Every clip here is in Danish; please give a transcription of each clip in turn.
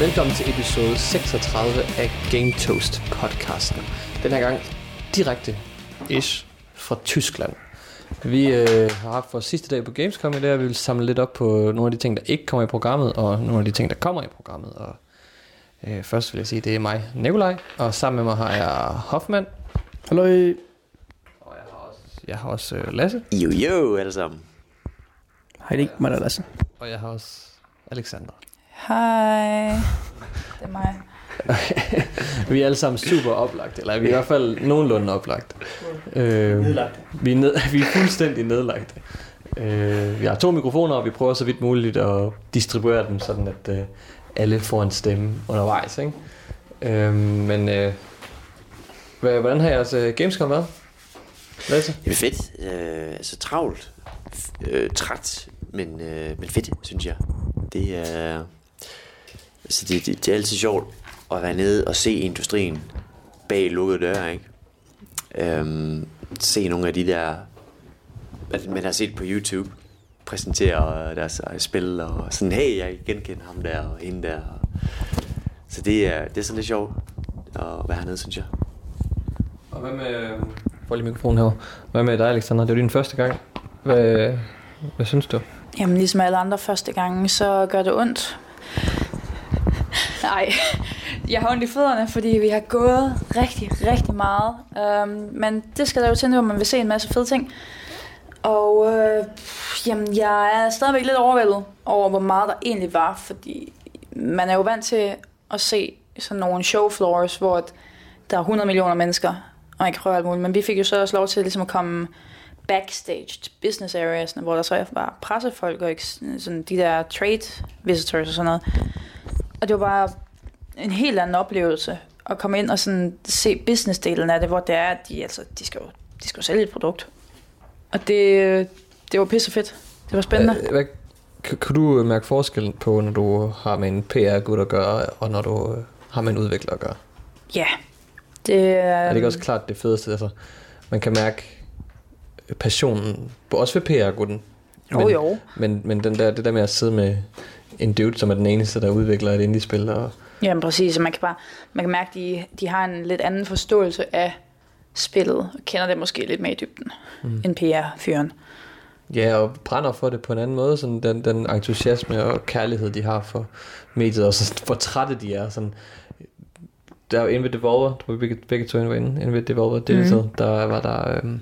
Velkommen til episode 36 af Game Toast podcasten. Den her gang direkte ish fra Tyskland. Vi øh, har haft vores sidste dag på Gamescom i dag, og vi vil samle lidt op på nogle af de ting, der ikke kommer i programmet, og nogle af de ting, der kommer i programmet. Og øh, først vil jeg sige, det er mig, Nikolaj, og sammen med mig har jeg Hoffmann, Hallo. og jeg har også, jeg har også øh, Lasse, Jo, jo, alle sammen. Hej, det er ikke mig, der Lasse. og jeg har også Alexander. Hej. Det er mig. Vi er alle sammen super oplagt, eller vi er i hvert fald nogenlunde oplagt. Øh, vi, er ned, vi er fuldstændig nedlagte. Øh, vi har to mikrofoner, og vi prøver så vidt muligt at distribuere dem, sådan at øh, alle får en stemme undervejs. Ikke? Øh, men øh, hvad- hvordan har jeres øh, Gamescom været? Lasse? Det er fedt. Øh, altså travlt. F- øh, træt, men, øh, men fedt, synes jeg. Det er... Altså, det, det, det er altid sjovt at være nede og se industrien bag lukkede døre, ikke? Øhm, se nogle af de der, man har set på YouTube, præsentere deres eget spil, og sådan, hey, jeg kan genkende ham der og hende der. Så det er, det er sådan lidt sjovt at være hernede, synes jeg. Og hvad med... Få lige mikrofonen her. Hvad med dig, Alexander? Det er jo din første gang. Hvad, hvad synes du? Jamen, ligesom alle andre første gange, så gør det ondt. Nej, jeg har ondt i fødderne, fordi vi har gået rigtig, rigtig meget. Um, men det skal der jo til, når man vil se en masse fede ting. Og øh, jamen, jeg er stadigvæk lidt overvældet over, hvor meget der egentlig var, fordi man er jo vant til at se sådan nogle show floors, hvor at der er 100 millioner mennesker, og man kan prøve alt muligt. Men vi fik jo så også lov til ligesom at komme backstage til business areas, hvor der så var pressefolk og ikke sådan de der trade visitors og sådan noget. Og det var bare en helt anden oplevelse at komme ind og sådan se business-delen af det, hvor det er, at de, altså, de, skal jo, de skal jo sælge et produkt. Og det, det var pisse fedt. Det var spændende. Hvad, hvad, kan, du mærke forskellen på, når du har med en PR-gut at gøre, og når du øh, har med en udvikler at gøre? Ja. Det, Er det ikke også klart det fedeste? Altså, man kan mærke passionen, også ved PR-gutten. Jo, men, jo. Men, men den der, det der med at sidde med en dude, som er den eneste, der udvikler et indie-spil. Og, Jamen præcis, og man kan bare man kan mærke, at de, de har en lidt anden forståelse af spillet, og kender det måske lidt mere i dybden, mm. end PR-fyren. ja, og brænder for det på en anden måde. Sådan den, den entusiasme og kærlighed, de har for mediet, og så hvor trætte de er. Sådan, der er jo ved Devolver, tror vi begge, begge to inde, inde ved Devolver, det mm. der var der øhm,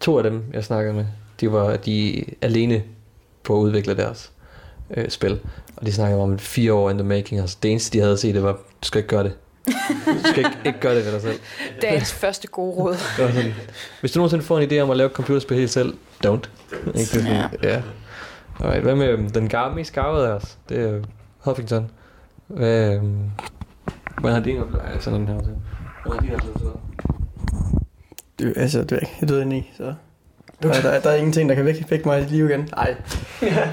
to af dem, jeg snakkede med, de var de alene på at udvikle deres øh, spil. Og de snakkede om fire år in the making, og det eneste, de havde set, det var, du skal ikke gøre det. Du skal ikke, ikke gøre det ved dig selv. Dagens første gode råd. Det sådan, hvis du nogensinde får en idé om at lave et computerspil helt selv, don't. Ikke? Det er sådan, ja. ja. Alright, hvad med øhm, den gar mest garvede af os? Det er Huffington. Hvad, hvordan har din oplevelse sådan den her til? Hvordan har din oplevelse været? Du, altså, du er ikke jeg døde inde i, så... Der, der, der, er ingenting, der kan vække, vække mig i liv igen. Nej.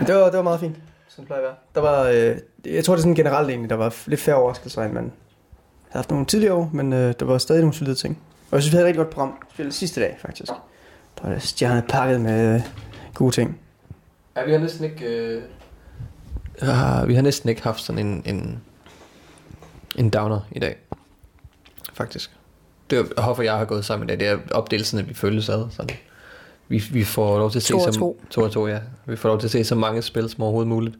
Det var, det var meget fint, som det plejer at være. Der var, øh, jeg tror, det er sådan generelt egentlig, der var lidt færre overraskelser, end man havde haft nogle tidligere år, men øh, der var stadig nogle solide ting. Og jeg synes, vi havde et rigtig godt program. Spillet sidste dag, faktisk. Der var det stjerne pakket med øh, gode ting. Ja, vi har næsten ikke... Øh, ja, vi har næsten ikke haft sådan en, en, en downer i dag. Faktisk. Det er Hoff og jeg har gået sammen i dag. Det er opdelelsen, at vi følges ad. Sådan. Vi, vi får lov til at se To og så, to. to og to, ja. Vi får lov til at se så mange spil som overhovedet muligt.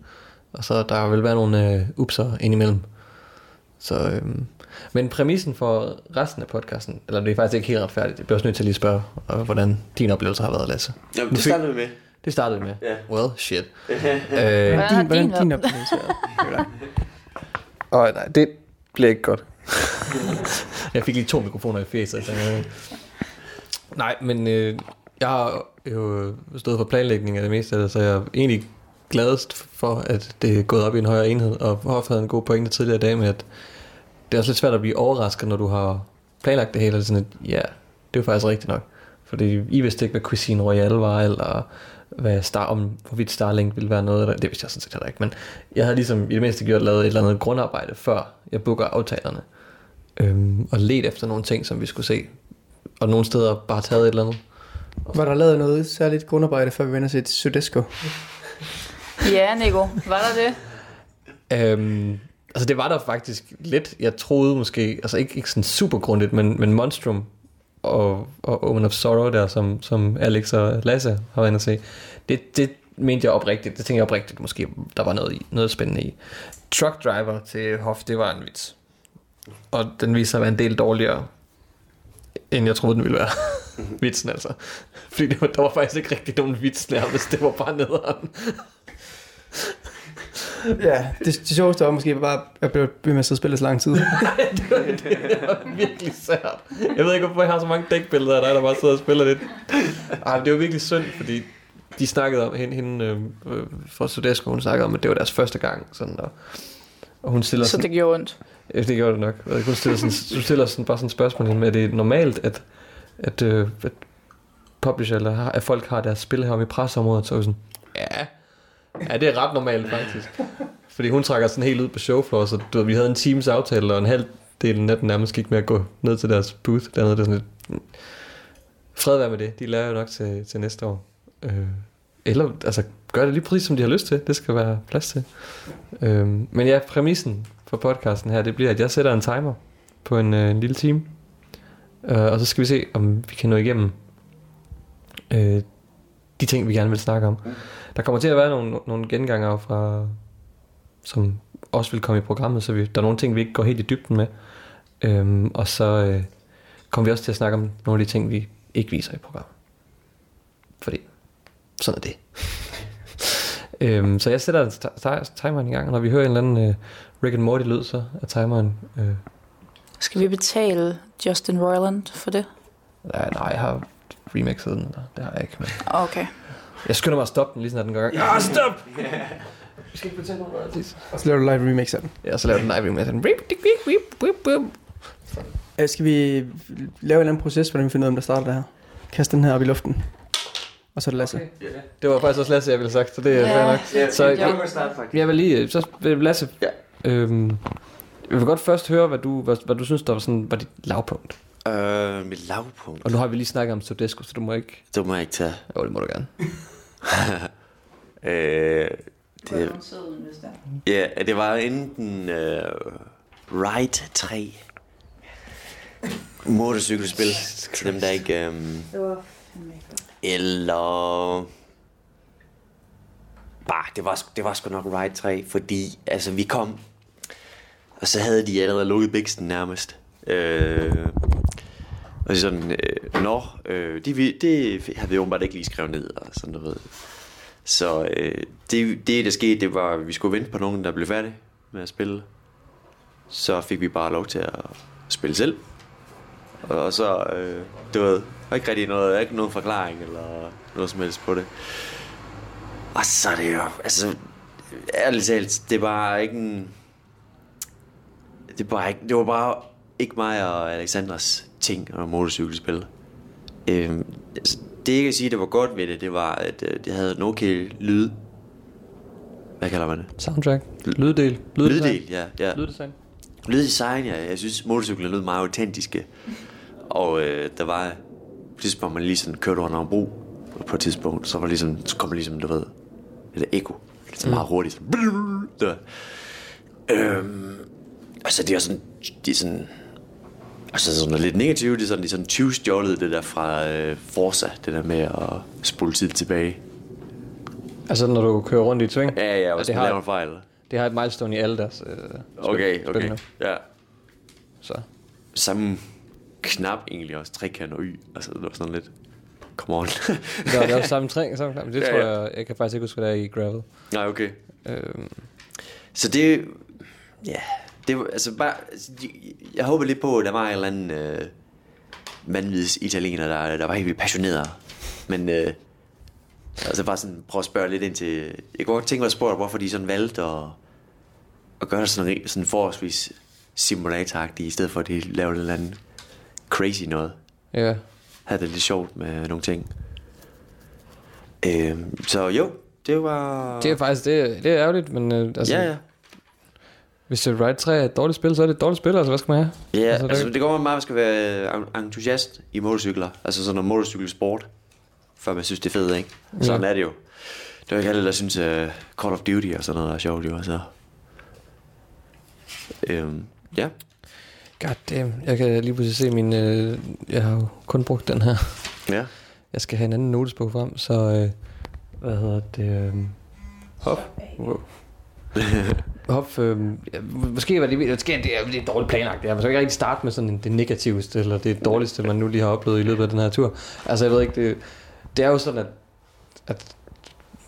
Og så der vil være nogle øh, upser indimellem. Så, øhm, men præmissen for resten af podcasten, eller det er faktisk ikke helt retfærdigt. Jeg bliver også nødt til at lige spørge, øh, hvordan din oplevelse har været, Lasse. Jamen, det fik- starter vi med. Det startede vi med. Ja. Well, shit. øh, Hvordan Din, hvordan din oplevelse er? Åh, nej, det bliver ikke godt. jeg fik lige to mikrofoner i fjeset. Nej, men øh, jeg har jo stået for planlægning af det meste af det, så jeg er egentlig gladest for, at det er gået op i en højere enhed, og Hoff havde en god pointe tidligere i dag med, at det er også lidt svært at blive overrasket, når du har planlagt det hele, og sådan, at ja, det er faktisk rigtigt nok. Fordi I vidste ikke, hvad Cuisine Royale var, eller hvad Star, om hvorvidt Starlink ville være noget, eller, det vidste jeg sådan set heller ikke, men jeg havde ligesom i det mindste gjort lavet et eller andet grundarbejde, før jeg booker aftalerne, øhm, og let efter nogle ting, som vi skulle se, og nogle steder bare taget et eller andet. Var der lavet noget særligt grundarbejde, før vi vender til Sudesco? Ja, Nico, var der det? Øhm, altså det var der faktisk lidt, jeg troede måske, altså ikke, ikke sådan super grundigt, men, men Monstrum og, og Omen of Sorrow der, som, som Alex og Lasse har været inde at se, det, det mente jeg oprigtigt, det tænkte jeg oprigtigt, måske der var noget, i, noget spændende i. Truck Driver til Hoff, det var en vits. Og den viser sig at være en del dårligere, end jeg troede, den ville være. Vitsen altså. Fordi det var, der var faktisk ikke rigtig nogen vits nærmest, det var bare nederen. Ja, det, det sjoveste var måske bare, at jeg blev ved med at sidde og spille så lang tid. det, var, det var virkelig sært. Jeg ved ikke, hvorfor jeg har så mange dækbilleder af dig, der bare sidder og spiller lidt. Ej, det var virkelig synd, fordi de snakkede om, hende, hende øh, fra Sudesco, hun snakkede om, at det var deres første gang. Sådan, og, og hun stiller Så sådan, det gjorde ondt. Ja, det gjorde det nok. Du Hun stiller, sådan, du stiller sådan, bare sådan et spørgsmål med, at det er normalt, at, at, øh, at publisher, eller har- at folk har deres spil her i presseområdet, så er sådan, ja, ja, det er ret normalt faktisk. Fordi hun trækker sådan helt ud på showfloor, så du vi havde en times aftale, og en halv del af natten nærmest gik med at gå ned til deres booth dernede. Det er sådan lidt, fred være med det. De lærer jo nok til, til næste år. Øh, eller, altså, gør det lige præcis, som de har lyst til. Det skal være plads til. Øhm, men ja, præmissen for podcasten her, det bliver, at jeg sætter en timer på en, øh, en lille time. Øh, og så skal vi se, om vi kan nå igennem øh, de ting, vi gerne vil snakke om. Der kommer til at være nogle, nogle genganger fra, som også vil komme i programmet, så vi, der er nogle ting, vi ikke går helt i dybden med. Øhm, og så øh, kommer vi også til at snakke om nogle af de ting, vi ikke viser i programmet. Fordi sådan er det. øhm, så jeg sætter ti- timeren i gang, og når vi hører en eller anden øh, Rick and Morty lyd, så er timeren... Øh, Skal vi betale Justin Roiland for det? nej, nej, jeg har remixet den, det har jeg ikke, men Okay. jeg skynder mig at stoppe den, lige snart den går i gang. Ja, stop! Vi skal ikke betale nogen royalties. Og så laver du live remix af den. Ja, så laver den live remix. Den rip, dik, dik, rip, rip, rip. Øh, Skal vi lave en eller anden proces, hvordan vi finder ud af, om der starter det her? Kast den her op i luften. Og så er det Lasse. Okay. Det var faktisk også Lasse, jeg ville have sagt, så det er Ja. fair nok. Så jeg jeg, faktisk. jeg vil lige, så Lasse, Ja. øhm, jeg vil godt først høre, hvad du, hvad, hvad du synes, der var, sådan, var dit lavpunkt. Øh, mit lavpunkt. Og nu har vi lige snakket om Sodesco, så du må ikke... Det må jeg ikke tage. Jo, det må du gerne. Øh, det, ja, det var enten øh, Ride 3. Motorcykelspil. Til dem, der ikke... Øh, Det var eller... Bah, det var, det var sgu nok Ride 3, fordi altså, vi kom, og så havde de allerede lukket biksen nærmest. Øh, og så sådan, øh, nå, øh, det, vi- det havde vi åbenbart ikke lige skrevet ned, og sådan noget. Så øh, det, det, der skete, det var, at vi skulle vente på nogen, der blev færdig med at spille. Så fik vi bare lov til at spille selv. Og så, øh, du ved, var ikke rigtig noget, ikke nogen forklaring eller noget som helst på det. Og så er det jo, altså, ærligt talt, det var ikke en, det var, ikke, det var bare ikke mig og Alexanders ting og motorcykelspil. Øhm, altså, det jeg kan sige, det var godt ved det, det var, at øh, det havde en okay lyd. Hvad kalder man det? Soundtrack, lyddel, lyddesign. Lyddel, ja. ja. Lyddesign. Lyddesign, ja. Jeg synes, motorcykler lød meget autentiske. Og øh, der var på et tidspunkt, man lige sådan kørte under en bro. Og på et tidspunkt, så var ligesom, så kom der ligesom, du ved, det der ekko. Lidt meget hurtigt. Sådan, det var. Øhm, altså, det er sådan, det er sådan, altså sådan lidt negativt, det er sådan, det er sådan 20 stjålet det der fra øh, Forza, det der med at spole tid tilbage. Altså, når du kører rundt i et sving. Ja, ja, og det hvis man har- laver en fejl. Det har et milestone i alle deres øh, spil, Okay, spil okay, nu. ja. Så. samme knap egentlig også, trekant og y. Altså, det var sådan lidt, come on. Der er det også samme træ, samme knap. Det Ja, tror ja. jeg, jeg kan faktisk ikke huske, hvad det er i gravel. Nej, okay. Øhm, Så det, ja, det var, altså bare, altså, jeg, håber lidt på, at der var en eller anden øh, mandvids italiener, der, der var helt vildt passioneret. Men, øh, altså bare sådan, prøve at spørge lidt ind til, jeg kunne godt tænke mig at spørge, hvorfor de sådan valgte at, at gøre det sådan, sådan forholdsvis simulatoragtigt, i stedet for at de lavede en eller anden crazy noget. ja. havde det lidt sjovt med nogle ting. Øhm, så jo, det var... Det er faktisk, det, er- det er ærgerligt, men øh, altså, ja, ja. hvis det Ride 3 er et dårligt spil, så er det et dårligt spil, altså hvad skal man have? Ja, Altså, altså, det- altså det går meget, at man skal være en- entusiast i motorcykler. Altså sådan noget motorcykelsport. Før man synes, det er fedt, ikke? Sådan Ja. er det jo. Det er jo ikke alle, der synes, uh, Call of Duty og sådan noget er sjovt, jo. Altså. Øhm, ja. God damn, jeg kan lige pludselig se min... Øh, jeg har jo kun brugt den her. Ja. Jeg skal have en anden notesbog frem, så... Øh, hvad hedder det? Øh, hop. Wow. Hop, øh, måske var det, måske, det, er, det er dårligt planlagt. Jeg vil ikke rigtig starte med sådan det negativeste, eller det dårligste, man nu lige har oplevet i løbet af den her tur. Altså, jeg ved ikke, det, det er jo sådan, at, at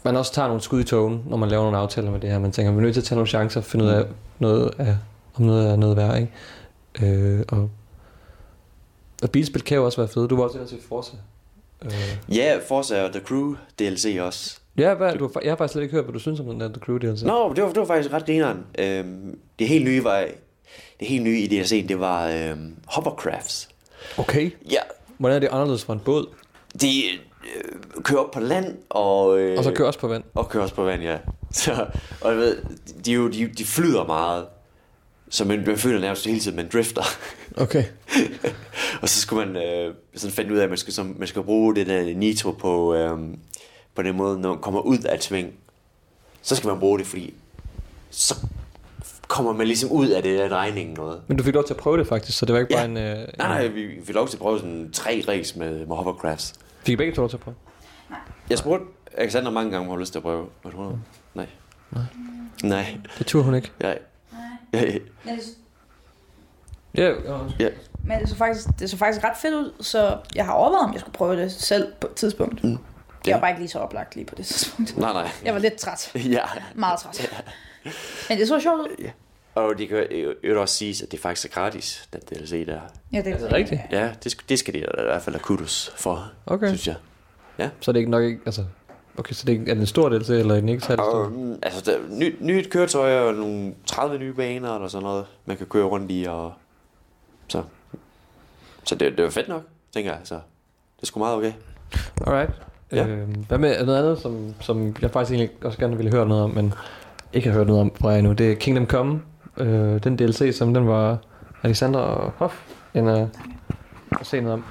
man også tager nogle skud i togen, når man laver nogle aftaler med det her. Man tænker, man er nødt til at tage nogle chancer og finde ud af, noget af, om noget er noget værd, ikke? Øh, og, og bilspil kan jo også være fedt. Du var også inde til Forza. Øh, Ja, Forza og The Crew DLC også. ja, hvad, du, jeg har faktisk slet ikke hørt, hvad du synes om den der The Crew DLC. Nå, det var, det var faktisk ret grineren. Øhm, det helt nye var... Det helt nye i DLC'en, det var øhm, hovercrafts. Okay. Ja, Hvordan er det anderledes fra en båd? de øh, kører op på land og... Øh, Og så kører også på vand. Og kører også på vand, ja. Så, og jeg ved, de, jo, de, de flyder meget. Så man, man føler nærmest hele tiden, man drifter. Okay. og så skulle man øh, sådan finde ud af, at man skal, som, man skal bruge det der nitro på, øh, på den måde, når man kommer ud af et sving. Så skal man bruge det, fordi så kommer man ligesom ud af det der drejning noget. Men du fik lov til at prøve det faktisk, så det var ikke Ja. bare en... Øh, Nej, nej, vi vi fik lov til at prøve sådan tre race med, med hovercrafts. Fik I begge to lov til at prøve? Jeg spurgte Alexander mange gange, om hun har lyst til at prøve. Men hun har- Nej. Nej. Nej. Det turde hun ikke. Jeg, jeg, Ja, ja. jeg, Men det så, faktisk, det så faktisk ret fedt ud, så jeg har overvejet, om jeg skulle prøve det selv på et tidspunkt. Mm. Jeg var bare ikke lige så oplagt lige på det tidspunkt. nej, nej. Jeg var lidt træt. Ja. Meget træt. Men det så sjovt ud. Og det kan jo også siges, at det faktisk er gratis, den DLC der. Ja, det Er det rigtigt? Ja, det, skal- det skal de i hvert fald have kudos for, Okay. synes jeg. Så er det ikke nok ikke... Altså, okay, så det er, er det en stor DLC, eller er den ikke særlig stor? Mm, altså, der er ny, nyt køretøj og nogle 30 nye baner eller sådan noget, man kan køre rundt i. Og, så så det, det var fedt nok, tænker jeg. Så det er sgu meget okay. Alright. Ja. Øh, hvad med noget andet, som, som jeg faktisk egentlig også gerne ville høre noget om, men ikke har hørt noget om fra jer endnu? Det er Kingdom Come. Øh, den DLC, som den var Alexander og Hoff end at, at se noget om.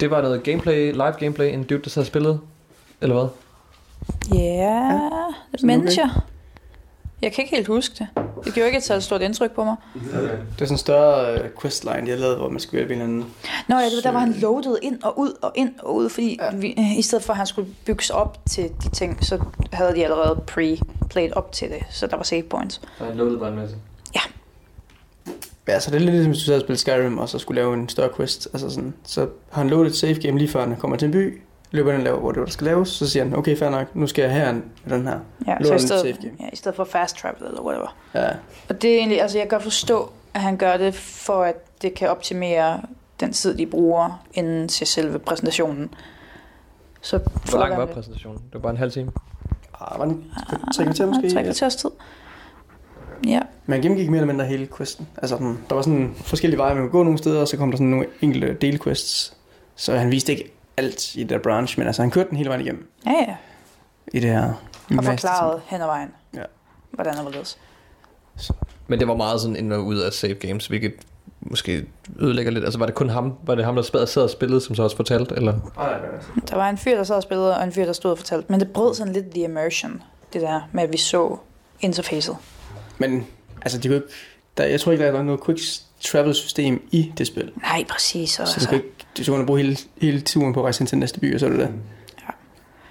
Det var noget gameplay, live gameplay, en dude, der sad og spillede, eller hvad? Ja, det Sådan mindes jeg. Jeg kan ikke helt huske det. Det gjorde ikke et særligt stort indtryk på mig. Det er sådan en større uh, questline, de har lavet, hvor man skal hjælpe en eller anden. Nå ja, det var der, var han loaded ind og ud og ind og ud, fordi ja. vi, øh, i stedet for at han skulle bygges op til de ting, så havde de allerede pre-played op til det, så der var save points. Så han lovede bare en masse. Ja, så det er lidt ligesom, hvis du sad og spille Skyrim, og så skulle lave en større quest. Altså sådan, så har han loadet et save game lige før han kommer til en by, løber ind og laver, hvor det var, der skal laves, så siger han, okay, fair nok, nu skal jeg her med den her. Ja, Loader så i et stedet, ja, i stedet for fast travel eller whatever. Ja, Og det er egentlig, altså jeg kan godt forstå, at han gør det, for at det kan optimere den tid, de bruger inden til selve præsentationen. Så Hvor for lang var præsentationen? Det var bare en halv time. ah, var den tre kvarter måske? Tre kvarters tid. Ja, Man gennemgik mere eller mindre hele questen. Altså, der var sådan forskellige veje, man kunne gå nogle steder, og så kom der sådan nogle enkelte delquests. Så han viste ikke alt i det der branch, men altså han kørte den hele vejen igennem ja, ja. i det her. Og masse forklaret hen ad vejen, Ja. hvordan det var ledes. Men det var meget sådan ind og ud af save games, hvilket måske ødelægger lidt. Altså var det kun ham, var det ham, der sad og spillede, som så også fortalte, eller? Der var en fyr, der sad og spillede, og en fyr, der stod og fortalte. Men det brød sådan lidt the immersion, det der med, at vi så interfacet. Men altså, de kunne ikke, der, jeg tror ikke, der er noget quick travel system i det spil. Nej, præcis. Og Så du så, kan ikke, du kan bruge hele, hele turen på at rejse hen til næste by, og så er det det. Ja.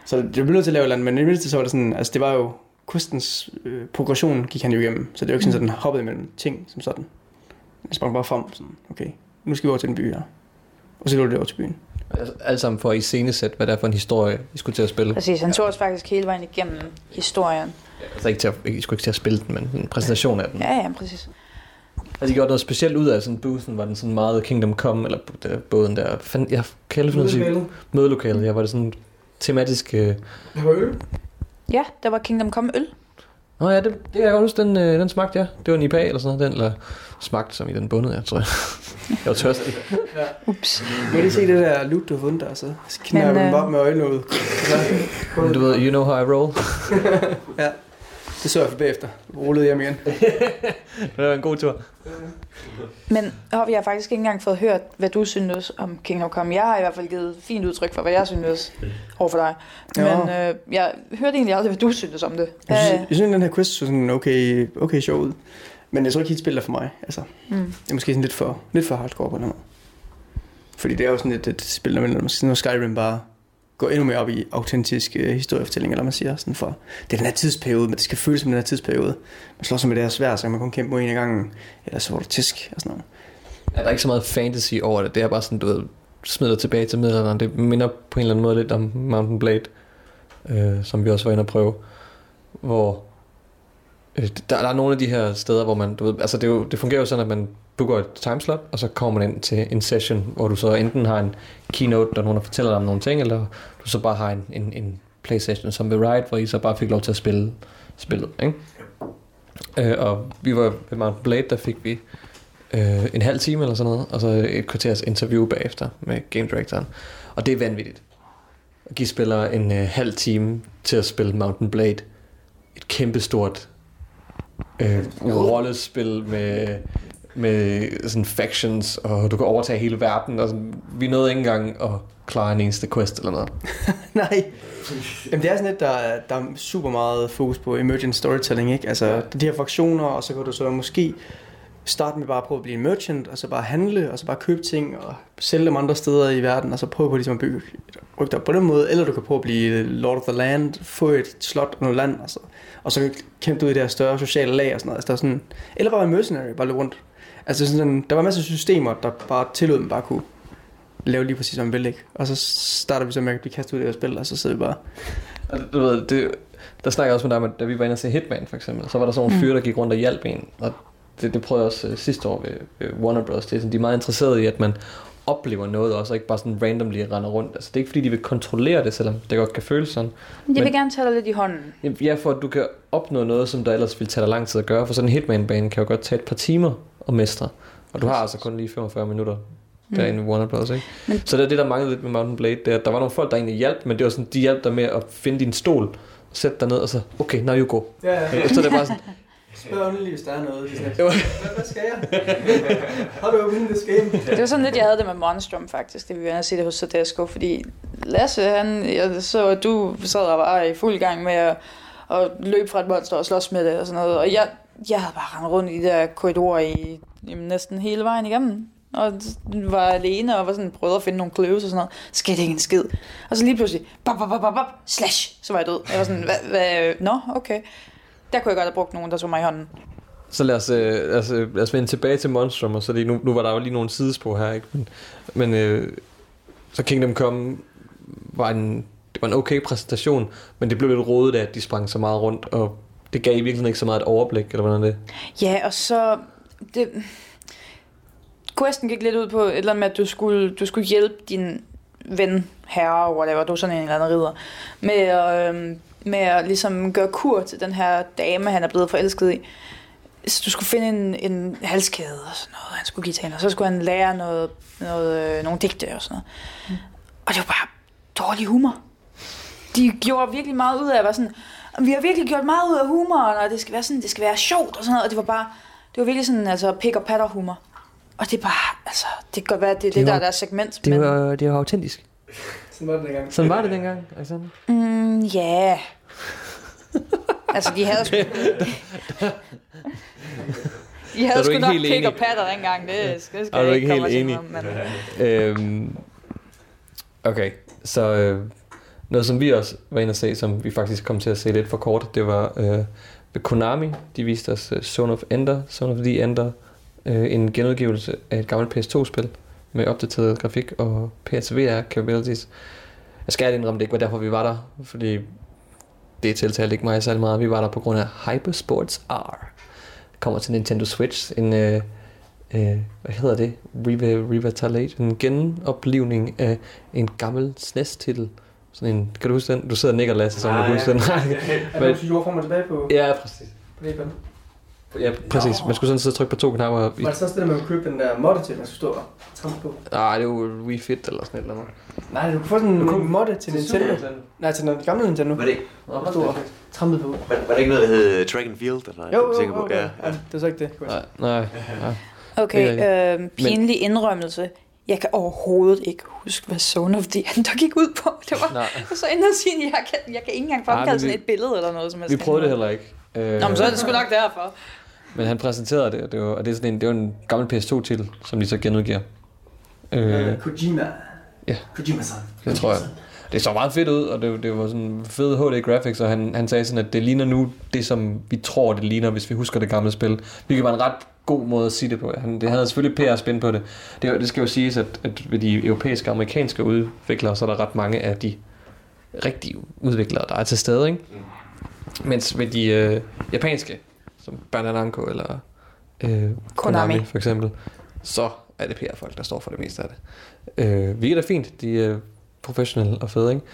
Så det blev nødt til at lave et eller andet, men i det mindste så var det sådan, altså det var jo, questens øh, progression gik han jo igennem, så det var ikke sådan, at den hoppede imellem ting som sådan. Den sprang bare frem, sådan, okay, nu skal vi over til den by her. Og så løb det over til byen. Altså, alt sammen for at iscenesætte, hvad det er for en historie, I skulle til at spille. præcis. Han tog os faktisk hele vejen igennem historien. Altså ikke til at, I skulle ikke til at spille den, men en præsentation af den. Ja, ja, præcis. Altså, de gjorde noget specielt ud af sådan boothen, var den sådan meget Kingdom Come, eller der, båden der. Fand, jeg kan at sige- Mødelokalet, ja, var det sådan tematisk... Øh... Det var øl. Ja, der var Kingdom Come øl. Nå ja, det, det kan jeg godt huske, den, øh, den smagte, ja. Det var en IPA eller sådan noget, den, eller smagte som i den bundet, jeg tror jeg. jeg var tørstig. Ups. Må lige se det der loot, du har fundet der, så knærer du Men, dem øh, op med øjnene ud. Du ved, you know how I roll. ja, det så jeg for bagefter. Rullede hjem igen. det var en god tur. Men Hov, jeg har faktisk ikke engang fået hørt, hvad du synes om Kingdom Come. Jeg har i hvert fald givet fint udtryk for, hvad jeg synes over for dig. Ja. Men øh, jeg hørte egentlig aldrig, hvad du synes om det. Jeg synes, Hvad, jeg synes, at den her quest så sådan okay, okay sjov ud. Men jeg tror ikke helt spil er for mig. Altså, Mm. det er måske sådan lidt for, lidt for hardcore på den måde. Fordi det er jo sådan et, et spil, der når, når Skyrim bare går endnu mere op i autentisk øh, historiefortælling, eller man siger. Sådan for, det er den her tidsperiode, men det skal føles som den her tidsperiode. Man slår sig med det her svær, så kan man kun kæmpe mod en af gangen. Eller så var det tisk og sådan noget. Er der er ikke så meget fantasy over det. Det er bare sådan, du ved, smider tilbage til middelalderen. Det minder på en eller anden måde lidt om Mountain Blade, øh, som vi også var inde at prøve. Hvor øh, der, der er nogle af de her steder, hvor man, du ved, altså det, jo, det fungerer jo sådan, at man booker et timeslot, og så kommer man ind til en session, hvor du så enten har en keynote, der nogen, der fortæller dig om nogle ting, eller du så bare har en, en, en Playstation som ved Riot, hvor I så bare fik lov til at spille spillet, ikke? Øh, og vi var ved Mount Blade, der fik vi øh, en halv time eller sådan noget, og så et kvarters interview bagefter med game directoren. Og det er vanvittigt. At give spillere en øh, halv time til at spille Mountain Blade. Et kæmpestort øh, rollespil med, med sådan factions, og du kan overtage hele verden. Og sådan, vi nåede ikke engang at klare en eneste quest eller noget. Nej. Jamen, det er sådan lidt, der, er- der er super meget fokus på emergent storytelling, ikke? Altså, de her fraktioner, og så kan du så måske starte med bare at prøve at blive en merchant, og så bare handle, og så bare købe ting, og sælge dem andre steder i verden, og så prøve på ligesom at bygge et rygte op på den måde, eller du kan prøve at blive Lord of the Land, få et slot og noget land, og så, og så kæmpe du i det her større sociale lag og sådan noget. Altså, der er sådan, eller bare være mercenary, bare løbe rundt. Altså sådan, der var masser af systemer, der bare tillod dem bare at kunne lave lige præcis som man vil, ikke? Og så starter vi så med at blive kastet ud af det spil, og så sidder vi bare Og du ved, det, der snakker jeg også med dig om, at da vi var inde og se Hitman for eksempel, så var der sådan nogle Mm. fyre, der gik rundt og hjalp en. Og det, det prøvede jeg også øh, sidste år ved, ved Warner Bros. Det er sådan, de er meget interesserede i, at man oplever noget også, og ikke bare sådan randomly render rundt. Altså det er ikke fordi, de vil kontrollere det, selvom det godt kan føles sådan. De vil Men- gerne tage dig lidt i hånden. Ja, for at du kan opnå noget, som der ellers ville tage dig lang tid at gøre. For sådan en Hitman-bane kan jo godt tage et par timer at mestre. Og du har altså kun lige 45 minutter derinde i Warner Bros. Ikke? Men- Så det er det, der manglede lidt med Mountain Blade. Det er, at der var nogle folk, der egentlig hjalp, men det var sådan, de hjalp dig med at finde din stol, sætte dig ned, og så, okay, now you go. Ja, ja. Øh, Så det er bare sådan, Spørg endelig, hvis der er noget. Det er hvad, hvad skal jeg? Har du åbnet this game? Det var sådan lidt, jeg havde det med Monstrum faktisk, det vi var se det hos Tedesco, fordi Lasse, han, jeg så, at du sad og var i fuld gang med at, at løbe fra et monster og slås med det og sådan noget, og jeg, jeg havde bare rendt rundt i de der korridorer i jamen, næsten hele vejen igennem, og var alene og var sådan, prøvede at finde nogle clues og sådan noget. Skete ikke en skid. Og så lige pludselig, bop, bop, bop, bop, bop, slash, så var jeg død. Jeg var sådan, hvad, hvad, nå, okay. Der kunne jeg godt have brugt nogen, der tog mig i hånden. så lad os, øh, lad os, øh, lad os vende tilbage til Monstrum, og så lige, nu, nu var der jo lige nogle sidespor her, ikke? Men, men øh, så Kingdom Come var en, det var en okay præsentation, men det blev lidt rodet af, at de sprang så meget rundt, og det gav i virkeligheden ikke så meget et overblik, eller hvordan er det? Ja, og så... Det, questen gik lidt ud på et eller andet med, at du skulle, du skulle hjælpe din ven, herre, whatever, du er sådan en eller anden ridder, med at, øhm, med at ligesom gøre kur til den her dame, han er blevet forelsket i. Så du skulle finde en, en halskæde og sådan noget, han skulle give til hende, og så skulle han lære noget, noget, øh, nogle digte og sådan noget. Mm. Og det var bare dårlig humor. De gjorde virkelig meget ud af at være sådan, vi har virkelig gjort meget ud af humoren, og det skal være sådan, det skal være sjovt og sådan noget, og det var bare, det var virkelig sådan, altså, pick og patter humor. Og det er bare, altså, det kan godt være, det er det, Det der var- er deres segment, Det men... var, det var autentisk. Sådan var det dengang. Sådan var det dengang, Alexander. Mm, ja. altså, de havde sgu... de havde sgu nok helt pick enig? og patter dengang, det, det skal Er jeg du ikke ikke komme enig? om, men... Øhm, okay, så øh, noget som vi også var inde og se, som vi faktisk kom til at se lidt for kort, det var øh, ved Konami. De viste os uh, Zone of Ender, Zone of the Ender, øh, en genudgivelse af et gammelt PS2-spil med opdateret grafik og PSVR capabilities. Jeg skal indrømme, det ikke var derfor, vi var der, fordi det tiltalte ikke mig særlig meget. Vi var der på grund af Hypersports R. Kommer til Nintendo Switch, en øh, øh, hvad hedder det? Reva- Revitalate, en genoplivning af en gammel SNES-titel. Sådan en, kan du huske den? Du sidder og nikker, Lasse, så Nej, du huske ja. den. Er det også og tilbage på, ja, præcis. på det? Ja, præcis. Man skulle sådan sidde og trykke på to knapper. Var det så også det med at købe den der modde til, man skulle stå og trampe på? Nej, det er jo Wii Fit eller sådan et eller andet. Nej, du kunne få sådan en modde til Nintendo. Nej, til den gamle Nintendo. Var det, Og stå og trampe på. var, var det ikke noget, der hed Track and Field? Eller, Jo, jo, jo, på? okay. Ja, Ja, det er så ikke det. kunne nej. nej. Okay, øh, pinlig indrømmelse. Jeg kan overhovedet ikke huske, hvad Zone of the Ender gik ud på. Det var nej. så og sige, jeg kan, jeg kan ikke engang fremkalde sådan et billede eller noget som helst. Vi prøvede det heller ikke. Øh, Nå, men så er det sgu nok derfor. Men han præsenterede det, og det var, og det er sådan en, det var en gammel PS2-titel, som de så genudgiver. Øh, Kojima. Ja. Kojima-san. det tror jeg. Det så meget fedt ud, og det, det var sådan fed HD graphics, og han, han sagde sådan, at det ligner nu det, som vi tror, det ligner, hvis vi husker det gamle spil. Hvilket var en ret god måde at sige det på. Han, det havde selvfølgelig PR-spin på det. det. Det skal jo siges, at, at ved de europæiske og amerikanske udviklere, så er der ret mange af de rigtige udviklere, der er til stede. Ikke? Mens ved de øh, japanske, som Bandai Namco eller øh, Konami. Konami. for eksempel, så er det PR-folk, der står for det meste af det. Øh, vi er da fint, de er professionelle og fede, ikke?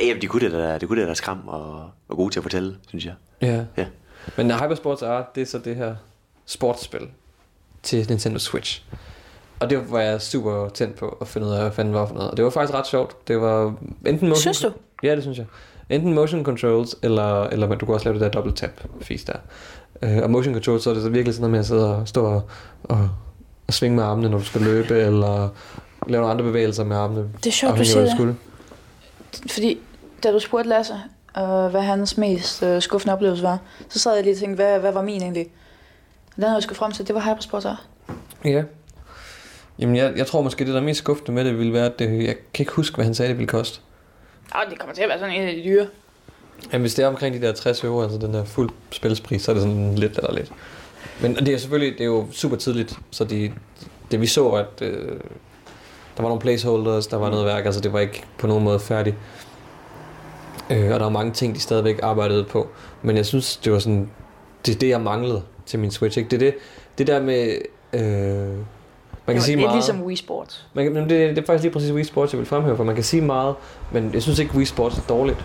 Ja, jamen, de kunne det der, de kunne det der skram og, og gode til at fortælle, synes jeg. Ja. Ja. Men Hypersports R, det er så det her sportsspil til Nintendo Switch. Og det var jeg super tændt på at finde ud af, hvad fanden var for noget. Og det var faktisk ret sjovt. Det var enten motion... Synes du? Ja, det synes jeg. Enten motion controls, eller, eller du kan også lave det der double tap fis der. Øh, og motion controls, så er det så virkelig sådan noget med at sidde og stå og, og, og svinge med armene, når du skal løbe, eller lave nogle andre bevægelser med armene. Det er sjovt, du siger det. Fordi da du spurgte Lasse, øh, hvad hans mest øh, skuffende oplevelse var, så sad jeg lige og tænkte, hvad, hvad var min egentlig? Den havde jeg sgu frem til, det var Hypersport. Ja. Jamen, jeg, jeg tror måske, det der er mest skuffende med det ville være, at det, jeg kan ikke huske, hvad han sagde, det ville koste. Ah, det kommer til at være sådan en af de dyre. Jamen, hvis det er omkring de der 60 euro, altså den der fuld spilspris, så er det sådan lidt eller lidt. Men det er selvfølgelig, det er jo super tidligt, så de, det vi så, at øh, der var nogle placeholders, der var noget værk, altså det var ikke på nogen måde færdigt. Øh, og der var mange ting, de stadigvæk arbejdede på. Men jeg synes, det var sådan, det er det, jeg manglede til min Switch. Ikke? Det er det, det der med, øh, man kan det sige er meget. ligesom Wii Sports. Man, kan- men det, det er faktisk lige præcis Wii Sports, jeg vil fremhæve, for man kan sige meget, men jeg synes ikke, Wii Sports er dårligt.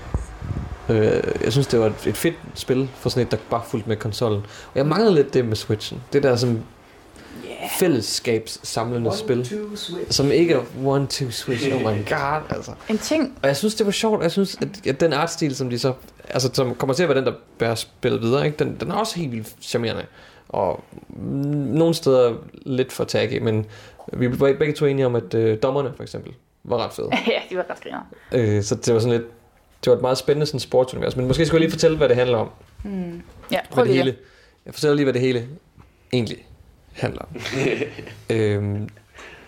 Øh, jeg synes, det var et, et fedt spil for sådan et, der bare fulgte med konsollen. Og jeg manglede lidt det med Switchen. Det der som Yeah. fællesskabssamlende spil, two, switch. som ikke er one, two, switch. Oh my god, altså. En ting, Og jeg synes, det var sjovt. Jeg synes, at, at den artstil, som de så... Altså, som kommer til at være den, der bærer spillet videre, ikke? Den, den er også helt vildt charmerende. Og mm, nogle steder lidt for taggy, men vi var begge to enige om, at øh, dommerne, for eksempel, var ret fede. ja, de var ret griner. øh, så det var sådan lidt... Det var et meget spændende sådan sportsunivers. Men måske skulle jeg lige fortælle, hvad det handler om. Hmm. Ja, Hvad prøv det lige. hele, jeg fortæller lige, hvad det hele egentlig handler øhm,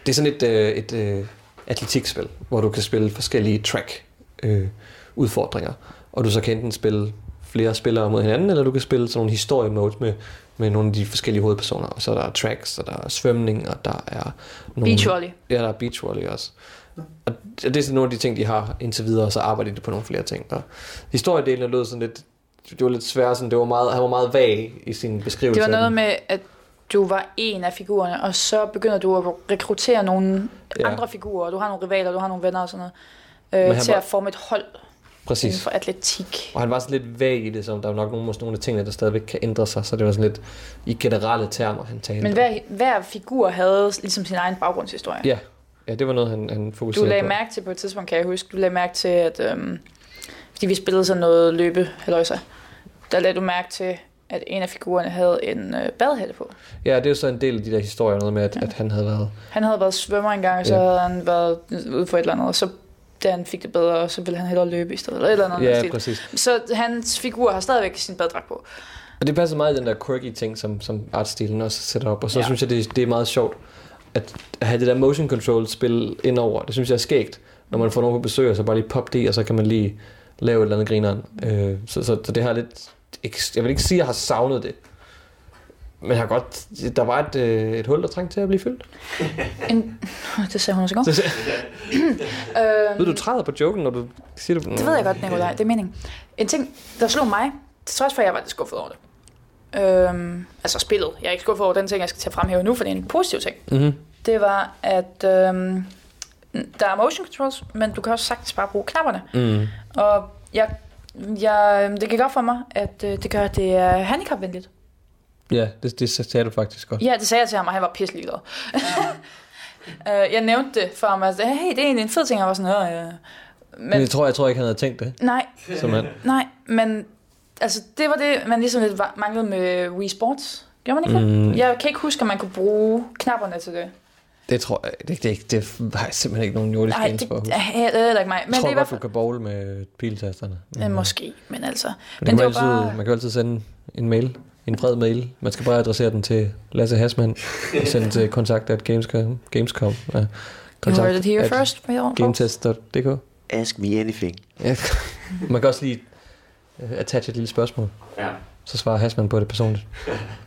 det er sådan et, øh, et øh, atletikspil, hvor du kan spille forskellige track øh, udfordringer. Og du så kan enten spille flere spillere mod hinanden, eller du kan spille sådan nogle historiemodes med, med nogle af de forskellige hovedpersoner. Og så er der tracks, og der er svømning, og der er nogle... Beach volley. Ja, der er beach volley også. Og det er sådan nogle af de ting, de har indtil videre, og så arbejder de på nogle flere ting. Og historiedelen lød sådan lidt, det var lidt svært, sådan, det var meget, han var meget vag i sin beskrivelse. Det var noget med, at du var en af figurerne, og så begynder du at rekruttere nogle Ja. andre figurer. Du har nogle rivaler, du har nogle venner og sådan noget. Øh, til var- at forme et hold inden Præcis. for atletik. Og han var sådan lidt vag i det, som der var nok nogle, nogle af tingene, der stadigvæk kan ændre sig, så det var sådan lidt i generelle termer, han talte. Men hver, hver figur havde ligesom sin egen baggrundshistorie. Ja, ja det var noget, han, han Du fokuserede lagde på. mærke til på et tidspunkt, kan jeg huske, du lagde mærke til, at øhm, fordi vi spillede sådan noget løbe, halløjsa, der lagde du mærke til, at en af figurerne havde en øh, badhætte på. Ja, det er jo så en del af de der historier, noget med, at, ja. at han havde været... Han havde været svømmer engang, og så Ja. havde han været ude for et eller andet, og så da han fik det bedre, så ville han hellere løbe i stedet, eller et eller andet. Ja, stil. præcis. Så hans figur har stadigvæk sin baddragt på. Og det passer meget i den der quirky ting, som, som artstilen også sætter op. Og så. Ja. synes jeg, det, det er meget sjovt, at have det der motion control spil indover. Det synes jeg er skægt, når man får nogen på besøg, og så bare lige pop det, og så kan man lige lave et eller andet grineren. Øh, så, så, så det har lidt... Jeg vil ikke sige, at jeg har savnet det. Men jeg har godt... Der var et, øh, et hul, der trængte til at blive fyldt. En, det sagde hun også i går. Øhm, ved du, træder på joken, når du siger det? Det ved jeg godt, Nicolaj. Det er meningen. En ting, der slog mig, til trods for, at jeg var lidt skuffet over det. Øhm, altså spillet. Jeg er ikke skuffet over den ting, jeg skal tage fremhæve nu, for det er en positiv ting. Mm-hmm. Det var, at øhm, der er motion controls, men du kan også sagtens bare bruge knapperne. Mm. Og jeg, jeg, det gik op for mig, at øh, det gør, at det er handicapvenligt. Ja, det, det sagde du faktisk godt. Ja, det sagde jeg til ham, og han var pisselig glad. Øh, jeg nævnte det for ham, altså, hey, det er egentlig en fed ting, jeg var sådan, øh, Men men jeg tror, jeg tror ikke, han havde tænkt det. nej, Simpelthen. Nej, men altså, det var det, man ligesom lidt manglede med Wii Sports. Gjorde man ikke det? Mm. Jeg kan ikke huske, om man kunne bruge knapperne til det. Det tror jeg, det, det, det, det har jeg simpelthen ikke nogen jordisk Nej, det, for. at det er ikke mig. Men Jeg tror det er godt, fald... du kan bowle med piltasterne. Ja, måske, men altså... Men, Men det altid, bare... man kan jo altid sende en mail en bred mail. Man skal bare adressere den til Lasse Hasman. og Sende den til kontakt at gamescom. gamescom ja. You heard it here first. Gametest.dk Ask me anything. ja. Man kan også lige uh, attach et lille spørgsmål. Ja. Så svarer Hasman på det personligt.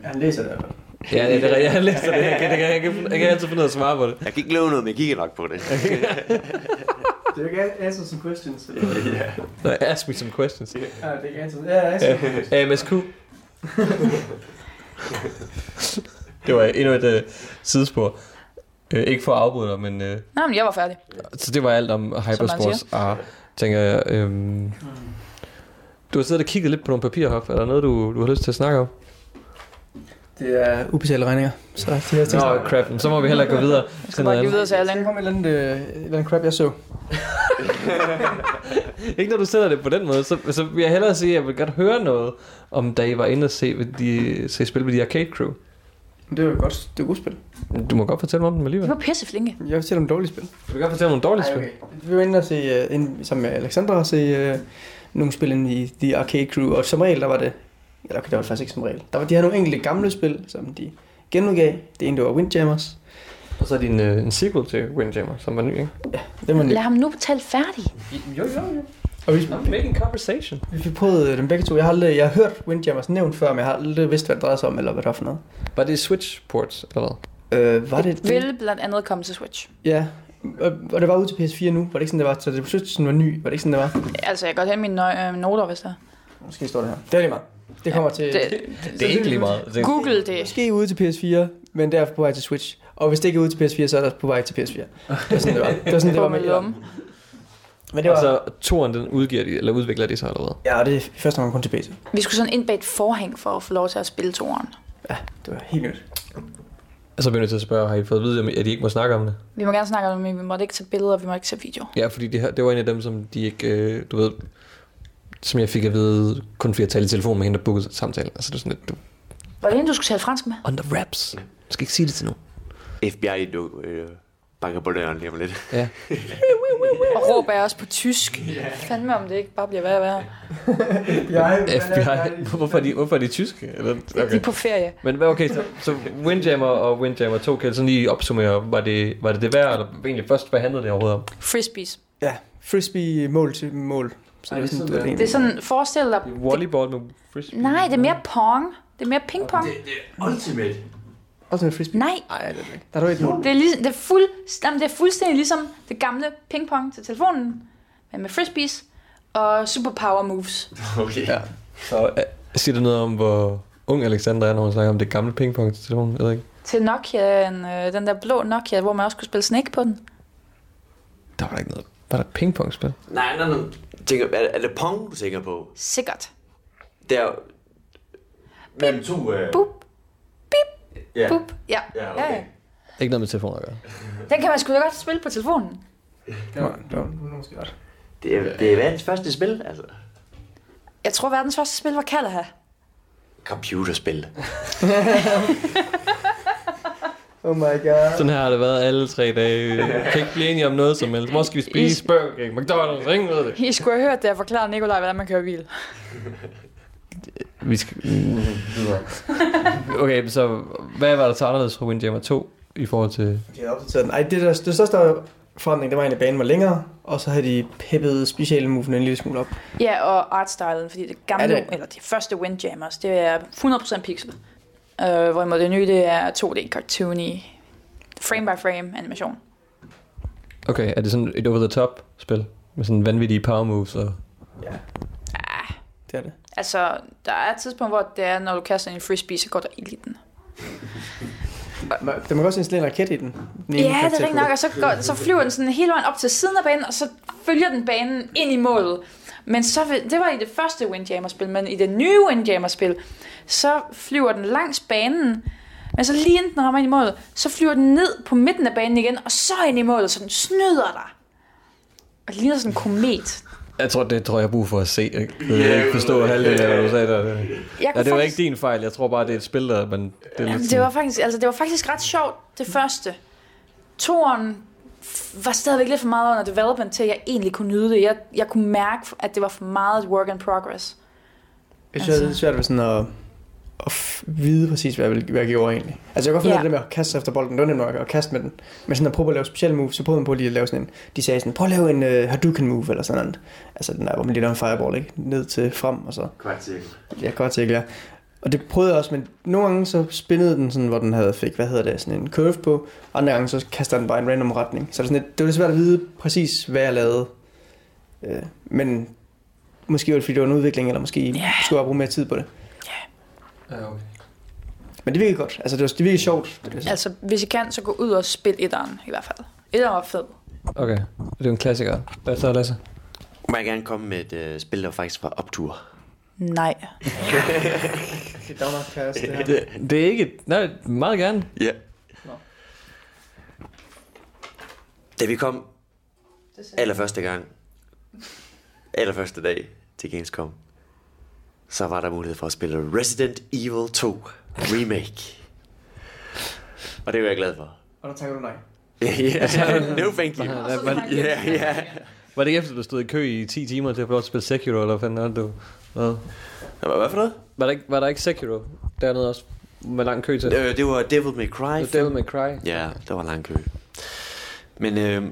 Han læser det i hvert fald. Ja, det er rigtigt. Jeg læser det. Jeg kan, jeg, kan, jeg, kan, jeg kan altid finde ud af at svare på det. Jeg kan ikke love noget, men jeg kigger nok på det. Det er ikke answer some questions. Nå, ask me some questions. Ja, det er ikke answer. Ja, answer some questions. AMSQ. det var endnu et uh, sidespor. Uh, ikke for at afbryde dig, men uh, Nej, men jeg var færdig. så det var alt om Hypersports. Ah, tænker jeg. Øhm, du har siddet og kigget lidt på nogle papirer, Hoff. Er der noget, du, du har lyst til at snakke om? Det er ubetalte regninger. Så det er Nå, crap. Så må vi heller gå videre. Jeg skal bare give videre til skal komme med et eller andet, øh, et eller andet crap, jeg så. Ikke når du sætter det på den måde, så, så vil jeg hellere sige, at jeg vil godt høre noget om, da I var inde og se, de, se spil med de Arcade Crew. Det var godt, det var godt spil. Du må godt fortælle mig om dem De alligevel. var pisse flinke. Jeg fortæller om dårlige spil. Du vil godt fortælle mig om dårlige spil. Vi var inde og se, uh, ind, sammen med Alexandra, og se uh, nogle spil ind i The Arcade Crew, og som regel, der var det, eller okay, det var det faktisk ikke som regel. Der var, de havde nogle enkelte gamle spil, som de genudgav. Det ene, det var Windjammers. Og så er din øh, en sequel til Windjammer, som var ny, ikke? Det var ny. Lad ham nu tale færdig. Jo, jo, jo. Og vi, I'm making conversation. vi fik prøvet øh, dem begge to. Jeg har, aldrig, jeg har hørt Windjammers nævnt før, men jeg har aldrig vidst, hvad det drejede sig om, eller hvad det var for noget. Var det Switch ports, eller hvad? Øh, var det Vil blandt andet komme til Switch. Ja, og, og det var ude til PS4 nu. Var det ikke sådan, det var? Så det var sådan var ny. Var det ikke sådan, det var? Altså, jeg kan godt have mine nø- øh, noter, hvis der. Måske står det her. Det er lige meget. Det kommer til... Det, Det er ikke lige meget. Det, Google det. Måske ude til PS4, men derfor på vej til Switch. Og hvis det ikke er ude til PS4, så er der på vej til PS4. Det var sådan, det var. Det var sådan, det var med Bummelum. Men det var... og så toren, den udgiver de, eller udvikler de så allerede. Ja, det er første omgang kun til PC. Vi skulle sådan ind bag et forhæng for at få lov til at spille toren. Ja, det var helt nyt. Og så bliver jeg nødt til at spørge, har I fået at vide, at I ikke må snakke om det? Vi må gerne snakke om det, men vi måtte ikke tage billeder, vi må ikke tage video. Ja, fordi det, her, det var en af dem, som de ikke, øh, du ved, som jeg fik at vide, kun fordi jeg talte i telefon med hende, der bookede samtalen. Altså det er sådan lidt, du, Var det hende, du skulle tale fransk med? under wraps. Du skal ikke sige det til nogen. FBI, du øh, banker på døren lige om lidt. Ja. Og råber jeg også på tysk. Fandme om det ikke bare bliver værre og værre. FBI. Hvorfor er de, hvorfor er de tyske? Eller, De er okay. på ferie. Men hvad okay, så, så Windjammer og Windjammer 2, kan jeg sådan lige opsummere, var det, var det det værd, eller egentlig først, hvad handlede det overhovedet om? Frisbees. Ja, frisbee mål til mål. Så Ej, det er sådan, det er det er Det er sådan, forestil dig... Volleyball med frisbee? Nej, det er mere pong. Det er mere pingpong. Ultimate. Også med frisbee. Nej, Nej, det er det ikke. Der er du et mål. det er, lige, det, er fuld, jamen, det er fuldstændig ligesom det gamle pingpong til telefonen, men med frisbees og superpower moves. Okay. Ja. Så uh, siger det noget om, hvor ung Alexander er, når hun snakker om det gamle pingpong til telefonen? Jeg ved ikke. Til Nokia, øh, den der blå Nokia, hvor man også kunne spille Snake på den. Der var der ikke noget. Var der pingpongspil? Nej, nej, nej. Tænker, er, er det Pong, du tænker på? Sikkert. Der mellem to... Øh... Boop, Ja. boop. Ja. Ja, okay. ja, ja. Ikke noget med telefoner at gøre. Den kan man sgu da godt spille på telefonen. Det var, det var, det var. Det er, det er verdens første spil, altså. Jeg tror, verdens første spil var Kalaha. Computerspil. Oh my god. Sådan her har det været alle tre dage. Kan ikke blive enige om noget som helst. Hvor skal vi spise? Burger King, McDonald's, ingen ved det. I skulle have hørt, da jeg forklarede Nikolaj, hvordan man kører bil. Vi skal... Okay, så hvad var der så anderledes fra Windjammer 2 i forhold til... De havde opdateret den. Ej, det, der, det største forandring, det var egentlig, at banen var længere, og så havde de peppet speciale movene en lille smule op. Ja, og artstylen, fordi det gamle, Ja, det- det... eller de første Windjammers, det er 100% pixel. Øh, hvorimod det nye, det er 2D cartoony, frame by frame animation. Okay, er det sådan et over-the-top spil? Med sådan vanvittige power moves og... Ja, Ah, det er det. altså, der er et tidspunkt, hvor det er, når du kaster en frisbee, så går der ild i den. Man, der må også installere en raket i den. den Ja, det er rigtigt nok, og så, går, så flyver den sådan hele vejen op til siden af banen, og så følger den banen ind i målet. Men så, det var i det første Windjammer-spil, men i det nye Windjammer-spil, så flyver den langs banen, men så lige inden den rammer ind i målet, så flyver den ned på midten af banen igen, og så ind i målet, så den snyder dig. Og det ligner sådan en komet. Jeg tror, det tror jeg har brug for at se. Jeg kan ikke forstå halvdelen af, hvad du sagde der. Jeg Ja, det var faktisk- ikke din fejl. Jeg tror bare, det er et spil, der... Men det, er Jamen, lidt det var faktisk, altså, det var faktisk ret sjovt, det første. Toren var stadigvæk lidt for meget under development til, at jeg egentlig kunne nyde det. Jeg, jeg kunne mærke, at det var for meget et work in progress. Jeg synes, det er svært ved sådan at, at vide præcis, hvad jeg, hvad jeg gjorde egentlig. Altså jeg kan godt finde Ja. yeah. det der med at kaste sig efter bolden, det var nemt nok at kaste med den. Men sådan at prøve at lave specielle moves, så prøvede man på lige at lave sådan en, de sagde sådan, prøv at lave en uh, Hadouken move eller sådan noget. Altså den der, hvor man lige laver en fireball, ikke? Ned til frem, og så Kvartcirkel. Ja, godt til, ja. Og det prøvede jeg også, men nogle gange så spinnede den sådan, hvor den havde fik, hvad hedder det, sådan en curve på. Andre gange så kaster den bare en random retning. Så det, er sådan lidt, det var lidt svært at vide præcis, hvad jeg lavede. Øh, men måske var det, fordi det var en udvikling, eller måske Ja. skulle jeg bruge mere tid på det. Ja, okay. Men det virkede godt. Altså det, var, det virkede sjovt. Det, altså, Altså, hvis I kan, så gå ud og spil etteren i hvert fald. Etteren var fed. Okay, det er en klassiker. Hvad så, Lasse? Må jeg gerne komme med et øh, spil, der faktisk var optur. Nej. det er nok kaos, det her. Det, det er ikke... Nej, meget gerne. Ja. Nå. Da vi kom allerførste gang, allerførste dag til Gamescom, så var der mulighed for at spille Resident Evil 2 Remake. Og det var jeg glad for. Og der takker du nej. yeah, no thank you. Ja, ja. var det ikke efter, du stod i kø i 10 timer til at få lov at spille Sekiro, eller hvad fanden er det, du... Hvad? Hvad for noget? Var der, ikke, var der ikke Sekiro dernede også? Med lang kø til? Øh, det var Devil May Cry. The Devil May Cry. Ja, der var lang kø. Men øh,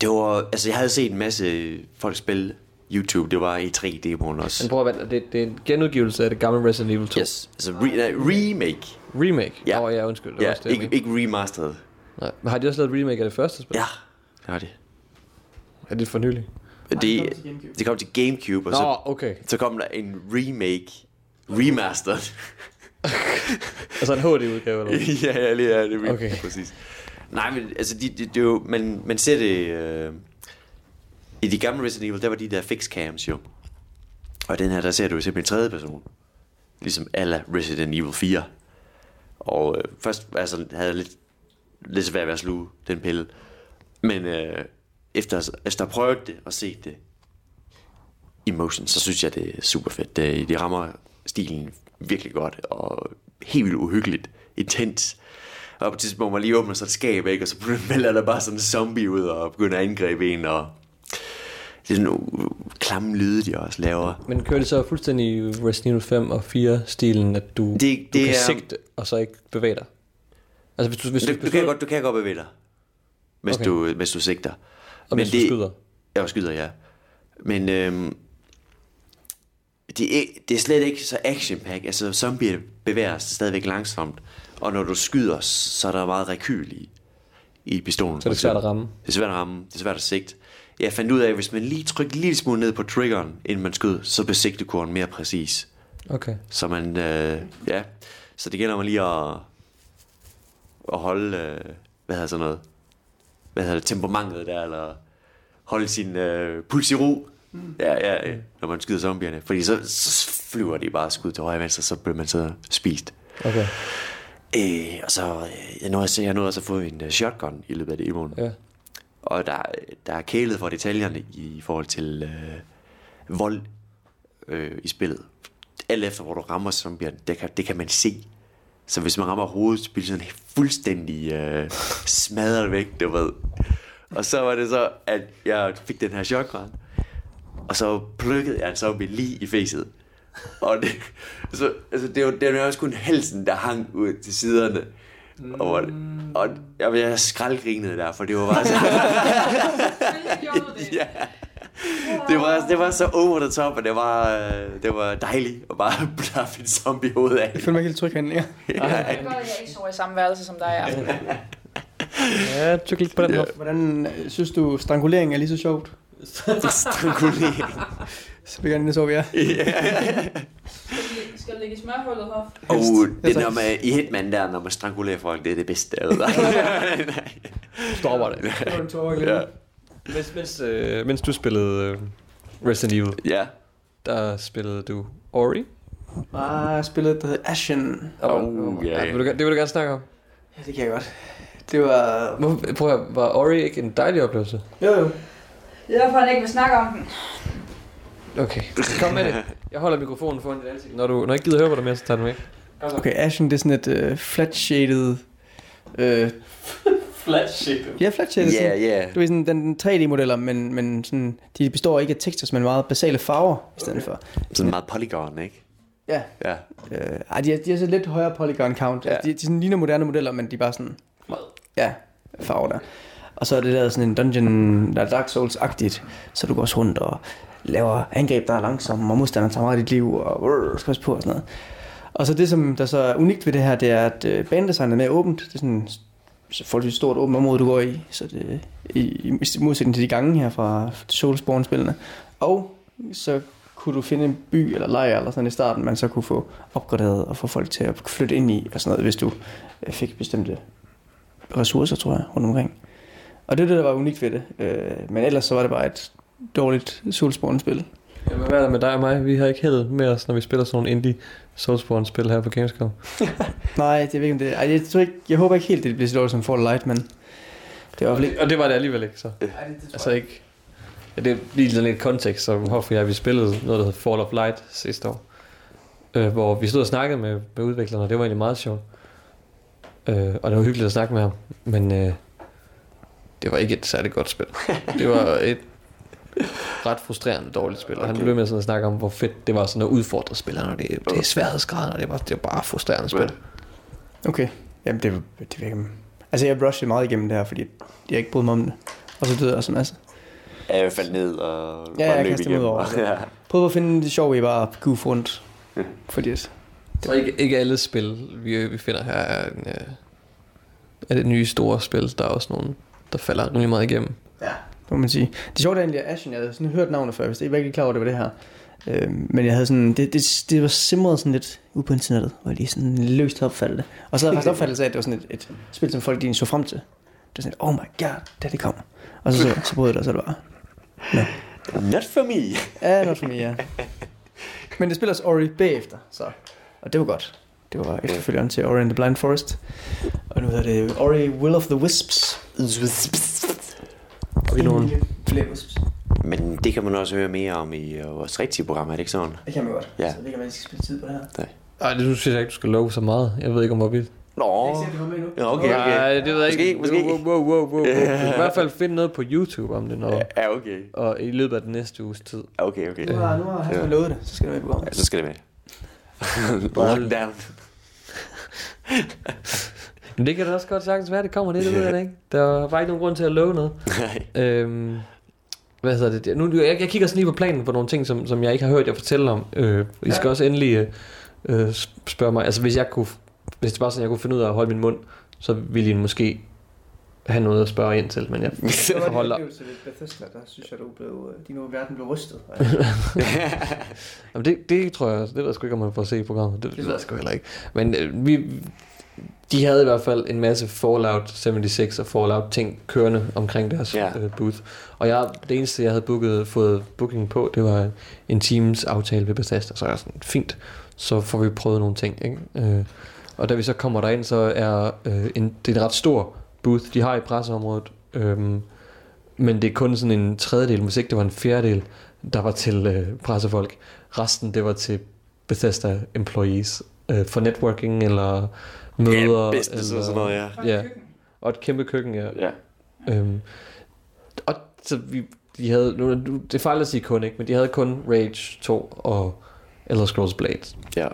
det var, altså jeg havde set en masse folk spille YouTube, det var i 3D-måneden også. Men prøv at vente, det, det er en genudgivelse af det gamle Resident Evil 2. Yes, altså re, nej, remake. Remake? Ja. Åh oh, ja, undskyld. Det Ja, også det, ikke, ikke remastered. Nej. Men har de også lavet remake af det første spil? Ja, det var det. Er det for nylig? Det, det kom til Gamecube, og så, Nå, okay. så kom der en remake, remastered. Altså en HD-udgave, eller hvad? ja, ja, lige er det remake, Okay. præcis. Nej, men altså, de, de, det er jo, man, man ser det... Øh, i de gamle Resident Evil, der var de der fix cams jo. Og den her, der ser du jo simpelthen tredje person. Ligesom alla Resident Evil 4. Og øh, først altså, havde jeg lidt, lidt svært ved at sluge den pille. Men øh, efter, efter at prøvet det og set det i motion, så synes jeg, det er super fedt. Det, de rammer stilen virkelig godt, og helt vildt uhyggeligt, intens. Og på et tidspunkt, hvor man lige åbner så et skab, ikke? og så vælger der bare sådan en zombie ud og begynder at angribe en, og det er sådan nogle klamme lyde, de også laver. Men kører det så fuldstændig Resident Evil 5 og 4-stilen, at du, Det- du det kan er- sigte, og så ikke bevæge dig? Altså hvis du, hvis Du, du, kan godt, du kan godt bevæge dig, hvis, Okay. du, hvis du sigter. og hvis du det, skyder? Jeg skyder, ja. Men øhm, det, er, det er slet ikke så action pack. Altså zombier bevæger sig stadigvæk langsomt. Og når du skyder, så er der meget rekyl i, i pistolen. Så er det svært at ramme? Det er svært at ramme. Det er svært at sigte. Jeg fandt ud af, at hvis man lige trykker en lille smule ned på triggeren, inden man skød, så bliver sigtekurven mere præcis. Okay. Så man, øh, ja. Så det gælder om lige at, at holde, øh, hvad hedder sådan noget, hvad hedder det, temperamentet der, eller holde sin øh, puls i ro. Ja, ja, ja, når man skyder zombierne. Fordi så, så flyver de bare skud til højre og venstre, så bliver man så spist. Okay. Øh, og så, øh, jeg nåede, jeg nåede også at få en uh, shotgun i løbet af det måned. Ja. Og der, der er kælet for detaljerne i forhold til øh, vold øh, i spillet. Alt efter hvor du rammer zombierne, det kan, det kan man se. Så hvis man rammer hovedet, så bliver det sådan fuldstændig øh, smadret væk, du ved. Og så var det så, at jeg fik den her shotgun, og så plukkede jeg en zombie lige i facet. Og det, så, altså, det var, det var også kun halsen, der hang ud til siderne. Og, hvor- og jeg, jeg skraldgrinede der, for det var bare så... ja. Det var, det var så over the top, og det var, øh, det var dejligt at bare blaffe en zombie ud af. Jeg føler mig ikke helt tryg herinde. Ja. Det er godt, at jeg ikke sover i samme værelse som dig i aften. Ja, tyk lidt på den Ja. Hvordan øh, synes du, strangulering er lige så sjovt? Strangulering. Så vil jeg gerne og sove, ja. Skal du ligge i smørhullet her? Og det når man, i Hitman der, når man strangulerer folk, det er det bedste. derude. Stopper det. ja. Mens, mens, øh, mens du spillede øh, Resident Evil, ja. der spillede du Ori. Ah, jeg spillede, der hedder Ashen. Oh, ja, ja. Vil du, gerne- det vil du gerne snakke om. Ja, det kan jeg godt. Det var... Prøv at, var Ori ikke en dejlig oplevelse? Jo, jo. Det er derfor, han ikke vil snakke om den. Okay, kom med det. Jeg holder mikrofonen foran dit ansigt. Når du, når jeg ikke gider høre på dig mere, så tager den væk. Okay, Ashen, det er sådan et uh, flat-shaded... Uh, Flat shape. ja, flat-shaded. Ja, sådan- ja. Du ved sådan, den 3D-modeller, men, men sådan, de består ikke af tekster, men meget basale farver i stedet for. Sådan meget polygon, ikke? Ja. Ja. Øh, ej, de, er, de er så lidt højere polygon count. Ja. Ja. De, de sådan ligner moderne modeller, men de er bare sådan... Ja, farver der. Og så er det der sådan en dungeon, der er Dark Souls-agtigt, så du går også rundt og laver angreb, der er langsomme, og modstanderen tager meget af dit liv, og uh, skal passe på og sådan noget. Og så det, som der så er unikt ved det her, det er, at øh, banedesignet er mere åbent. Det er sådan så forholdsvis stort åbent område, du går i, så det i, i modsætning til de gange her fra Soulsborne-spillene. Og så kunne du finde en by eller lejr eller sådan i starten, man så kunne få opgraderet og få folk til at flytte ind i og sådan noget, hvis du øh, fik bestemte ressourcer, tror jeg, rundt omkring. Og det er det, der var unikt ved det. Øh, men ellers så var det bare et dårligt Soulsborne-spil. Jamen, hvad er der med dig og mig? Vi har ikke held med os, når vi spiller sådan nogle indie Soulsborne-spil her på Gamescom. Nej, det er ikke, om det Ej, jeg, tror ikke, jeg håber ikke helt, det bliver så dårligt som Fall Light, men det er fald ikke... Og det var det alligevel ikke, så. Ej, det, det Altså ikke... Ja, det er lige sådan lidt kontekst, så hvorfor jeg vi spillede noget, der hed Fall of Light sidste år. Øh, hvor vi stod og snakkede med, med udviklerne, og det var egentlig meget sjovt. Øh, og det var hyggeligt at snakke med ham, men øh, det var ikke et særligt godt spil. Det var et ret frustrerende dårligt spil, og han Okay. blev med sådan at snakke om, hvor fedt det var sådan at udfordre spillerne, og det, det er sværhedsgraden, og det var, det var bare frustrerende spil. Okay. Jamen, det, det virker... Altså, jeg rushede meget igennem det her, fordi jeg ikke brød mig om det. Og så døde jeg også en masse. Ja, jeg faldt ned og Ja, bare jeg løb mig ud igennem. over det. ja. Prøv at finde det sjove i bare at goof rundt. Ja. Fordi at, Så ikke, ikke alle spil, vi, vi finder her, er, en, øh, er det nye store spil. Der er også nogle, der falder rimelig meget igennem. Ja. Det må man sige. Det sjove er egentlig, at Ashen, jeg havde sådan hørt navnet før, hvis det var ikke klar over, det var det her. Øhm, men jeg havde sådan, det, det, det var simret sådan lidt ud på internettet, hvor jeg lige sådan løst opfattet det. Og så havde jeg faktisk opfattet af, at det var sådan et, et spil, som folk lige så frem til. Det var sådan, oh my god, da det kom. Og så, så, så brød jeg det, og så det bare, Not for me. ja, not for me, ja. Men det spiller også Ori bagefter, så. Og det var godt. Det var efterfølgeren til Ori and the Blind Forest. Og nu hedder det Ori Will of the Wisps. Og vi nogle, Flere wisps. Men det kan man også høre mere om i øh, vores rigtige program, er det ikke sådan? Det kan man godt. Ja. Så det kan man ikke spille tid på det her. ej, det synes jeg ikke, du skal love så meget. Jeg ved ikke, om hvorvidt. Nå. Jeg ikke med nu. Ja, okay, okay. Nej, det ved jeg ikke. Måske, måske. Wow, wow, wow, wow, wow. Du kan i hvert fald finde noget på YouTube om det, når, Ja, okay. og i løbet af den næste uges tid. Okay, okay. Nu har, nu har han Ja. lovet det, så skal det være i Ja, programmet. så skal det med. Lockdown. Men det kan da også godt sagtens være, det kommer det, det ved jeg da ikke. Der var bare ikke nogen grund til at love noget. Nej. Øhm, hvad hedder det? Nu, jeg, jeg kigger sådan lige på planen på nogle ting, som, som jeg ikke har hørt jer fortælle om. Øh, I skal også endelig øh, øh, spørge mig. Altså hvis jeg kunne, hvis det var sådan, jeg kunne finde ud af at holde min mund, så ville I måske have noget at spørge ind til. Men jeg Det var oplevelse ved Bethesda, der synes jeg, du blev, øh, din verden blev rystet. Jamen det, det tror jeg, det ved jeg sgu ikke, om man får se i programmet. Det, det ved jeg sgu heller ikke. Men øh, vi, de havde i hvert fald en masse Fallout 76 og Fallout ting kørende omkring deres ja. øh, booth. Og jeg, det eneste, jeg havde booket, fået booking på, det var en Teams aftale ved Bethesda. Så er jeg sådan, fint, så får vi prøvet nogle ting. Ikke? Øh, og da vi så kommer derind, så er øh, en, det er en ret stor booth, de har i presseområdet. Øhm, men det er kun sådan en tredjedel, hvis ikke det var en fjerdedel, der var til øh, pressefolk. Resten, det var til Bethesda employees. Øh, for networking eller møder. Ja, business og sådan noget, ja. Ja, og et kæmpe køkken, ja. Ja. Øhm, og så vi, de havde, nu, det er fejl at sige kun, ikke? Men de havde kun Rage 2 og Elder Scrolls Blades. Ja.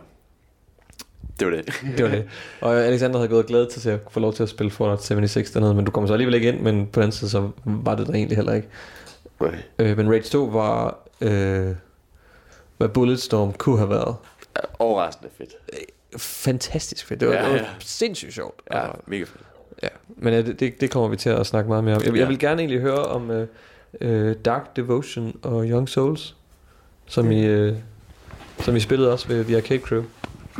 Det var det. Det var det. Og Alexander havde gået glad til at få lov til at spille Fallout 76 dernede, men du kommer så alligevel ikke ind, men på den anden side, så var det der egentlig heller ikke. Nej. Øh, men Rage 2 var, øh, hvad Bulletstorm kunne have været. Overraskende fedt. Fantastisk fedt. Det var, Ja, ja, ja. ja. det var sindssygt sjovt. Ja, Og, mega fedt. ja. Men øh, det, det kommer vi til at snakke meget mere om. Jeg, Ja. jeg vil gerne egentlig høre om øh, øh, Dark Devotion og Young Souls, som, I, øh, som I spillede også ved The Arcade Crew.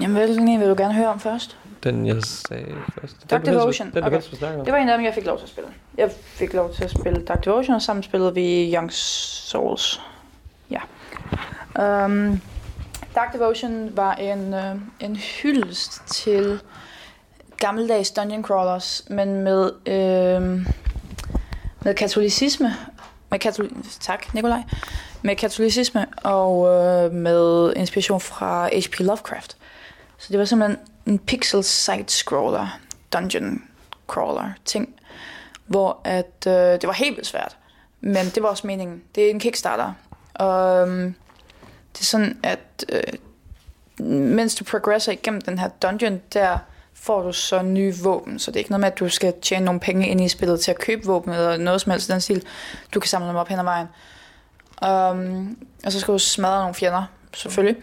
Jamen, hvilken en vil du gerne høre om først? Den jeg sagde først. Den, Dark Devotion, Den okay. om. Det var en af dem, jeg fik lov til at spille. Jeg fik lov til at spille Dark Devotion, og sammen spillede vi Young Souls. Ja. Um, Dark Devotion var en, uh, en hyldest til gammeldags dungeon crawlers, men med, uh, med katolicisme. Med katoli tak, Nikolaj. Med katolicisme og uh, med inspiration fra H.P. Lovecraft. Så det var simpelthen en pixel side-scroller, dungeon crawler ting, hvor at, øh, det var helt vildt svært. Men det var også meningen. Det er en Kickstarter. Og øhm, det er sådan, at øh, mens du progresser igennem den her dungeon, der får du så nye våben. Så det er ikke noget med, at du skal tjene nogle penge ind i spillet til at købe våben eller noget som helst den stil. Du kan samle dem op hen ad vejen. Um, og så skal du smadre nogle fjender, selvfølgelig.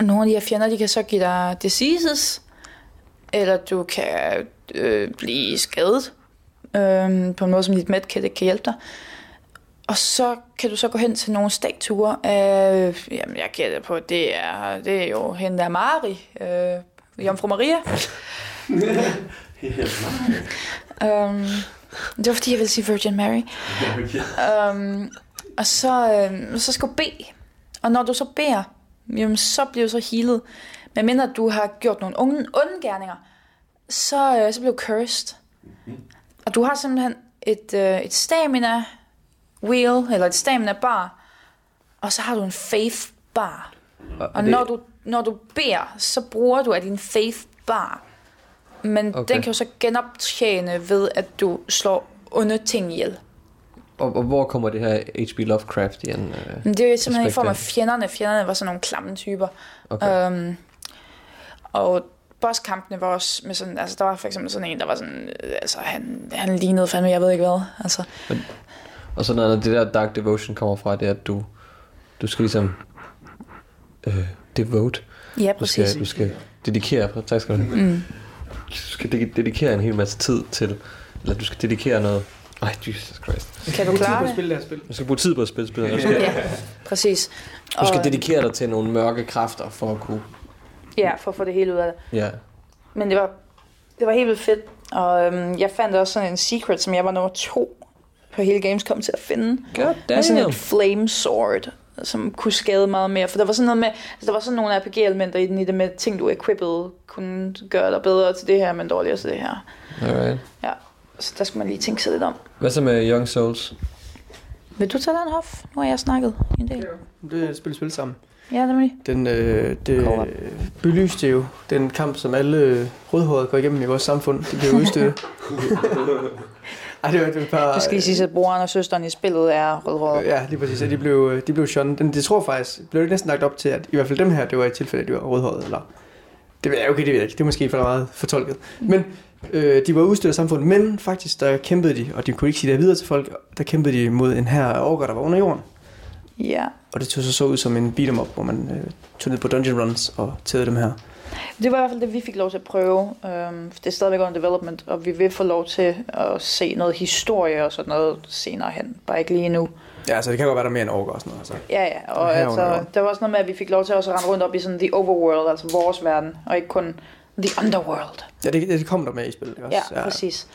Og nogle af de her fjender, de kan så give dig diseases, eller du kan øh, blive skadet øh, på en måde, som dit medkit ikke kan hjælpe dig. Og så kan du så gå hen til nogle statuer af, jamen jeg gætter på, det er, det er jo hende der Mari, øh, Jomfru Maria. um, det var fordi, jeg ville sige Virgin Mary. Um, og så, øh, så skal du bede. Og når du så beder, jamen, så bliver du så healet. Men mindre du har gjort nogle onde, onde gerninger, så, øh, så bliver du cursed. Og du har simpelthen et, øh, et stamina wheel, eller et stamina bar, og så har du en faith bar. Og det- når du, når du beder, så bruger du af din faith bar. Men. Okay. den kan jo så genoptjene ved, at du slår onde ting ihjel. Og, og hvor kommer det her H.P. Lovecraft igen? Øh, det er jo simpelthen i form af fjenderne. Fjenderne var sådan nogle klamme typer. okay. Um, og bosskampene var også med sådan, altså der var for eksempel sådan en, der var sådan, øh, altså han, han lignede fandme, jeg ved ikke hvad, altså. Og så når det der Dark Devotion kommer fra, det er, at du, du skal ligesom øh, devote. Ja, Du præcis. skal, du skal dedikere, tak skal du have. Mm. Du skal de- dedikere en hel masse tid til, eller du skal dedikere noget. Ej, Jesus Christ. Kan du klare at det? spille det her spil. Du skal bruge tid på at spille spillet. Du skal, Ja, præcis. du skal Og- dedikere dig til nogle mørke kræfter for at kunne... Ja, for at få det hele ud af det. Ja. Men det var, det var helt vildt fedt. Og øhm, jeg fandt også sådan en secret, som jeg var nummer to på hele Gamescom til at finde. God Med sådan et flame sword, som kunne skade meget mere. For der var sådan noget med, altså der var sådan nogle RPG-elementer i den, i det med ting, du equippede, kunne gøre dig bedre til det her, men dårligere til det her. Alright. Ja, så der skulle man lige tænke sig lidt om. Hvad så med Young Souls? Vil du tage den, Hoff? Nu har jeg snakket en del. Det er et spil, spil sammen. Ja, nemlig. Den, øh, det øh, belyste jo den kamp, som alle øh, rødhårede går igennem i vores samfund. De bliver udstødt. Ej, det var, det var bare... Det skal lige sige, at broren og søsteren i spillet er rødhåret. Ja, lige præcis. De blev, øh, de blev shunned. Den, det tror faktisk, blev det næsten lagt op til, at i hvert fald dem her, det var i tilfælde, at de var rødhårede, eller... Det ved jeg, okay, det ved jeg ikke. Det er måske for meget fortolket. Men øh, de var udstødt af samfundet, men faktisk, der kæmpede de, og de kunne ikke sige det videre til folk, der kæmpede de mod en her orker, der var under jorden. Ja. Og det tog så så ud som en beat'em up, hvor man øh, tog ned på dungeon runs og tædede dem her. Det var i hvert fald det, vi fik lov til at prøve. Um, det er stadigvæk under development, og vi vil få lov til at se noget historie og sådan noget senere hen. Bare ikke lige nu. Ja, altså det kan godt være, der er mere end orker og sådan noget. Altså. Ja, ja. Og altså, der var også noget med, at vi fik lov til også at rende rundt op i sådan the overworld, altså vores verden, og ikke kun the underworld. Ja, det, det kom der med i spillet, ikke også? Ja, præcis.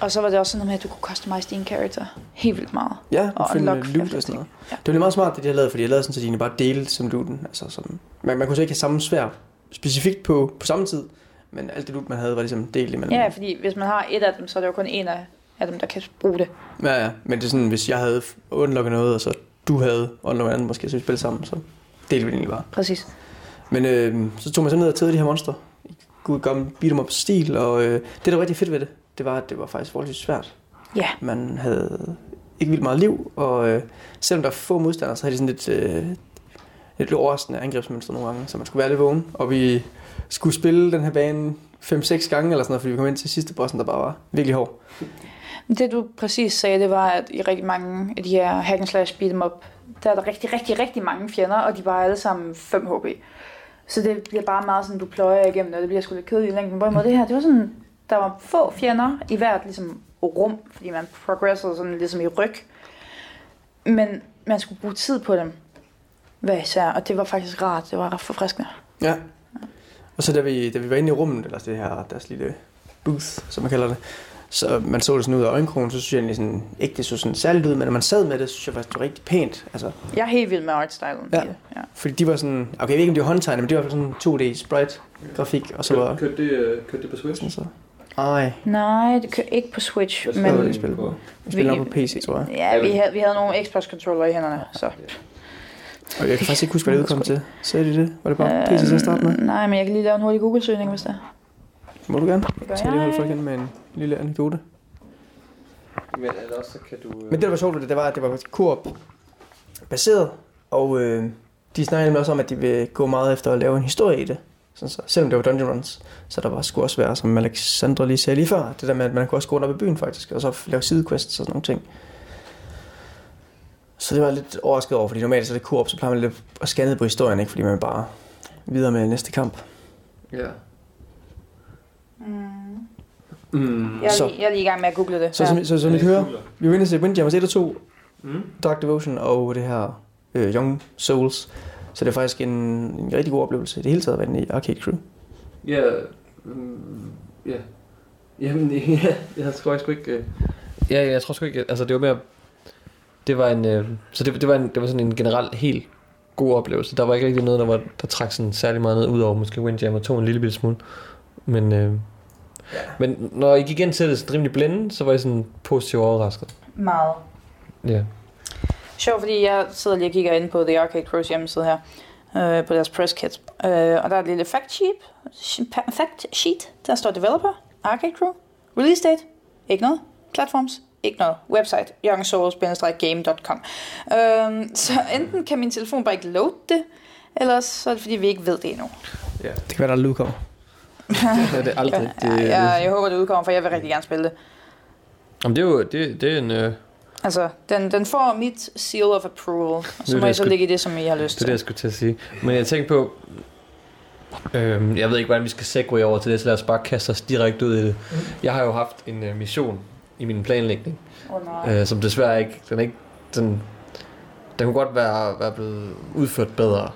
Og så var det også sådan noget med, at du kunne customize din character helt vildt meget. Ja, Og finde unlock loot og sådan noget. Ja. Det var lidt meget smart, det de har lavet, fordi de har lavet sådan, så de egentlig bare delte som looten. Altså sådan, man, man kunne så ikke have samme svær specifikt på, på samme tid, men alt det loot, man havde, var ligesom delt imellem. Ja, fordi hvis man har et af dem, så er det jo kun en af, af dem, der kan bruge det. ja, ja. Men det er sådan, hvis jeg havde unlocket noget, og så du havde unlocket andet, måske så vi spille sammen, så delte vi det egentlig bare. Præcis. Men øh, så tog man så ned og tædede de her monstre. God gammel beat'em up stil, og øh, det, der var rigtig fedt ved det, det var, at det var faktisk forholdsvis svært. Ja. Man havde ikke vildt meget liv, og øh, selvom der er få modstandere, så havde de sådan lidt, øh, lidt overraskende angrebsmønster nogle gange, så man skulle være lidt vågen. Og vi skulle spille den her bane 5-6 gange eller sådan noget, fordi vi kom ind til sidste bossen, der bare var virkelig hård. Det du præcis sagde, det var, at i rigtig mange af de her hack and slash beat 'em up, der er der rigtig, rigtig, rigtig mange fjender, og de var alle sammen 5 HP. Så det bliver bare meget sådan, du pløjer igennem, og det bliver sgu lidt kedeligt i længden. Hvorimod det her, det var sådan, der var få fjender i hvert ligesom, rum, fordi man progressede sådan ligesom i ryg. Men man skulle bruge tid på dem hver især, og det var faktisk rart. Det var ret forfriskende. Ja. Og så da vi, da vi var inde i rummet, eller det her, deres lille booth, som man kalder det, så man så det sådan ud af øjenkrogen, så synes jeg egentlig sådan, ikke det så sådan særligt ud, men når man sad med det, så synes jeg faktisk, det var rigtig pænt. Altså, Jeg er helt vild med artstylen. Ja. ja. fordi de var sådan, okay, jeg ved ikke, om de var håndtegnet, men det var sådan 2D sprite-grafik, og så var Kørte det, øh, kørte det på Switch? sådan så. Ej, Nej, det kører ikke på Switch, Hvad det men var det, de spillede på. Jeg spiller op på PC, tror jeg. Ja, vi havde, vi havde nogle Xbox-controller i hænderne, så... Og jeg kan faktisk ikke huske, hvad det udkom til. Sagde de det? Var det bare PC til at starte med? Nej, men jeg kan lige lave en hurtig Google-søgning, hvis det er. Må du gerne? Det gør Så jeg lige holde folk jeg. ind med en lille anekdote. Men ellers så kan du... Øh... Men det, der var sjovt ved det, det var, at det var koop baseret, og øh, de snakker nemlig også om, at de vil gå meget efter at lave en historie i det. Sådan så, selvom det var dungeon runs, så der var skulle også være, som Alexandra lige sagde lige før, det der med, at man kunne også gå rundt op i byen faktisk, og så lave sidequests og sådan nogle ting. Så det var lidt overrasket over, fordi normalt så er det koop, så plejer man lidt at scanne på historien, ikke? fordi man bare videre med næste kamp. Ja. Mm. Mm. Jeg, er Så- lige, jeg er lige i gang med at google det. Så, så, så, som I hører, vi var inde og se Windjammers 1 og 2, Mm. Dark Devotion og det her øh, Young Souls. Så det er faktisk en, en rigtig god oplevelse i det hele taget at være i Arcade Crew. Ja, mm, ja. Jamen, ja, jeg tror jeg sgu ikke... øh, Ja, jeg tror sgu ikke... Altså, det var mere... Det var en... øh, Så det, det, var en, det var sådan en generelt helt god oplevelse. Der var ikke rigtig noget, der, var, der trak sådan særlig meget ned, udover måske Windjammer 2 en lille bitte smule. Men, øh, men når I gik ind til det sådan rimelig blinde, så var I sådan positivt overrasket. Meget. Ja. Sjovt, fordi jeg sidder lige og kigger ind på The Arcade Crows hjemmeside her, øh, på deres press kit. Øh, og der er et lille fact sheet, fact sheet, der står developer, Arcade Crew, release date, ikke noget, platforms, ikke noget, website, youngsouls-game.com. Øh, så enten kan min telefon bare ikke load det, eller så er det fordi, vi ikke ved det endnu. Det kan være, der er det er aldrig. Ja, Det, jeg, jeg håber, det udkommer, for jeg vil rigtig gerne spille det. Jamen, det er jo det, det er en... Øh, Altså, den, den får mit seal of approval, og så Det må det, I så jeg ligge i det, som I har lyst Det er det, jeg til. skulle til at sige. Men jeg tænkte på... Øhm, jeg ved ikke, hvordan vi skal segue over til det, så lad os bare kaste os direkte ud i det. Jeg har jo haft en øh, mission i min planlægning, Oh, øh, som desværre ikke... Den, ikke den, den kunne godt være, være blevet udført bedre.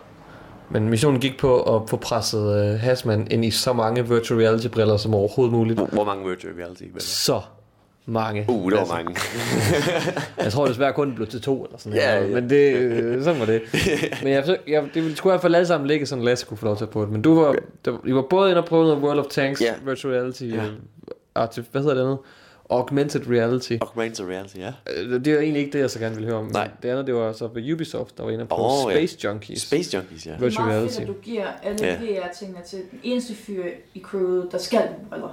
Men missionen gik på at få presset øh, Hasman ind i så mange virtual reality briller som overhovedet muligt. Hvor, hvor mange virtual reality? Vel? Så mange. Uh, det var Altså, mange. Jeg tror desværre kun det blev til to eller sådan Ja, noget. ja. Men det, øh, sådan var det. Men jeg, jeg, det skulle i hvert fald alle sammen ligge sådan, Lasse kunne få lov til at prøve det. Men du var, der, I var både inde og prøve noget World of Tanks, Ja. Virtual Reality, Ja. ja. artif, hvad hedder det andet? Augmented Reality. Augmented reality, ja. Øh, Det er egentlig ikke det, jeg så gerne ville høre om. Nej. Det andet, det var så ved Ubisoft, der var inde og Åh, oh, ja. Space Junkies. Space Junkies, ja. Virtual det er meget fedt, reality. at du giver alle Ja. VR-tingene til den eneste fyr i crewet, der skal bruge briller.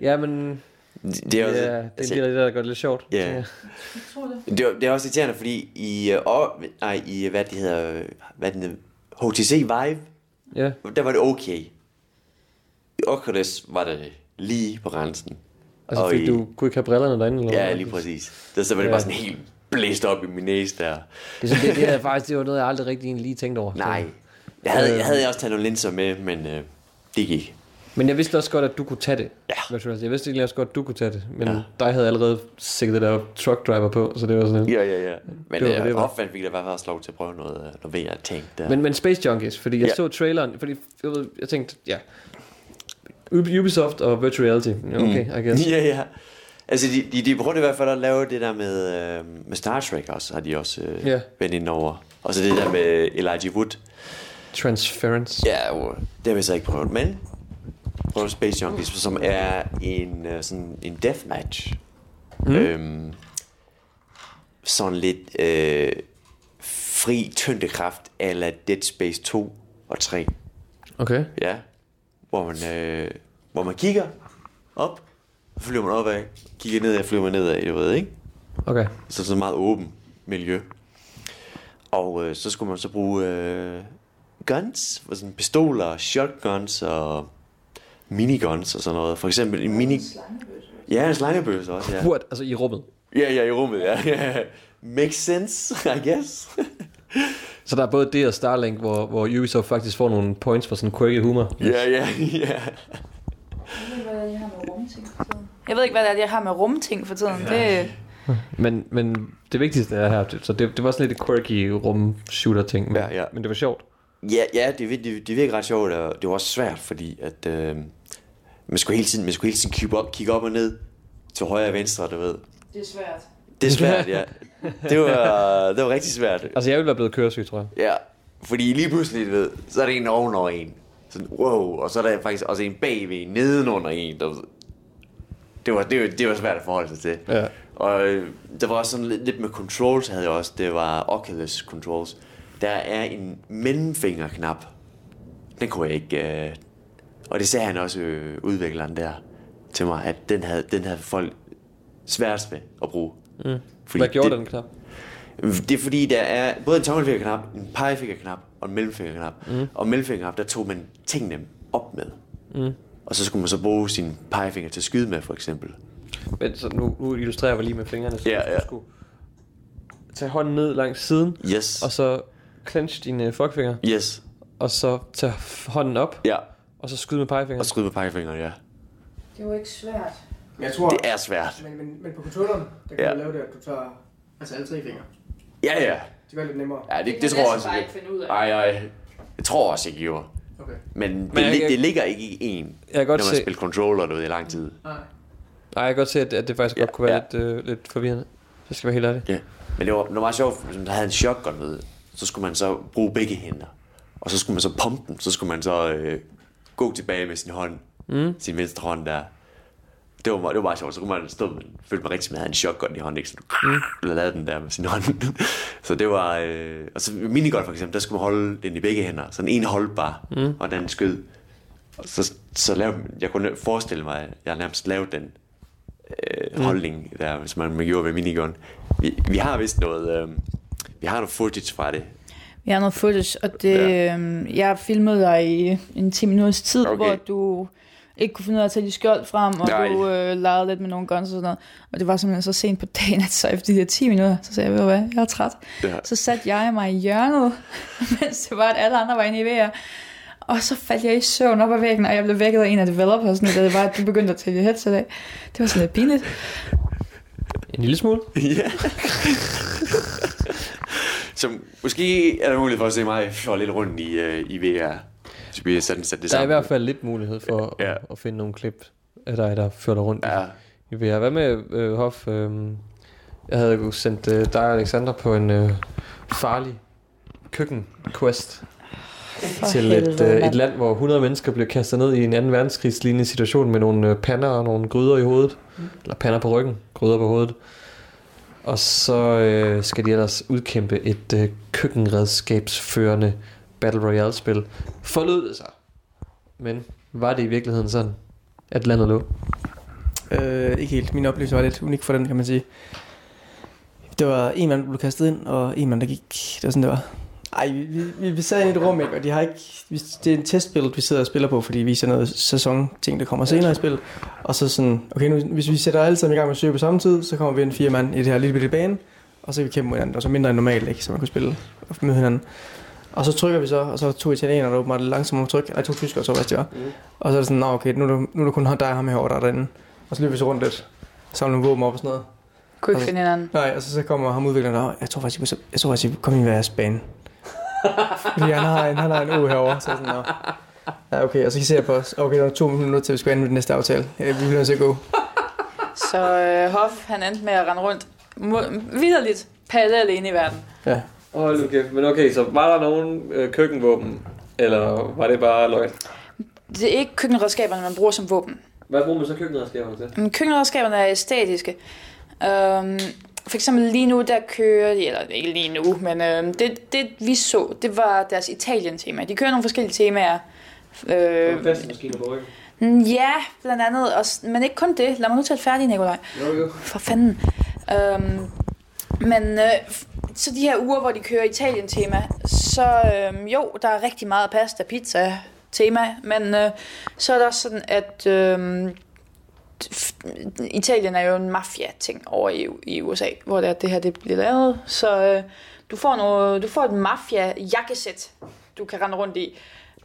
Ja, men det er også... ja, det er altså, det, der gør det lidt sjovt. Ja. Jeg tror det. Det er, det er også irriterende, fordi i, uh, år, nej, i hvad det hedder, øh, hvad den hedder, HTC Vive, Ja. der var det okay. I Oculus var det lige på grænsen. Altså, Og i- du kunne ikke have brillerne derinde? Eller Ja, hvad? lige præcis. Der så var det Ja. bare sådan helt blæst op i min næse der. Det, er sådan, det, det, er faktisk det var noget, jeg aldrig rigtig lige tænkt over. Nej. Jeg havde, jeg havde også taget nogle linser med, men øh, det gik. Men jeg vidste også godt, at du kunne tage det. Ja. Jeg vidste egentlig også godt, at du kunne tage det. Men Ja. dig havde allerede sikket det der truck driver på, så det var sådan Ja, ja, ja. Men Det var, øh, det var. opfandt fik der i hvert fald også lov til at prøve noget, øh, noget VR-ting der. Men, men Space Junkies, fordi jeg Ja. så traileren, fordi jeg, ved, jeg tænkte, ja, Ubisoft og Virtual Reality, okay, Mm. I guess. Ja, ja. Altså, de, de, de prøvede i hvert fald at lave det der med, øh, med Star Trek også, har de også øh, Ja. vendt ind over. Og så det der med Elijah Wood. Transference. Ja, jo, det har vi så ikke prøvet, men prøvet Space Junkies, som er en, øh, sådan en deathmatch. Mm. Øhm, sådan lidt øh, fri tyndekraft ala Dead Space 2 og 3. Okay. Ja. Hvor man, øh, hvor man kigger op, så flyver man opad, kigger nedad, flyver man nedad, jeg ved ikke? Okay. Så sådan meget åben miljø. Og øh, så skulle man så bruge øh, guns, for sådan pistoler, shotguns og miniguns og sådan noget. For eksempel en mini... Ja, en slangebøsse også, ja. What? Altså i rummet. Ja, ja, i rummet, ja. Makes sense, I guess. Så der er både det og Starlink, hvor, hvor Ubisoft faktisk får nogle points for sådan quirky humor. ja, ja, ja. Jeg ved ikke, hvad det er, jeg har med rumting for tiden. Det, Men, men det vigtigste er her, så det, det var sådan lidt et quirky rum shooter ting, men, Ja, ja. men det var sjovt. Ja, ja det, det, det virker ret sjovt, og det var også svært, fordi at, øh, man skulle hele tiden, man skulle hele tiden kigge op, kigge op og ned, til højre og venstre, du ved. det er svært. Det er svært, ja. Det var, det var rigtig svært. Altså jeg ville være blevet køresyg, tror jeg. Ja, fordi lige pludselig, ved, så er der en ovenover en. Sådan, wow, og så er der faktisk også en bagved, nedenunder en. Der, det, var, det, var, det var svært at forholde sig til. Ja. Og øh, der var også sådan lidt, lidt med controls, havde jeg også. Det var Oculus controls. Der er en mellemfingerknap. Den kunne jeg ikke... Øh, og det sagde han også, øh, udvikleren der, til mig, at den havde, den havde folk svært ved at bruge. Mm. Hvad gjorde den knap? Det er fordi, der er både en tommelfingerknap, en pegefingerknap og en mellemfingerknap. Mm. Og mellemfingerknap, der tog man tingene op med. Mm. Og så skulle man så bruge sin pegefinger til at skyde med, for eksempel. Men så nu, nu illustrerer vi lige med fingrene. Så Ja, ja. Du skulle tage hånden ned langs siden, Yes. og så clench dine fuckfinger, Yes. og så tage hånden op, Ja. og så skyde med pegefingeren. Og skyde med pegefingeren, ja. Det er jo ikke svært. Men jeg tror, Det er svært. men, men, men på controlleren, der kan Ja. du lave det, at du tager altså alle tre fingre. Ja, ja. Det gør det lidt nemmere. Ja, det, det, kan det tror jeg også. ikke finde ud af. Ej, ej. Jeg tror også, jeg gjorde. Okay. Men, det, Men jeg- jeg- det ligger ikke i en, Jeg kan godt når man se, spiller controller derude i lang tid. Nej. nej, jeg kan godt se, at, at det faktisk Ja, godt kunne være ja. lidt, øh, lidt forvirrende. Så skal jeg være helt ærlig. Ja. Men det var, det var meget sjovt, hvis man havde en shotgun med, så skulle man så bruge begge hænder. Og så skulle man så pumpe den, så skulle man så øh, gå tilbage med sin hånd, mm. sin venstre hånd der. Det var, meget- det var meget sjovt, så kunne man stå, man følte mig rigtig, jeg havde en shotgun i hånden, ikke? Så du mm. lavede den der med sin hånd. så det var, øh, og så minigolf for eksempel, der skulle man holde den i begge hænder. Så den ene holdt bare, mm. og den anden skød. Og så, så lavede, jeg kunne forestille mig, at jeg nærmest lavede den øh, holdning, der, hvis man, man gjorde ved minigun. Vi, vi har vist noget, øh, vi har noget footage fra det. Vi har noget footage, og det, ja. øhm, jeg filmede dig i en 10 minutters tid, okay. hvor du ikke kunne finde ud af at tage de skjold frem, og Nej. du øh, legede lidt med nogle guns og sådan noget. Og det var simpelthen så sent på dagen, at så efter de der 10 minutter, så sagde jeg, ved du hvad, jeg er træt. Ja. Så satte jeg mig i hjørnet, mens det var, at alle andre var inde i VR. Og så faldt jeg i søvn op ad væggen, og jeg blev vækket af en af developersne, da det var, at du begyndte at tælle headset af. Det var sådan lidt pinligt. En lille smule. ja. Så måske er der mulighed for at se mig få lidt rundt i, øh, i VR. Vi har sådan sat det Der er i hvert fald lidt mulighed for Ja. at, at finde nogle klip af dig, der fører dig rundt Ja, i VR. Hvad med øh, Hoff? Øh, jeg havde jo sendt øh, dig og Alexander på en øh, farlig køkken-quest For til et, øh, et land, hvor 100 mennesker bliver kastet ned i en anden verdenskrigslignende situation med nogle øh, pander og nogle gryder i hovedet. Eller pander på ryggen, gryder på hovedet. Og så øh, skal de ellers udkæmpe et øh, køkkenredskabsførende Battle Royale-spil. Forlød det sig. Men var det i virkeligheden sådan, at landet lå? Øh, ikke helt. Min oplevelse var lidt unik for den, kan man sige. Det var en mand, der blev kastet ind, og en mand, der gik. Det var sådan, det var. Ej, vi, vi, vi, sad i et rum, ikke? og de har ikke... vi- Det er en testspil, vi sidder og spiller på, fordi vi viser noget sæson-ting, der kommer senere i spillet. Og så sådan, okay, nu, hvis vi sætter alle sammen i gang med at søge på samme tid, så kommer vi en fire mand i det her lille bitte bane, og så kan vi kæmpe mod hinanden, og så mindre end normalt, ikke? Så man kunne spille og møde hinanden. Og så trykker vi så, og så to italienere, der åbenbart lidt langsommere tryk. Nej, to tyskere, så hvad det var. Mm. Og så er det sådan, nå okay, nu er det, nu er det kun dig og ham herovre, der er derinde. Og så løber vi så rundt lidt, samler nogle våben op og sådan noget. Kunne ikke finde hinanden. Nej, og så, så kommer ham udvikleren der, jeg tror faktisk, jeg, jeg tror faktisk, jeg kom i deres bane. Fordi han har en, han har en U herovre, så jeg sådan, nå. Ja, okay, og så kan I se på os. Okay, der er to minutter til, vi skal ende med den næste aftale. Ja, vi bliver nødt til at gå. Så øh, Hoff, han endte med at rende rundt vidderligt parallelt ind i verden. Ja. Hold nu kæft. Men okay, så var der nogen øh, køkkenvåben, eller var det bare løgn? Det er ikke køkkenredskaberne, man bruger som våben. Hvad bruger man så køkkenredskaberne til? Men køkkenredskaberne er æstetiske. Um, for eksempel lige nu, der kører de, eller ikke lige nu, men øhm, det, det vi så, det var deres Italien-tema. De kører nogle forskellige temaer. Øh, Fastemaskiner på ryggen. mm, ja, blandt andet, og, men ikke kun det. Lad mig nu tale færdig, Nikolaj. Jo, jo. For fanden. Øhm, men øh, så de her uger, hvor de kører Italien-tema, så øhm, jo, der er rigtig meget pasta, pizza, tema, men øh, så er der også sådan, at øh, Italien er jo en mafia-ting over i, i USA, hvor det, er, det her det bliver lavet. Så øh, du, får noget, du får et mafia-jakkesæt, du kan rende rundt i.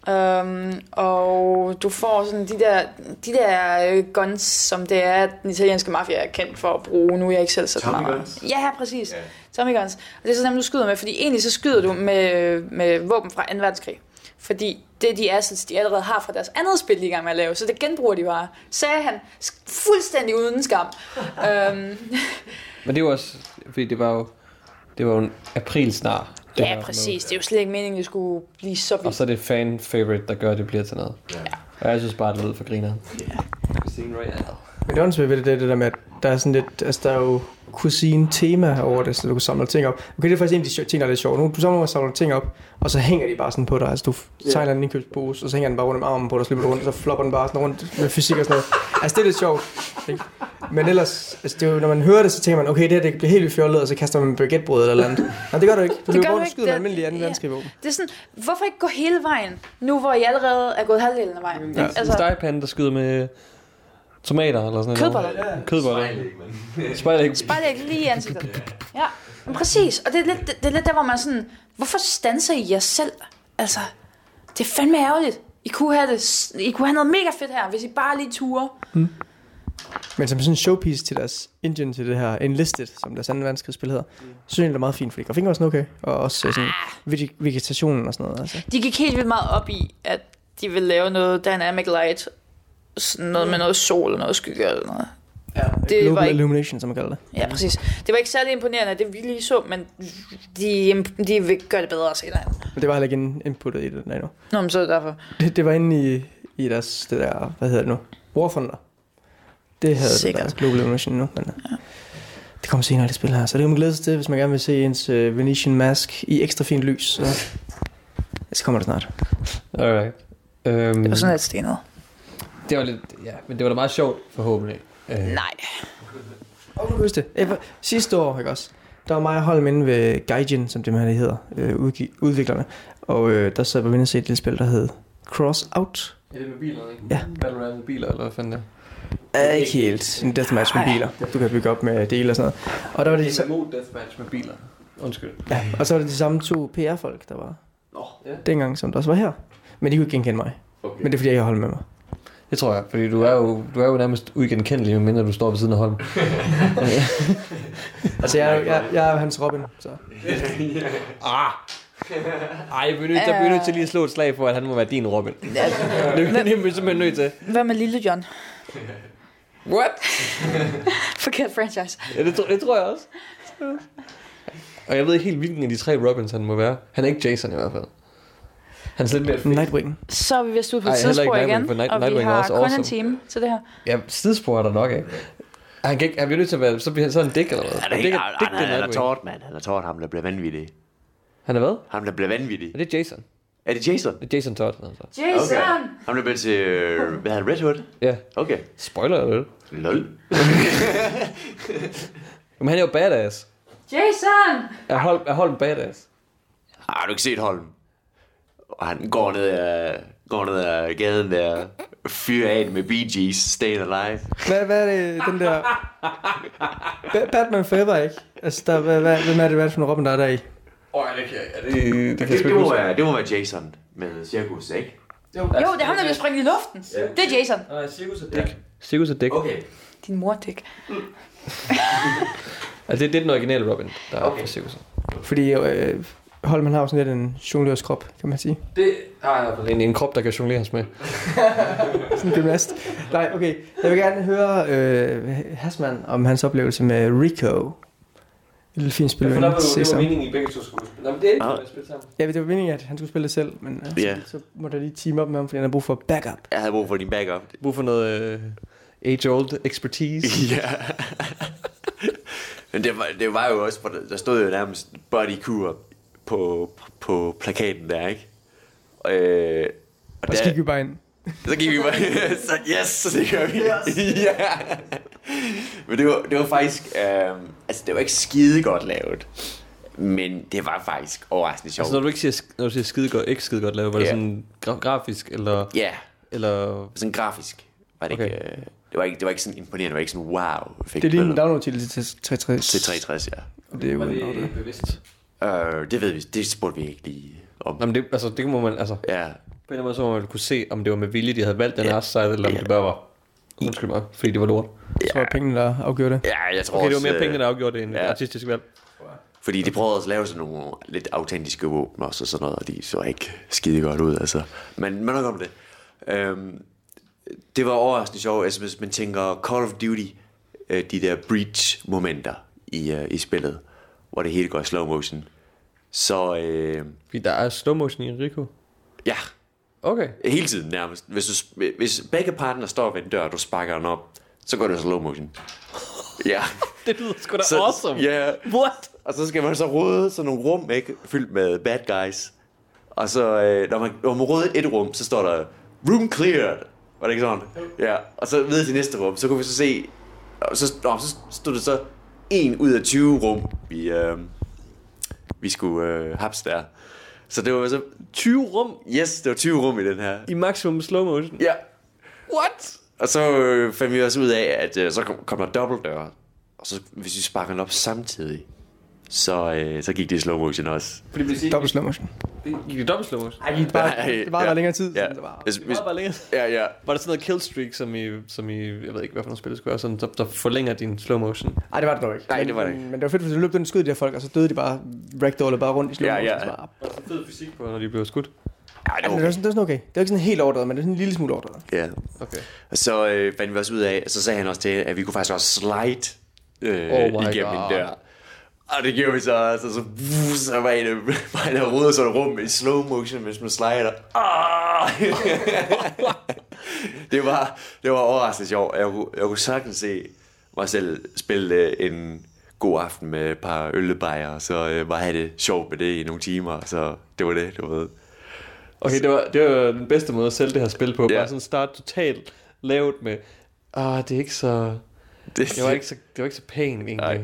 Um, og du får sådan de der, de der øh, guns, som det er, at den italienske mafia er kendt for at bruge. Nu er jeg ikke selv så meget. ja, præcis. Yeah. Tommy guns. Og det er så dem, du skyder med, fordi egentlig så skyder du med, med våben fra 2. verdenskrig. Fordi det er de assets, de allerede har fra deres andet spil, de er i gang med at lave. Så det genbruger de bare. Sagde han fuldstændig uden skam. um, Men det var også, fordi det var jo, det var jo en aprilsnar. det ja, her præcis. Det er jo slet ikke meningen, det skulle blive så Og vildt. så er det fan favorite, der gør, at det bliver til noget. Ja. Og jeg synes bare, det lød for griner. Casino Royale. Men det åndssvagt ved det, det der med, at der er sådan lidt, altså der er jo cuisine-tema over det, så du kan samle ting op. Okay, det er faktisk en af de ting, der er lidt sjovt. Nu du samler og samler ting op, og så hænger de bare sådan på dig. Altså du tegner en indkøbspose, og så hænger den bare rundt om armen på dig, og så løber du rundt, og så flopper den bare sådan rundt med fysik og sådan noget. Altså det er lidt sjovt. Ikke? Men ellers, altså, det er jo, når man hører det, så tænker man, okay, det her det bliver helt vildt fjollet, og så kaster man en baguettebrød eller andet. Nej, det gør du ikke. Du Det gør rundt du ikke. Det- almindelig 2. ja. verdenskrig våben. Det er sådan, hvorfor ikke gå hele vejen, nu hvor I allerede er gået halvdelen af vejen? Ja, altså, en stegepande, der skyder med tomater eller sådan noget. Kødboller. Kødboller. men... Spejlæg. Det lige i ansigtet. Ja, men præcis. Og det er, lidt, det, det er lidt der, hvor man sådan, hvorfor stanser I jer selv? Altså, det er fandme ærgerligt. I kunne have, det, I kunne have noget mega fedt her, hvis I bare lige turde. Men som sådan en showpiece til deres engine til det her Enlisted, som deres anden verdenskrigsspil hedder, så synes jeg, det er meget fint, fordi grafikken var sådan okay, og også øh, sådan vege- vegetationen og sådan noget. Altså. De gik helt vildt meget op i, at de ville lave noget dynamic light. Sådan noget med noget sol og noget skygge eller noget. Ja, Det Global var ikke- Illumination, som man kalder det. Ja, præcis. Det var ikke særlig imponerende, det vi lige så, men de, de vil gøre det bedre senere. Men det var heller ikke in- inputtet i det nej, nu. Nå, men så er det derfor. Det, det var inde i, i deres, det der, hvad hedder det nu? Warfunder. Det havde Sikkert. det der Global Illumination nu, men ja. det kommer senere i det spil her. Så det kan man glæde sig til, hvis man gerne vil se ens uh, Venetian Mask i ekstra fint lys. Så, så kommer det snart. Alright. Um, Det var sådan lidt stenet. Det var lidt, ja, men det var da meget sjovt, forhåbentlig. Uh, Nej. Og du det. Hvor- Sidste år, ikke også? Der var mig og Holm inde ved Gaijin, som det her hedder, øh, udviklerne. Og øh, der sad vi inde og se et lille spil, der hed Cross Out. Ja, det er med biler, ikke? Ja. Battle Royale med biler, eller hvad fanden det Er ikke helt en deathmatch med biler. Du kan bygge op med dele og sådan noget. Og der var det de, er. mod deathmatch med biler. Undskyld. ja, og så var det de samme to PR-folk, der var Nå, ja. dengang, som der også var her. Men de kunne ikke genkende mig. Okay. Men det er fordi, jeg ikke har holdt med mig. Det tror jeg, fordi du er jo, du er jo nærmest uigenkendelig, medmindre du står ved siden af Holm. Altså, jeg, jeg, jeg er hans Robin, så. ah! Ej, vi er nødt, der bliver nødt til lige at slå et slag for, at han må være din Robin. Ja. Det er vi simpelthen nødt til. Hvad med Lille John? What? Forkert franchise. Ja, det, tror- det tror jeg også. Og jeg ved ikke helt, hvilken af de tre Robins han må være. Han er ikke Jason i hvert fald. Han er lidt mere. Nightwing. Så er vi vist ude på Ej, Nightwing, igen, for Night- og vi Nightwing er har også kun en awesome. time til det her. Ja, tidsspor er der nok af. Han, kan ikke, han bliver nødt til at være, så bliver han sådan en dæk eller noget. Han er, En ikke, han, han, den han er tårt, mand. Han er tårt, ham der bliver vanvittig. Han er hvad? Ham der bliver vanvittig. Er det Jason? Er det Jason? Det er Jason Todd. Altså. Jason! Ham der bliver til, øh, hvad hedder han, Red Hood? Ja, Okay. spoiler eller Lol. Men han er jo badass. Jason! Er Holm, er Holm badass? Har du ikke set Holm? Og han går ned ad, går ned ad gaden der, fyrer af med Bee Gees, Staying Alive. Hvad, hvad er det, den der... Ba- Batman Forever, ikke? Altså, der, hvad, hvad, hvem er det, hvad er det for en Robin, der er der i? Åh, oh, det kan jeg. Det, det, det kan Det, det, må være, det må være Jason med cirkus, ikke? Jo, det er ham, der bliver sprængt i luften. Det er Jason. Nej, cirkus er dæk. Cirkus er dæk. Okay. Din mor, Dick. Altså, det, det er den originale Robin, der er Okay. fra cirkus. Fordi øh, Holman har jo sådan lidt en jonglørs krop, kan man sige. Det har jeg i hvert fald en, en krop, der kan jongleres med. Sådan en gymnast. Nej, okay. Jeg vil gerne høre øh, Hasman om hans oplevelse med Rico. Et lille fint spil, Ja, for der var, se det var meningen, I begge to skulle spille. Nå, men det er ikke, Ah. at spille sammen. Ja, det var meningen, at han skulle spille det selv, men øh, Ja. så, så må der lige team op med ham, fordi han har brug for backup. Jeg havde brug for din backup. Brug for noget uh, age-old expertise. ja. Men det var, det var jo også, for der, der stod jo nærmest Buddy Cooper på, på plakaten der, ikke? Øh, og Og så gik vi bare ind. Så gik vi bare, så yes, så det gør vi. Yes. ja. Men det var, det var faktisk, øh, altså det var ikke skide godt lavet. Men det var faktisk overraskende sjovt. Altså, når du ikke siger, når du siger skide godt, ikke skide godt lavet, var det Ja. sådan gra- grafisk, eller, Ja, eller sådan grafisk var det Okay. ikke. Øh, det var ikke, det var ikke sådan imponerende, det var ikke sådan wow. Effekt Det er lige en download-titel til 360. til 360, ja. Og det er jo var det, det bevidst? Øh, det ved vi, det spurgte vi ikke lige om. Nå, men det, altså, det må man, altså, på en Ja, eller anden måde, så må man kunne se, om det var med vilje, de havde valgt den Ja. ja. side, eller om Ja. det bare var, undskyld mig, fordi det var lort. Jeg tror, at pengene, der afgjorde det. ja, jeg tror Okay, det var også, mere øh, penge, der afgjorde det, end ja. ja. artistisk valg. Fordi de prøvede også at lave sådan nogle lidt autentiske våben også og sådan noget, og de så ikke skide godt ud, altså. Men, men nok om det. Øhm, det var overraskende sjovt, altså hvis man tænker Call of Duty, øh, de der breach-momenter i, øh, i spillet, hvor det hele går i slow motion. Så øh, Fordi der er slow motion i Rico. ja, Okay. hele tiden nærmest. Hvis, du, hvis begge partner står ved en dør, og du sparker den op, så går det i slow motion. Ja. Det lyder sgu da Så, awesome. Ja, What? Og så skal man så rode sådan nogle rum, ikke? Fyldt med bad guys. Og så, øh, når man, når man rode et rum, så står der, room cleared. Var det ikke sådan? Ja. Og så videre til næste rum, så kunne vi så se og så, nå, så stod det så en ud af 20 rum, vi, øh, vi skulle øh, haps der. Så det var så 20 rum Yes, det var 20 rum i den her. i maximum slow motion. Ja. What? Og så øh, fandt vi også ud af, at øh, så kom, kom der dobbeltdøre. Og så hvis vi sparker den op samtidig, så, øh, så gik det i slow motion også. Fordi det vil sige, Dobbelt slow motion. gik det dobbelt slow motion? Ej, det var, Nej, det var ja. der længere tid. Ja. Det var, Hvis, Det hvis, var bare længere. ja, ja. Var det sådan noget killstreak, som i, som i, jeg ved ikke, hvad for noget spil det skulle være, sådan, der, der forlænger din slow motion? Ej, det var det dog ikke. Nej, men, det var det ikke. Men det var fedt, hvis du løb den skød de her folk, og så døde de bare ragdollet bare rundt i slow Ja, motion. ja. så Bare, Var der fed fysik på, når de blev skudt? Ja, ja, det men det var var, sådan, det var sådan okay. Det var ikke sådan helt overdrevet, men det er sådan en lille smule overdrevet. Ja. Okay. Og så øh, fandt vi også ud af, så sagde han også til, at vi kunne faktisk også slide øh, Oh oh my igennem God. en dør. Og det gjorde vi så, altså, så, så var en af var af rodet sådan rum i slow motion, hvis man slider. Ah! det, var, det var overraskende sjovt. Jeg kunne, jeg kunne sagtens se mig selv spille øh, en god aften med et par øllebajer, og så øh, bare have det sjovt med det i nogle timer, så det var det, du ved. Okay, det var, det var den bedste måde at sælge det her spil på. Ja. Bare sådan starte totalt lavt med, ah, det er ikke så, Det, det var ikke så, det var ikke så pænt egentlig. Nej.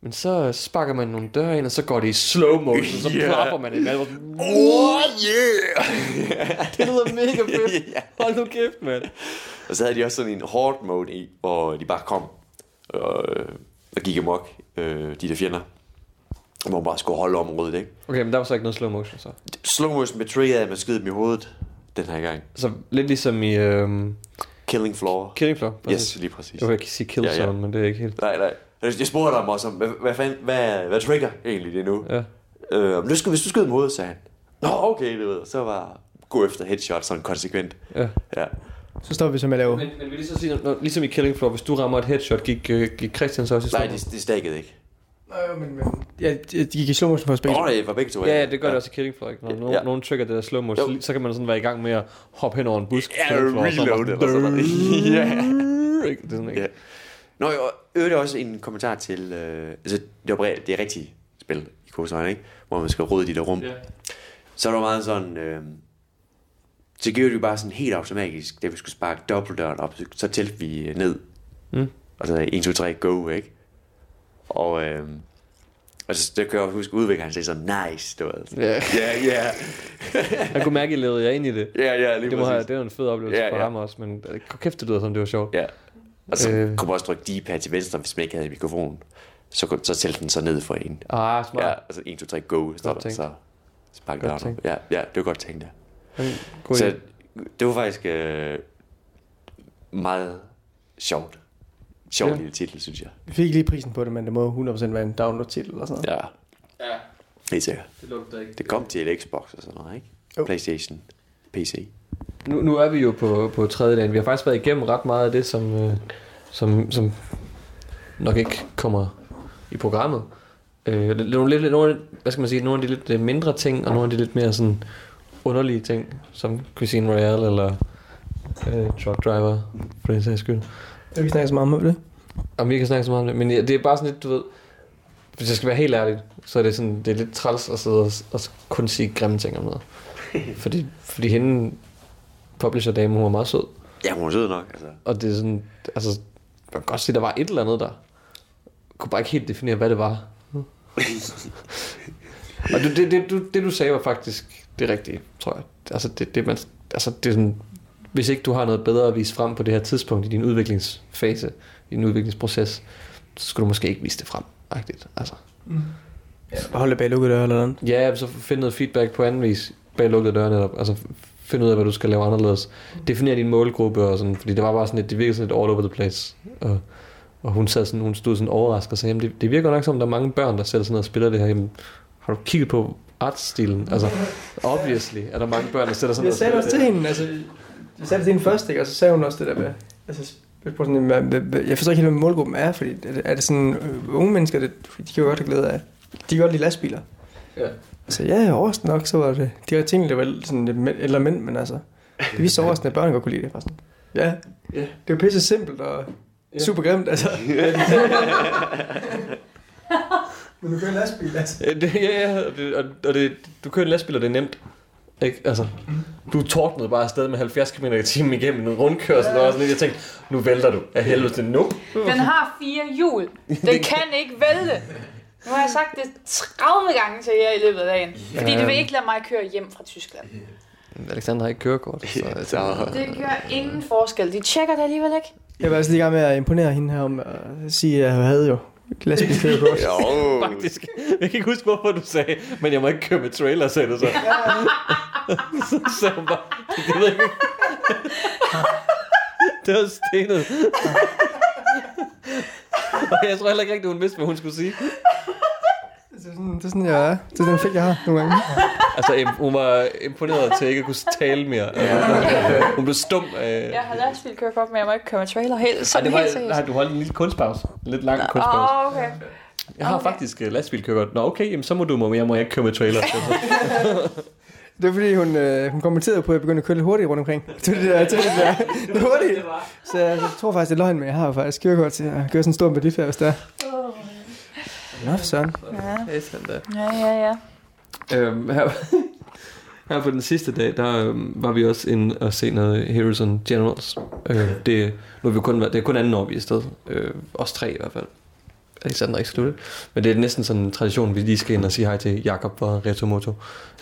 Men så sparker man nogle døre ind, og så går det i slow motion, så Ja. klapper man det med. Oh yeah! Det lyder mega fedt. Hold nu kæft, mand. Og så havde de også sådan en hard mode i, hvor de bare kom og, øh, og gik amok, øh, de der fjender. Hvor man bare skulle holde området, ikke? Okay, men der var så ikke noget slow motion så. Slow motion med trigger, at man skyder dem i hovedet den her gang. Så lidt ligesom i øhm, Killing floor. Killing Floor. Yes, lige præcis. Jeg ikke sige kill Ja, ja. men det er ikke helt. Nej, nej. Jeg spurgte ham også om, hvad, hvad, fanden, hvad, hvad trigger egentlig det nu? Ja. Øh, men du skal, hvis du skyder hovedet, sagde han. Nå, okay, det ved jeg. Så var gå efter headshot sådan konsekvent. ja. Ja. Så står vi så med at lave... Men, men vil det så sige, når, ligesom i Killing Floor, hvis du rammer et headshot, gik, øh, gik Christian så også i slow Nej, det, det stakkede ikke. Øh, men, men, ja, de gik i slow motion for at spille. Åh, oh, det var begge to. Ja, ja, det gør det også i Killing Floor, ikke? Når nogen, Ja. ja. nogen trigger det der slow motion, Jo. så, så kan man sådan være i gang med at hoppe hen over en busk. Ja, reload. Ja. Det er sådan, ikke? Nå, jeg øvrigt også en kommentar til, øh, altså det er, det er rigtigt spil i Korsøjen, ikke? Hvor man skal rydde de der rum. Ja. Så er der meget sådan, øh, så gjorde det jo bare sådan helt automatisk, da vi skulle sparke dobbeltdøren op, så, tælte vi ned. Mm. Og så 1, 2, 3, go, ikke? Og, øh, og så det kan jeg huske, udvikleren sagde sådan, nice, du ved. Ja. Ja, ja, Jeg kunne mærke, at I levede jer ind i det. ja, ja, lige Det, må have, præcis. det var en fed oplevelse Ja, for ja. ham også, men kæft, det lyder som, det var sjovt. Ja. Og så Øh. kunne man også trykke D-pad til venstre, hvis man ikke havde mikrofon. Så, kunne- så tælte den så ned for en. Ah, smart. Ja, altså 1, 2, 3, go, står der, så sparker Godt døren op. Ja, ja, det var godt tænkt, ja. God Så det var faktisk øh, meget sjovt. Sjov Ja. lille titel, synes jeg. Vi fik ikke lige prisen på det, men det må 100% være en download-titel eller sådan noget. Ja, Ja, helt sikkert. det lugter ikke. Det kom til et Xbox og sådan noget, ikke? Jo. Playstation, PC. Nu, nu er vi jo på, på tredje dagen. Vi har faktisk været igennem ret meget af det, som, øh, som, som nok ikke kommer i programmet. Øh, nogle, lidt, nogle, hvad skal man sige, nogle af de lidt øh, mindre ting, og nogle af de lidt mere sådan underlige ting, som Cuisine Royale eller øh, Truck Driver, for den sags skyld. Vi snakket så meget om det. Og vi kan snakke så meget om det, men ja, det er bare sådan lidt, du ved, hvis jeg skal være helt ærlig, så er det sådan, det er lidt træls at sidde og, og kun sige grimme ting om noget. fordi, fordi hende, publisher dame, hun var meget sød. Ja, hun var sød nok, altså. Og det er sådan, altså, man kan godt sige, der var et eller andet der. Jeg kunne bare ikke helt definere, hvad det var. og det, det, det, du, det, du sagde, var faktisk det rigtige, tror jeg. Altså, det, det, man, altså, det er sådan, hvis ikke du har noget bedre at vise frem på det her tidspunkt i din udviklingsfase, i din udviklingsproces, så skulle du måske ikke vise det frem. Agtigt. Altså. Ja, bare holde bag lukkede døre eller noget. Ja, så find noget feedback på anden vis bag lukkede døre netop. Altså find ud af, hvad du skal lave anderledes. Definere din målgruppe og sådan, fordi det var bare sådan lidt, det virkede sådan lidt all over the place. Og, og hun, sad sådan, hun stod sådan overrasket og sagde, jamen det, det virker nok som, der er mange børn, der sætter sådan noget og spiller det her. Jamen, har du kigget på artstilen? Altså, obviously er der mange børn, der sætter sådan Jeg noget sagde det og også til hende, altså, jeg sagde det til hende først, ikke? og så sagde hun også det der med, altså, jeg spurgte sådan, jeg forstår ikke helt, hvad målgruppen er, fordi er det, er sådan øh, unge mennesker, det, de kan jo godt have glæde af, de kan godt lide lastbiler. Ja. Så ja, ja, overraskende nok, så var det, de har tænkt, det var sådan lidt mænd, eller mænd, men altså, det viste overraskende, at børn godt kunne lide det. Sådan, ja, Ja. det er jo pisse simpelt og Ja. super grimt, altså. men du kører en lastbil, altså. Ja, det, ja, ja, og, det, og, og det, du kører en lastbil, og det er nemt. Ikke? Altså, du tordnede bare afsted med 70 km i timen igennem en rundkørsel, og sådan lidt. Jeg tænkte, nu vælter du af helvede til nu. Den har fire hjul. Den kan ikke vælte. Nu har jeg sagt det 30 gange til jer i løbet af dagen. Fordi det vil ikke lade mig køre hjem fra Tyskland. Alexander har ikke kørekort. Så, Så, Det gør ingen forskel. De tjekker det alligevel ikke. Jeg var altså lige i gang med at imponere hende her om at sige, at jeg havde jo lastbilkørekort. jo, faktisk. Jeg kan ikke huske, hvorfor du sagde, men jeg må ikke køre med trailer, sagde du så. så sagde hun bare, det ved jeg ikke. det var stenet. Og jeg tror heller ikke rigtigt, hun vidste, hvad hun skulle sige. Det, er sådan, det er sådan, jeg er. Det er den fik, jeg har nogle gange. Altså, hun var imponeret til ikke at kunne tale mere. Altså, hun blev stum af... Jeg har lastbilkørekort, men jeg må ikke køre med trailer. Helt, Ej, det var, helt seriøst. nej, du holdt en lille kunstpause. En lidt lang kunstpause. Åh, okay. Jeg har okay. faktisk uh, lastbilkørekort. Nå, okay, jamen, så må du, men jeg må ikke køre med trailer. Det var fordi, hun, øh, hun kommenterede på, at jeg begyndte at køre lidt hurtigt rundt omkring. Til det der, til det der. Det hurtigt. Så jeg, jeg tror faktisk, det er løgn, men jeg har jo faktisk kørekort til at køre sådan en stor badifærd, hvis det er. Nå, søren. Ja, Det er sådan der. ja, ja. ja. Øhm, her, her på den sidste dag, der øhm, var vi også inde og se noget Heroes and Generals. Øh, det, nu har vi kun det er kun anden år, vi er afsted. Øh, os tre i hvert fald. Alexander er ikke sluttet. Men det er næsten sådan en tradition, vi lige skal ind og sige hej til Jakob fra Retomoto.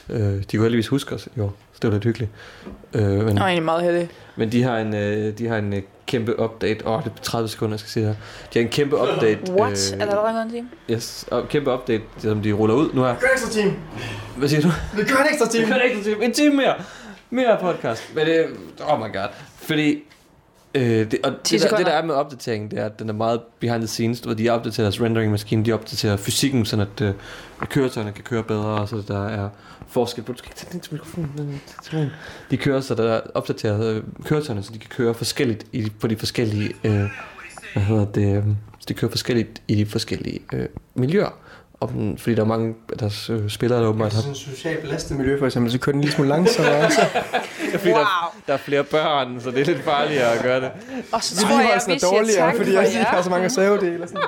Øh, de kunne heldigvis huske os i år, så det var lidt hyggeligt. Øh, men, Jeg er egentlig meget heldig. Men de har en, øh, de har en øh, kæmpe update. Åh, oh, det er 30 sekunder, jeg skal sige her. De har en kæmpe update. What? Er der allerede en time? Yes, og kæmpe update, som de ruller ud nu her. Kør en ekstra time. Hvad siger du? Vi kører en ekstra Vi time. kan ikke time. En time mere. Mere podcast. Men det, oh my god. Fordi, øh, det, og det, der, det der er med opdateringen, det er, at den er meget behind the scenes. Du ved, de opdaterer deres rendering maskine, de opdaterer fysikken, sådan at, øh, at køretøjerne kan køre bedre, og så der er forskel på, du skal ikke tage den til mikrofonen. den til. De kører, så der er opdateret øh, køretøjerne, så de kan køre forskelligt i, på de forskellige, øh, hvad hedder det, øh, så de kører forskelligt i de forskellige øh, miljøer. Og, den- fordi der er mange af deres øh, spillere, der åbenbart har Sådan et socialt belastet miljø, for eksempel, så kører den lige smule langsommere. også. fordi Wow. der, der er flere børn, så det er lidt farligere at gøre det. Og så tror jeg, Vedligeholdelsen vi er siger dårligere, tak fordi for jeg ikke har så mange reservedele. og sådan.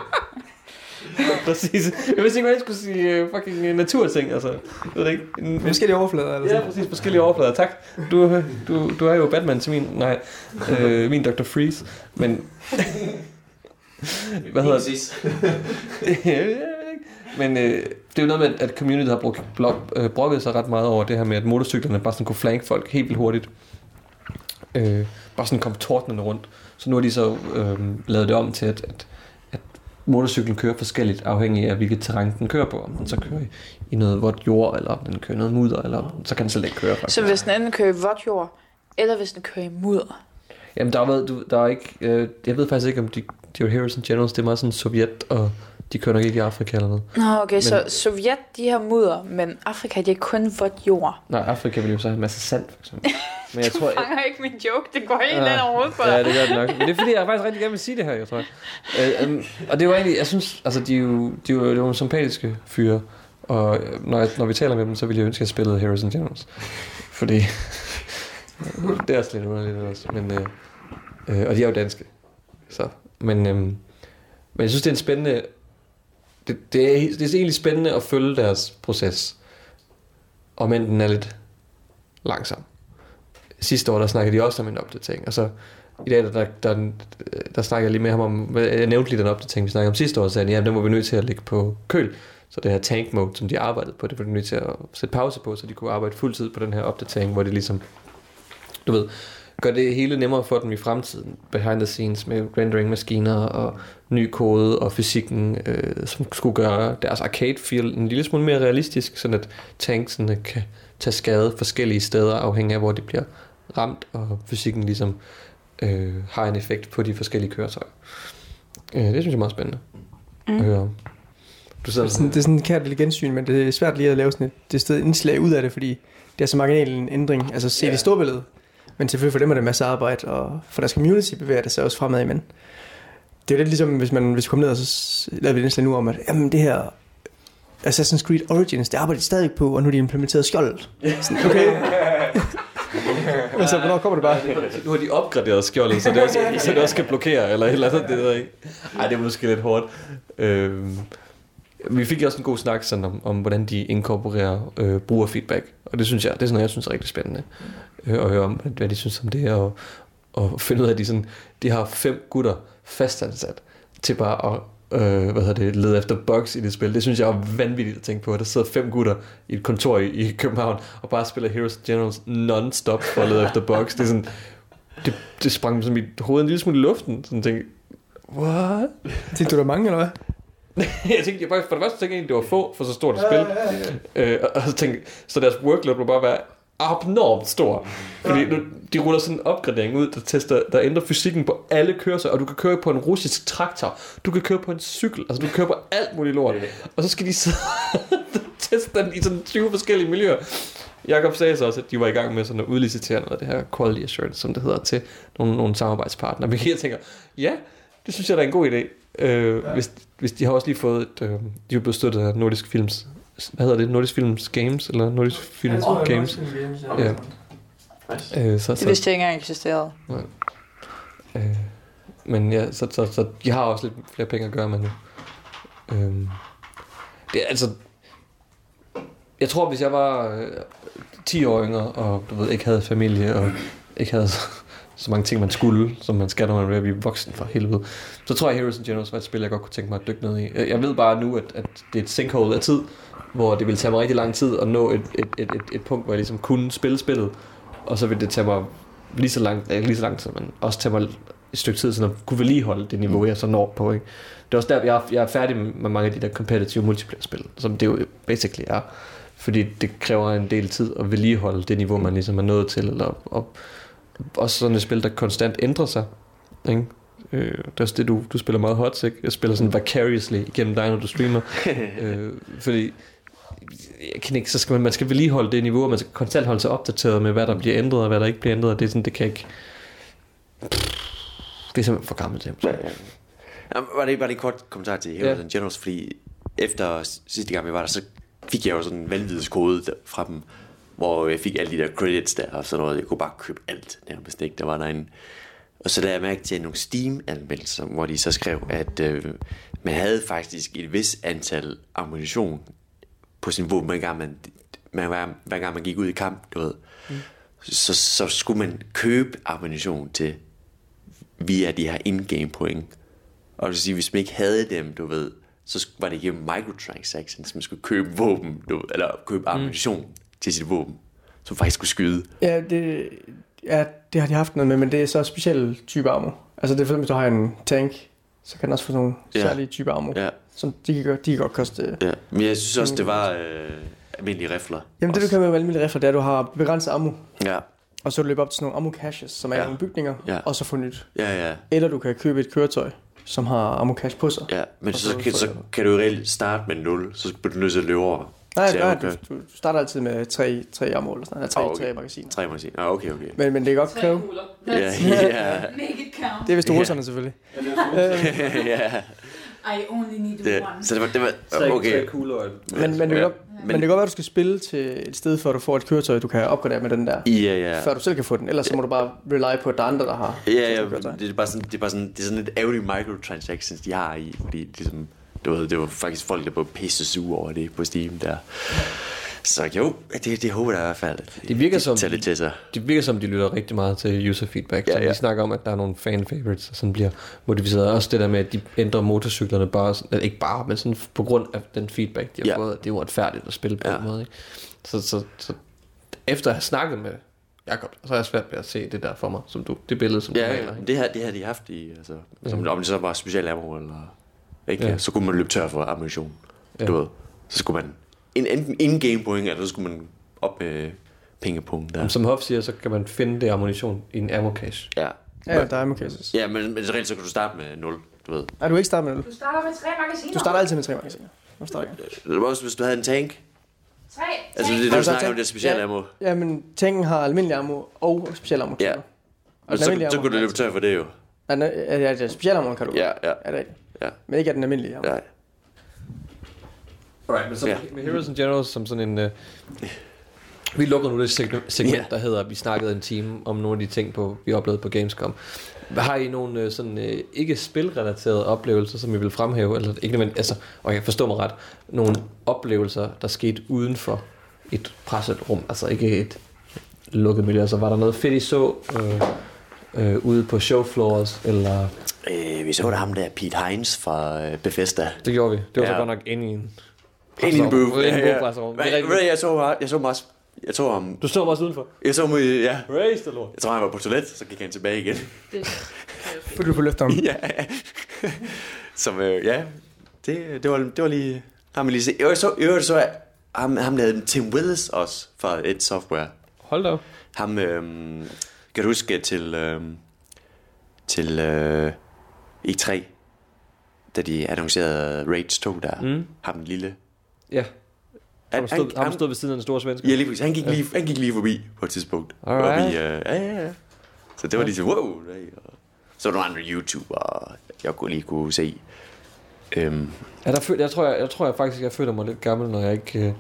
Præcis. Jeg vidste ikke, hvad jeg skulle sige uh, fucking uh, naturting, altså. Jeg ved det ikke. En, Forskellige overflader. Eller ja, sådan. præcis. Forskellige overflader. Tak. Du, du, du er jo Batman til min... Nej, øh, min Dr. Freeze. Men... hvad hedder det? Men øh, det er jo noget med, at community har brugt, blok, øh, brokket sig ret meget over det her med, at motorcyklerne bare sådan kunne flanke folk helt vildt hurtigt. Øh, bare sådan kom tordnende rundt. Så nu har de så øh, lavet det om til, at, at motorcyklen kører forskelligt afhængig af, hvilket terræn den kører på. Om den så kører i, noget vådt jord, eller om den kører noget mudder, eller om, så kan den slet ikke køre. Faktisk. Så hvis den enten kører i vådt jord, eller hvis den kører i mudder. Jamen, der er, været, du, der er ikke... Øh, jeg ved faktisk ikke, om de, de er Heroes and Generals, det er meget sådan Sovjet, og de kører nok ikke i Afrika eller noget. Nå, okay, men... så Sovjet, de har mudder, men Afrika, de er kun vådt jord. Nej, Afrika vil jo så have en masse sand, for eksempel. Men jeg tror... fanger ikke min joke, det går helt Ja. ind over hovedet på Ja, dig. det gør det nok. Men det er fordi, jeg faktisk rigtig gerne vil sige det her, jeg tror. Øh, um, og det var egentlig, jeg synes, altså de er jo, de er jo, det er jo nogle sympatiske fyre. Og øh, når, jeg, når vi taler med dem, så vil jeg ønske, at jeg spillede Heroes and Generals. Fordi det er også lidt underligt også. Men, øh, øh, og de er jo danske. Så, men, øh, men jeg synes, det er en spændende... Det, det, er, det er egentlig spændende at følge deres proces. om end den er lidt langsom. Sidste år, der snakkede de også om en opdatering. Og så i dag, der, der, der, der snakker jeg lige med ham om, jeg nævnte lige den opdatering, vi snakkede om sidste år, så sagde han, ja, den var vi nødt til at lægge på køl. Så det her tank mode, som de arbejdede på, det var de nødt til at sætte pause på, så de kunne arbejde fuldtid på den her opdatering, hvor det ligesom, du ved, gør det hele nemmere for dem i fremtiden, behind the scenes med rendering-maskiner og ny kode og fysikken, øh, som skulle gøre deres arcade-feel en lille smule mere realistisk, sådan at tanksene kan tage skade forskellige steder, afhængig af hvor de bliver ramt, og fysikken ligesom øh, har en effekt på de forskellige køretøjer. Øh, det synes jeg er meget spændende mm. at høre om. Du sidder Det er sådan, det er sådan en kært lille gensyn, men det er svært lige at lave sådan et, det sted indslag ud af det, fordi det er så marginal en ændring, altså set Ja. i storbilledet. Men selvfølgelig for dem er det en masse arbejde, og for deres community bevæger det sig også fremad, men det er lidt ligesom, hvis man hvis vi kommer ned og så laver vi et indslag nu om, at jamen, det her Assassin's Creed Origins, det arbejder de stadig på, og nu er de implementeret skjoldet. Sådan, okay. altså, hvornår kommer det bare? Nu har de opgraderet skjoldet, så det også, så det også kan blokere, eller et eller andet, det ved jeg ikke. Ej, det er måske lidt hårdt. Øhm, vi fik også en god snak sådan om, om hvordan de inkorporerer øh, brugerfeedback, og det synes jeg, det er sådan noget, jeg synes er rigtig spændende øh, at høre om, hvad de synes om det, og, og finde ud af, at de, sådan, de har fem gutter fastansat til bare at øh, hvad hedder det, lede efter bugs i det spil. Det synes jeg er vanvittigt at tænke på. Der sidder fem gutter i et kontor i, i København og bare spiller Heroes Generals non-stop for at lede efter bugs. Det er sådan, det, det sprang som mit hoved en lille smule i luften. Sådan tænkte, what? Tænkte du, der er mange, eller hvad? jeg tænkte, jeg bare, for det første tænkte jeg egentlig, det var få for så stort et spil. Øh, og, og så tænkte så deres workload må bare være abnormt stor. Fordi nu, de ruller sådan en opgradering ud, der, tester, der ændrer fysikken på alle kørsler, og du kan køre på en russisk traktor, du kan køre på en cykel, altså du kan køre på alt muligt lort. Og så skal de sidde teste den i sådan 20 forskellige miljøer. Jakob sagde så også, at de var i gang med sådan at udlicitere noget af det her quality assurance, som det hedder, til nogle, nogle samarbejdspartnere. Men jeg tænker, ja, det synes jeg da er en god idé. Øh, ja. hvis, hvis de har også lige fået et, øh, de er blevet støttet af Nordisk Films, hvad hedder det, Nordisk Films Games, eller Nordisk Films Jeg er Games. Nordisk Film Games, ja. Ja. Øh, så, Det så, vidste jeg ikke engang eksisterede. øh, men ja, så, så, så de har også lidt flere penge at gøre med nu. Øh, det er altså, jeg tror, hvis jeg var øh, 10 år yngre, og du ved, ikke havde familie, og ikke havde så, så mange ting, man skulle, som man skal, når man er ved at blive voksen for helvede, så tror jeg, Heroes and Generals var et spil, jeg godt kunne tænke mig at dykke ned i. Jeg jeg ved bare nu, at, at det er et sinkhole af tid, hvor det vil tage mig rigtig lang tid at nå et, et, et, et, et punkt, hvor jeg ligesom kunne spille spillet, og så vil det tage mig lige så langt, ikke lige så langt, men også tage mig et stykke tid, sådan at kunne vedligeholde det niveau, jeg så når på. Ikke? Det er også der, jeg er, jeg er færdig med mange af de der competitive multiplayer-spil, som det jo basically er. Fordi det kræver en del tid at vedligeholde det niveau, man ligesom er nået til. Eller, og, også sådan et spil, der konstant ændrer sig. Ikke? Øh, det er også det, du, du spiller meget hot, ikke? Jeg spiller sådan vicariously igennem dig, når du streamer. øh, fordi ikke, så skal man, man skal vedligeholde det niveau, og man skal konstant holde sig opdateret med, hvad der bliver ændret, og hvad der ikke bliver ændret. Og det er sådan, det kan ikke... Det er simpelthen for gammelt. Det. Ja, ja. Var det bare en kort kommentar til Heroes Ja. and Generals, fordi efter sidste gang vi var der, så fik jeg jo sådan en vanvittig kode der, fra dem, hvor jeg fik alle de der credits der og sådan noget. Jeg kunne bare købe alt nærmest, ikke? Der var derinde. Og så da jeg mærke til nogle Steam-anmeldelser, hvor de så skrev, at øh, man havde faktisk et vis antal ammunition på sin våben, hver gang man, man, hver, hver gang man gik ud i kamp, du ved. Mm. Så, så skulle man købe ammunition til via de her in-game point. Og det vil sige, hvis man ikke havde dem, du ved, så var det igennem microtransactions, man skulle købe våben, du ved, eller købe ammunition mm. til sit våben, som faktisk skulle skyde. Ja, det, ja, det har de haft noget med, men det er så specielle typer ammo. Altså det er for eksempel, hvis du har en tank, så kan den også få nogle Ja. særlige typer ammo. Ja, Som de kan, godt- de kan godt koste... ja. Men jeg synes også, det var øh, almindelige rifler. Jamen det du kan med almindelige rifler, det er, at du har begrænset ammo, Ja, og så løber op til sådan nogle ammo caches, som er Ja. nogle bygninger, Ja. og så få nyt. ja, ja. Eller du kan købe et køretøj, som har ammo cache på sig. Ja, men så, så kan, så kan du jo reelt starte med 0, så bliver du nødt til at løbe over Nej, nej, du, du starter altid med tre, tre ammo, eller sådan noget, tre, Ah, okay. tre magasiner. Tre må sige. Ah, okay, okay. Men, men det kan godt kræve, Ja, ja, Make it count. det er vist russerne selvfølgelig. ja. I only need Det, one. så det var, det var okay. kugler. Men, men, det kan Ja. godt, men det kan godt være, at du skal spille til et sted, før du får et køretøj, du kan opgradere med den der. Ja, ja. Før du selv kan få den. Ellers så må du bare rely på, at der er andre, der har Ja, ja, det er bare sådan, det er bare sådan, det er sådan et ærgerligt microtransactions, de har i, fordi ligesom, du ved, det var faktisk folk, der blev pisse sure over det på Steam der. Så jo, det, det håber jeg i hvert fald. Det virker de som- tager det til sig. Det virker som, de lytter rigtig meget til user feedback. Ja, Ja, ja. ja. De snakker om, at der er nogle fan favorites, som bliver modificeret. Også det der med, at de ændrer motorcyklerne bare, eller ikke bare, men sådan på grund af den feedback, de har Ja. ja. fået. Det er uretfærdigt at spille på Ja. ja. den måde. Ikke? Så, så, så, efter at have snakket med Jakob, så er jeg svært ved at se det der for mig, som du, det billede, som du Ja, maler. ja, det her, det har de haft i, altså, som, om det så var special ammo, eller ikke, Ja. ja. så kunne man løbe tør for ammunition, Ja. du ved. Så skulle man, en, enten in-game point, eller så skulle man op med pengepunkten der. Ja. Som Hoff siger, så kan man finde det ammunition i en ammo cache. Ja. Ja, der er ammo cases. Ja, men, men reelt så kan du starte med 0, du ved. Nej, du ikke starte med det. Du starter med tre magasiner. Du starter altid med tre magasiner. Du starter ikke. Eller også hvis du havde en tank, Tre. altså det er det, du sagt snakker om, det er special Ja. ammo. Ja, men tanken har almindelig ammo og special ammo. Ja. Og så, så ammo kunne du løbe tør for det jo. Ja, ja, ja, special ammo kan du. Ja, ja, Er det rigtigt? ja. Men ikke af den almindelige ammo. Nej. Right, men så Ja. med Heroes and Generals som sådan en... Uh, vi lukker nu det seg- segment, Ja. der hedder, vi snakkede en time om nogle af de ting, på, vi oplevede på Gamescom. Har I nogle øh, sådan øh, ikke spilrelaterede oplevelser, som I vil fremhæve? Eller ikke men, altså, og jeg forstår mig ret, nogle oplevelser, der skete uden for et presset rum, altså ikke et lukket miljø. Altså var der noget fedt, I så øh, øh, ude på showfloors, eller Øh, vi så da ham der, Pete Hines fra øh, Bethesda. det gjorde vi. Det var ja. så godt nok inde i en Ind en. Ind i en Det er rigtigt. ved du, jeg så, jeg så ham også. Jeg så ham. Du står også udenfor. Jeg så ham, øh, ja. Raise the Lord. Jeg tror, han var på toilet, så gik han tilbage igen. For du får løfte ham. ja. Som, øh, ja, det, det, var, det var lige... Ham jeg lige se. Jeg så, jeg så jeg, ham, ham der Tim Willis også fra et software. Hold da op. Ham, øh, kan du huske til, øh, til øh, E3, da de annoncerede Rage 2 der, Mm. ham den lille. Ja, Han, ham stod, ham stod ved siden af den store svenske. Ja, lige præcis. Han gik, lige, han gik lige forbi på et tidspunkt. Alright. Vi, øh, ja, ja, ja. Så det var lige så, wow. Hey, og så var der andre YouTubere, jeg kunne lige kunne se. Øhm, Ja, der føl, jeg, tror, jeg, jeg tror jeg faktisk, jeg føler mig lidt gammel, når jeg ikke... Øh,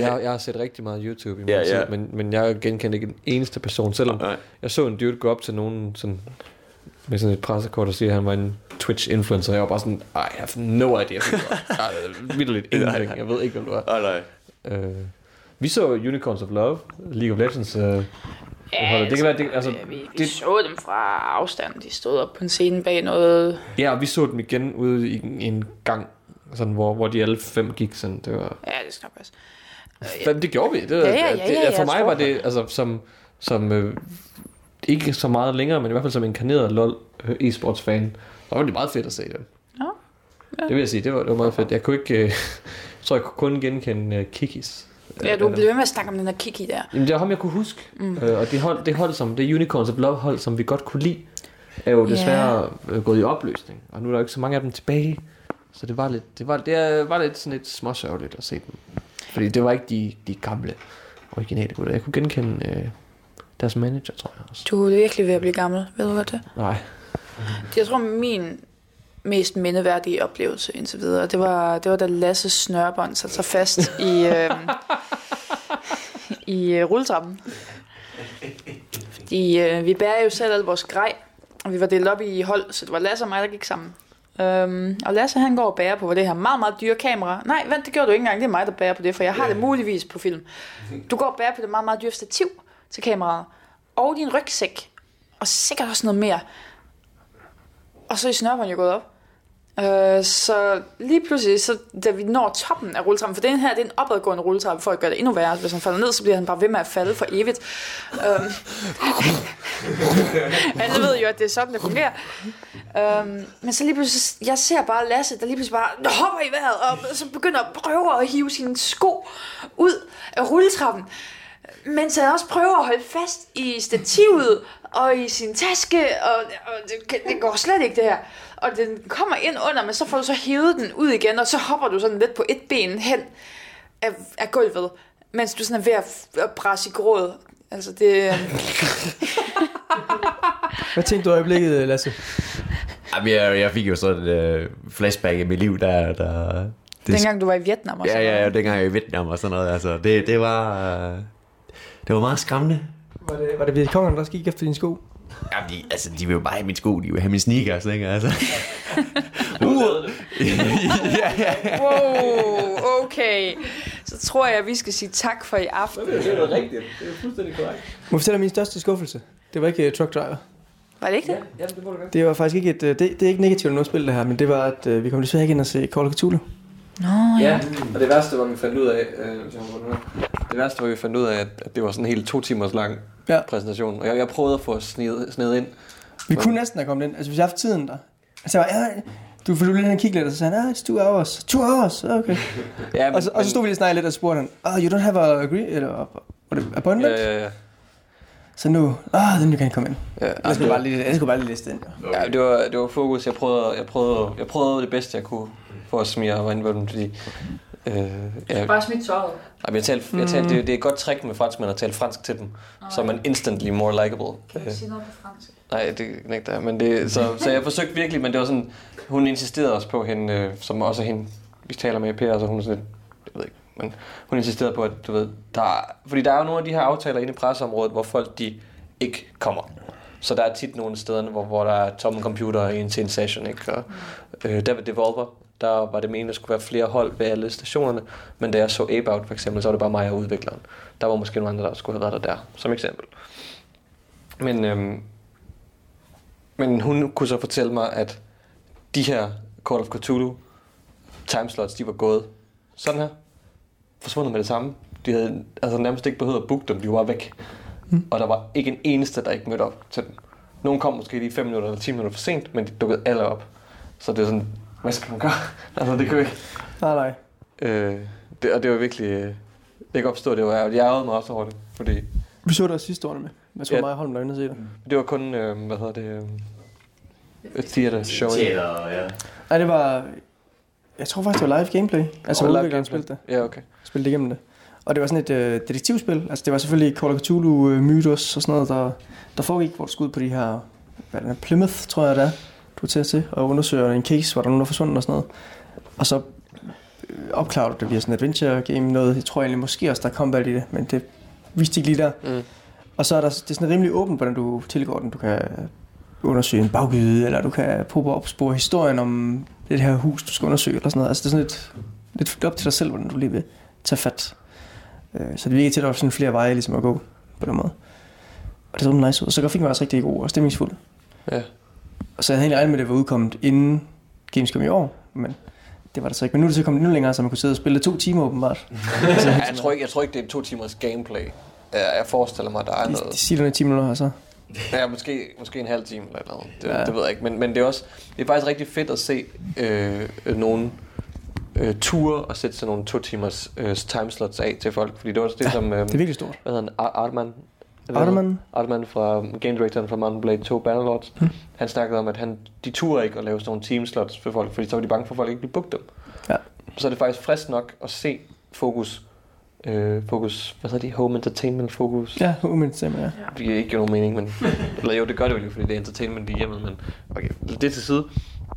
jeg, jeg har set rigtig meget YouTube i min Ja, tid, ja. Men, men jeg genkender ikke en eneste person, selvom nej. jeg så en dude gå op til nogen sådan, med sådan et pressekort og sige, at han var en Twitch-influencer. Jeg var bare sådan, I have no idea. who you are." Jeg ved lidt ingenting. Jeg ved ikke, hvem du er. Oh, nej. Øh, vi så Unicorns of Love, League of Legends. Øh, holdet. Det kan være, det- altså, vi, vi det- så dem fra afstand. De stod op på en scene bag noget. ja, og vi så dem igen ude i en, en gang, sådan, hvor, hvor de alle fem gik. Sådan, det var, Ja, det skal nok passe. Jamen, det gjorde vi. Det, Ja, ja, ja, det, ja, for jeg mig var det, altså, som, som øh, ikke så meget længere, men i hvert fald som inkarneret LOL øh, e-sports fan, så var det meget fedt at se dem. Ja. Ja. Det vil jeg sige, det var, det var meget fedt. Jeg kunne ikke, øh, jeg tror jeg kunne kun genkende øh, Kikis. Ja, du blev ved med at snakke om den der Kiki der. Jamen, det var ham, jeg kunne huske. Mm. Øh, og det hold, det hold, som det Unicorns of Love hold, som vi godt kunne lide, er jo desværre øh, gået i opløsning. Og nu er der jo ikke så mange af dem tilbage. Så det var lidt, det var, det var lidt sådan lidt småsørgeligt at se dem. Fordi det var ikke de, de gamle originale gutter. Jeg kunne genkende øh, deres manager, tror jeg også. Du er virkelig ved at blive gammel, ved du godt det? Nej. Mm-hmm. Jeg tror, min mest mindeværdige oplevelse indtil videre, det var, det var da Lasse snørbånd satte sig fast i, øh, i øh, rulletrappen. Fordi øh, vi bærer jo selv al vores grej, og vi var delt op i hold, så det var Lasse og mig, der gik sammen. Øhm, og Lasse han går og bærer på det her meget, meget dyre kamera. Nej, vent, det gjorde du ikke engang. Det er mig, der bærer på det, for jeg har det muligvis på film. Du går og bærer på det meget, meget dyre stativ til kameraet. Og din rygsæk. Og sikkert også noget mere. Og så er snørbånd jo gået op. Øh, så lige pludselig, så, da vi når toppen af rulletrappen, for den her det er en opadgående rulletrappe, for at gøre det endnu værre. Hvis han falder ned, så bliver han bare ved med at falde for evigt. Øhm, alle ved jo, at det er sådan, det fungerer. Øhm, men så lige pludselig, jeg ser bare Lasse, der lige pludselig bare hopper i vejret, og så begynder at prøve at hive sine sko ud af rulletrappen. Mens han også prøver at holde fast i stativet og i sin taske, og, og det, det går slet ikke det her. Og den kommer ind under, men så får du så hævet den ud igen, og så hopper du sådan lidt på et ben hen af, af gulvet, mens du sådan er ved at, at presse i gråd. Altså det... Hvad tænkte du i øjeblikket, Lasse? Jamen, jeg, jeg fik jo sådan et uh, flashback i mit liv, der... der det, Dengang du var i Vietnam og Ja, sådan ja, ja, noget. dengang jeg var i Vietnam og sådan noget. Altså, det, det var... Det var meget skræmmende. Var det, var det Birgit Kongeren, der gik efter dine sko? Jamen, de, altså, de vil jo bare have mine sko, de vil have mine sneakers, ikke? Altså. Uh. ja, ja. Wow, okay. Så tror jeg, at vi skal sige tak for i aften. Det er jo rigtigt. Det er fuldstændig korrekt. Må jeg fortælle dig min største skuffelse? Det var ikke uh, Truck Driver. Var det ikke det? Ja, det må du godt. Det var faktisk ikke et... Uh, det, det er ikke negativt noget spil, det her, men det var, at uh, vi kom desværre ikke ind og se Call of Cthulhu. Nå, Ja, og det værste var, vi fandt ud af, øh, det værste var, vi fandt ud af, at, at det var sådan en helt to timers lang Ja. præsentation. Og jeg, jeg prøvede at få snedet, snedet ind. Vi kunne næsten have kommet ind. Altså, hvis jeg havde haft tiden der. Altså, jeg var, ja, du lige hen og kigge lidt, og så sagde han, ah, it's two hours. Two hours, okay. Ja, men, Og så, og så stod vi lige snakket lidt og spurgte han, oh, you don't have a agree, eller appointment? Ja, ja, ja. Så nu, ah, then you can come in. ja. Jeg skulle bare lige, jeg skulle bare lige liste ind. Ja, det var, det var fokus. Jeg prøvede, jeg, prøvede, jeg prøvede det bedste, jeg kunne for at smire mig ind på dem, fordi... Øh, ja, Bare smidt tøjet. Ej, jeg talte, jeg talte, det, det er et godt trick med franskmænd at tale fransk til dem, så er man instantly more likable. Øh, Sige noget på fransk. nej, det nægter jeg, men det, så, så jeg forsøgte virkelig, men det var sådan, hun insisterede også på hende, øh, som også er hende, vi taler med i PR, så hun er sådan lidt, jeg ved ikke, men hun insisterede på, at du ved, der er, fordi der er jo nogle af de her aftaler inde i presseområdet, hvor folk de ikke kommer. Så der er tit nogle steder, hvor, hvor der er tomme computer i en til en session. Ikke? Og, øh, der ved Devolver, der var det meningen, at der skulle være flere hold ved alle stationerne. Men da jeg så Ape Out for eksempel, så var det bare mig og udvikleren. Der var måske nogle andre, der skulle have været der der, som eksempel. Men, øhm, men hun kunne så fortælle mig, at de her Call of Cthulhu timeslots, de var gået sådan her. Forsvundet med det samme. De havde altså nærmest ikke behøvet at booke dem, de var væk. Mm. Og der var ikke en eneste, der ikke mødte op til dem. Nogle kom måske lige 5 minutter eller 10 minutter for sent, men de dukkede alle op. Så det er sådan, hvad skal man gøre? altså, det kan vi ikke. Nej, nej. Øh, det, og det var virkelig... Øh, jeg godt forstå, det var jeg ærgede mig også over det, fordi Vi så det også sidste år med. Jeg tror Ja. og Holm, og se det. det var kun, øh, hvad hedder det, øh, theater show. Teater, ja. Nej, det var... Jeg tror faktisk, det var live gameplay. Altså, live udvikleren gameplay. spillede det. Ja, okay. Spillede igennem det. Og det var sådan et øh, detektivspil. Altså, det var selvfølgelig Call of Cthulhu, øh, Mythos og sådan noget, der, der foregik, hvor du skulle ud på de her... Hvad er det, Plymouth, tror jeg det er. Du er til og undersøger en case, hvor der er nogen, der er forsvundet og sådan noget. Og så øh, opklarer du det via sådan en adventure game noget. Jeg tror egentlig måske også, der er combat i det, men det viste ikke lige der. Mm. Og så er der, det er sådan rimelig åbent, hvordan du tilgår den. Du kan undersøge en baggyde, eller du kan prøve at opspore historien om det her hus, du skal undersøge, eller sådan noget. Altså det er sådan lidt, lidt op til dig selv, hvordan du lige vil tage fat. Øh, Så det virker til, at der er sådan flere veje ligesom at gå på den måde. Og det så nice ud. Og så grafikken var også rigtig god og stemningsfuld. Ja. Og så havde jeg egentlig regnet med, at det var udkommet inden Gamescom i år, men det var det så ikke. Men nu er det så kommet endnu længere, så man kunne sidde og spille to timer åbenbart. Altså, jeg, tror ikke, jeg tror ikke, det er to timers gameplay. Ja, Jeg forestiller mig, der er De, noget... de siger noget i 10 minutter, og så... Ja, måske, måske en halv time eller et eller andet. Det, Ja. ja. det ved jeg ikke. Men, men det er også det er faktisk rigtig fedt at se øh, øh, nogle øh, ture og sætte sådan nogle to timers øh, timeslots af til folk. Fordi det var også det, ja, som... Øh, Det er virkelig stort. hvad hedder han? Ar- Artman? Noget? Artman fra Game Directoren fra Mountain Blade 2 Bannerlords. Hmm. Han snakkede om, at han, de turde ikke at lave sådan nogle teamslots for folk, fordi så var de bange for, at folk ikke ville booke dem. Ja. Så er det faktisk frisk nok at se fokus, øh, fokus, hvad hedder de, home entertainment fokus. Ja, umiddelbart stemme, ja. Det giver ikke nogen mening, men... eller jo, det gør det jo lige, fordi det er entertainment i hjemmet, men... Okay, det til side.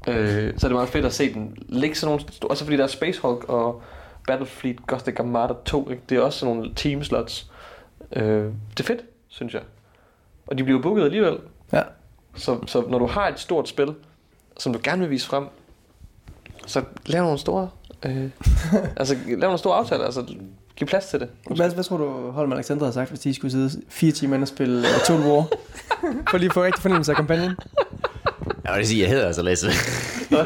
Øh, så er det meget fedt at se den ligge sådan nogle... Også fordi der er Space Hulk og Battlefleet Gothic Armada 2, ikke? Det er også sådan nogle team slots. Øh, det er fedt, synes jeg. Og de bliver booket alligevel. Ja. Så, så når du har et stort spil, som du gerne vil vise frem, så lav nogle store... Øh, altså, lav nogle store aftaler. Altså, giv plads til det. Hvad, hvad tror du, Holm og Alexander havde sagt, hvis de skulle sidde fire timer og spille uh, Total War? For lige at få rigtig fornemmelse af kampagnen. Jeg vil sige, jeg hedder altså Lasse. Hvad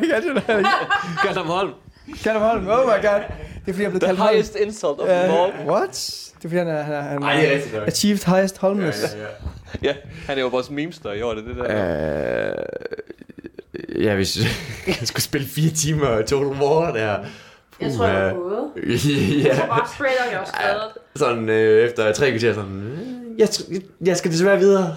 kan du da? Gør dem hold. Kan du Holm? Oh my god. Det er fordi, jeg er blevet The kaldt Holm. highest insult of them all. Uh, what? Det er fordi, han er, han er, han Ej, det er achieved highest Holmness. Ja, han er jo vores memester i år, det er det der. Øh, ja, hvis jeg skulle spille fire timer Total War der. Jeg tror, jeg var gået. ja. Så bare straight up, jeg var skrevet. Sådan øh, efter tre kvarter sådan, øh, jeg, jeg skal desværre videre.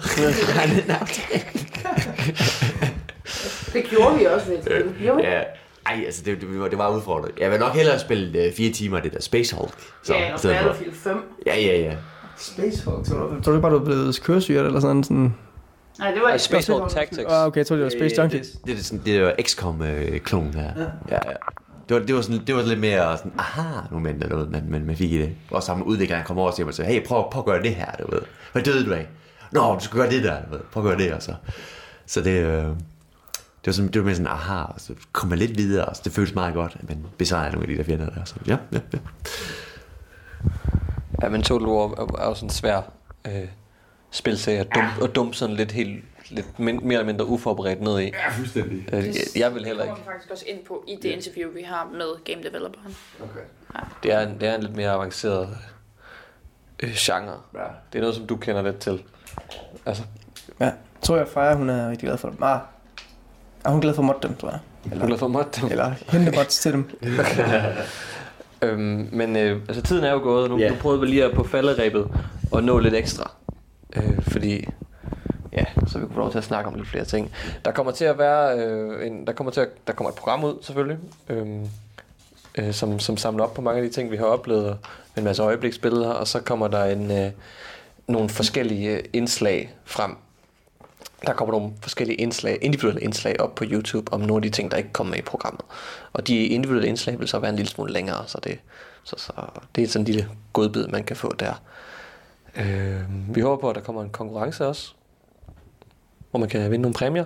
Det gjorde vi også ved et spil. Gjorde vi? ja. Ej, altså det, det, var, det var udfordret. Jeg vil nok hellere spille øh, fire timer af det der Space Hulk. Så, Ja, for. Battlefield 5. Ja, ja, ja. Space Hulk. Tror du, tror du ikke bare, du er blevet køresyret eller sådan? sådan? Nej, det var ikke Space Hulk Tactics. Ah, okay, jeg tror det var Space Junkies. Det, det, er sådan, det var XCOM-klon der. Ja. ja, ja. Det var, det, var sådan, det var lidt mere sådan, aha, moment eller noget, man, man, man fik i det. Og sammen med udvikleren kom over og siger, hey, prøv, prøv at gøre det her, du ved. Hvad døde du af? Nå, du skal gøre det der, du ved. Prøv at gøre det, og så. Så det, øh, det var, sådan, det var mere sådan, aha, og så kom man lidt videre, og så det føltes meget godt, at man besejrede nogle af de der fjender der. Så ja, ja, ja. Ja, men Total War er, jo sådan en svær øh, spilserie at dum, og dum sådan lidt helt lidt min, mere eller mindre uforberedt ned i. Ja, fuldstændig. Øh, jeg, jeg vil heller Det ikke. kommer vi faktisk også ind på i det interview, vi har med game developeren. Det er, en- det er en lidt mere avanceret øh, genre. Ja. Det er noget, som du kender lidt til. Altså, Ja, jeg tror jeg, Freja, hun er rigtig glad for dem. Ah, er hun glad for at dem, tror jeg. du er glad for mod dem. Eller hente mods til dem. Øhm, men øh, altså, tiden er jo gået, og nu, yeah. nu prøvede vi lige at på falderæbet og nå lidt ekstra. Øh, fordi, ja, så vi kunne få lov til at snakke om lidt flere ting. Der kommer til at være, øh, en, der kommer til at, der kommer et program ud selvfølgelig, øh, øh, som, som samler op på mange af de ting, vi har oplevet, med en masse øjebliksbilleder, og så kommer der en, øh, nogle forskellige øh, indslag frem. Der kommer nogle forskellige indslag, individuelle indslag op på YouTube om nogle af de ting, der ikke kommer med i programmet. Og de individuelle indslag vil så være en lille smule længere, så det, så, så det er sådan en lille godbid, man kan få der. Øh, vi håber på, at der kommer en konkurrence også, hvor man kan vinde nogle præmier.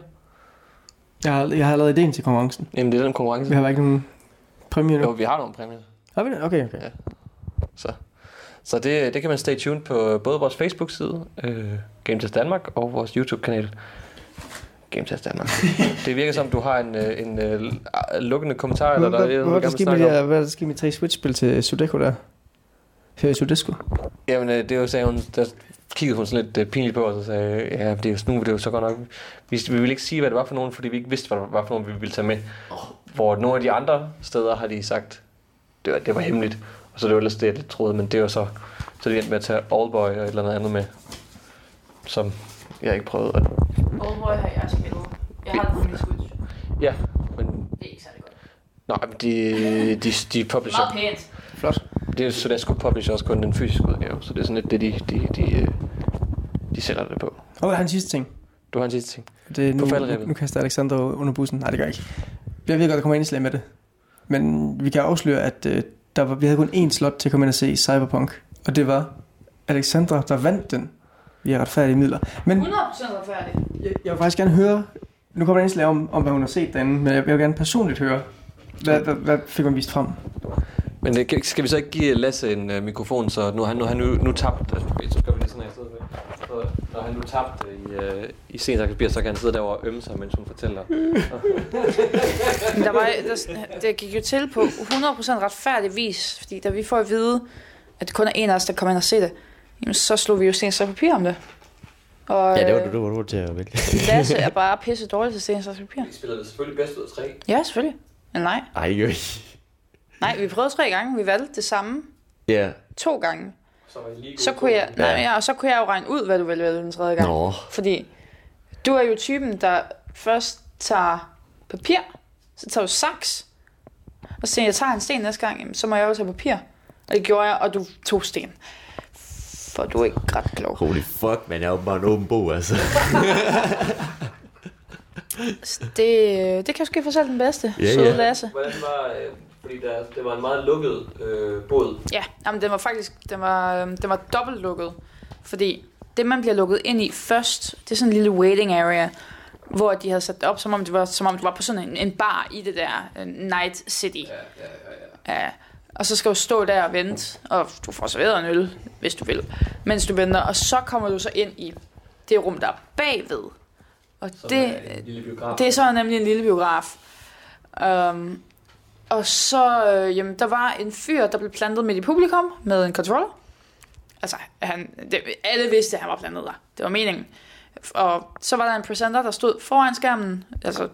Jeg har, jeg har lavet ideen til konkurrencen. Jamen, det er den konkurrence. Vi har ikke nogen præmie nu. Jo, vi har nogle præmier. Har vi det? Okay, okay. Ja. Så, så det, det kan man stay tuned på både vores Facebook-side, øh, GameTest Danmark, og vores YouTube-kanal, GameTest Danmark. det virker som, du har en, øh, en, en lukkende kommentar, eller der er noget, du gerne hvad er der sket med tre Switch-spil til Sudeco der? Her i Sudesco. Jamen, øh, det var sagde hun, der kiggede hun sådan lidt øh, pinligt på os og sagde, ja, det er nu er det jo så godt nok, vi, vi ville ikke sige, hvad det var for nogen, fordi vi ikke vidste, hvad det var for nogen, vi ville tage med. Hvor nogle af de andre steder har de sagt, det var, det var hemmeligt, og så det var ellers det, jeg lidt troede, men det var så, så det endte med at tage Allboy og et eller andet andet med, som jeg ikke prøvede. at- Oldboy har jeg spillet. Jeg har den på min Switch. Ja, men Det er ikke særlig godt. nej, men de, de, de publisher, Meget pænt. Flot. det er så der skulle publisher også kun den fysiske udgave, så det er sådan lidt det, de, de, de, øh, de sælger det på. Og jeg har en sidste ting. Du har en sidste ting. Det er nu, På nu, nu kaster Alexander under bussen. Nej, det gør jeg ikke. Jeg ved godt, der kommer indslag med det. Men vi kan afsløre, at øh, der var, vi havde kun én slot til at komme ind og se Cyberpunk. Og det var Alexandra, der vandt den. Vi har retfærdige midler. Men 100% retfærdigt. jeg, jeg vil faktisk gerne høre... Nu kommer der indslag om, om, hvad hun har set derinde. Men jeg vil gerne personligt høre. Hvad, hvad, hvad fik man vist frem? Men øh, skal vi så ikke give Lasse en uh, mikrofon, så nu har han nu, han nu, nu tabt, øh, så gør vi lige sådan her i stedet for. Når han nu tabte i, uh, i Sensakers så kan han sidde derovre og ømme sig, mens hun fortæller. Men der var, der, det gik jo til på 100% retfærdig vis, fordi da vi får at vide, at det kun er en af os, der kommer ind og se det, jamen, så slog vi jo sten, saks, papir om det. Og, Ja, det var øh, du, du, var du til at vælge. Lasse er bare pisse dårlig til sten, saks, papir. Vi spiller det selvfølgelig bedst ud af tre. Ja, selvfølgelig. Men nej. Ej, ikke. Nej, vi prøvede tre gange. Vi valgte det samme Ja. to gange. Så lige Så kunne jeg, nej, ja, og så kunne jeg jo regne ud, hvad du ville vælge den tredje gang. Nå. Fordi du er jo typen, der først tager papir, så tager du saks, og så tænker jeg, jeg tager en sten næste gang, jamen, så må jeg jo tage papir. Og det gjorde jeg, og du tog sten. For du er ikke ret klog. Holy fuck, man. Jeg er jo bare en åben bog, altså. Det, det kan ske for selv den bedste, Ja, søde ja. Lasse. Hvordan var, øh, fordi der, det var en meget lukket øh, båd. Ja, jamen, den var faktisk den var, øhm, den var dobbelt lukket. Fordi det, man bliver lukket ind i først, det er sådan en lille waiting area, hvor de havde sat det op, som om det var, som om det var på sådan en, en bar i det der uh, Night City. Ja, ja, ja, ja. Og så skal du stå der og vente, og du får serveret en øl, hvis du vil, mens du venter. Og så kommer du så ind i det rum, der er bagved. Og det, lille biograf. det er så nemlig en lille biograf. Um, og så, øh, jamen, der var en fyr, der blev plantet midt i publikum med en controller. Altså, han, det, alle vidste, at han var plantet der. Det var meningen. Og så var der en presenter, der stod foran skærmen, altså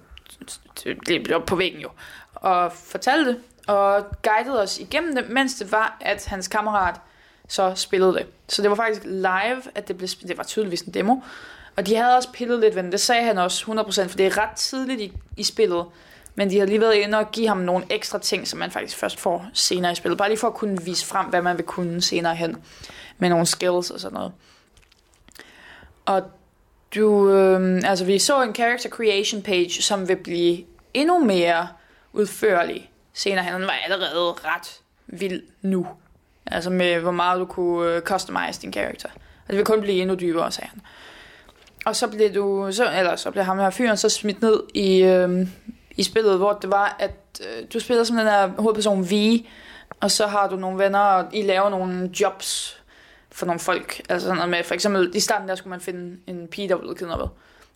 det blev på væggen jo, og fortalte og guidede os igennem det, mens det var, at hans kammerat så spillede det. Så det var faktisk live, at det blev spillet. Det var tydeligvis en demo. Og de havde også pillet lidt ved den. Det sagde han også 100%, for det er ret tidligt i, i spillet. Men de har lige været inde og give ham nogle ekstra ting, som man faktisk først får senere i spillet. Bare lige for at kunne vise frem, hvad man vil kunne senere hen. Med nogle skills og sådan noget. Og du, øh, altså vi så en character creation page, som vil blive endnu mere udførlig senere hen. Den var allerede ret vild nu. Altså med hvor meget du kunne øh, customize din character. Og det vil kun blive endnu dybere, sagde han. Og så blev du, så, eller så blev ham her fyren så smidt ned i, øh, i spillet, hvor det var, at øh, du spiller som den her hovedperson V, og så har du nogle venner, og I laver nogle jobs for nogle folk. Altså sådan noget med, for eksempel i starten der skulle man finde en pige, der var blevet kidnappet.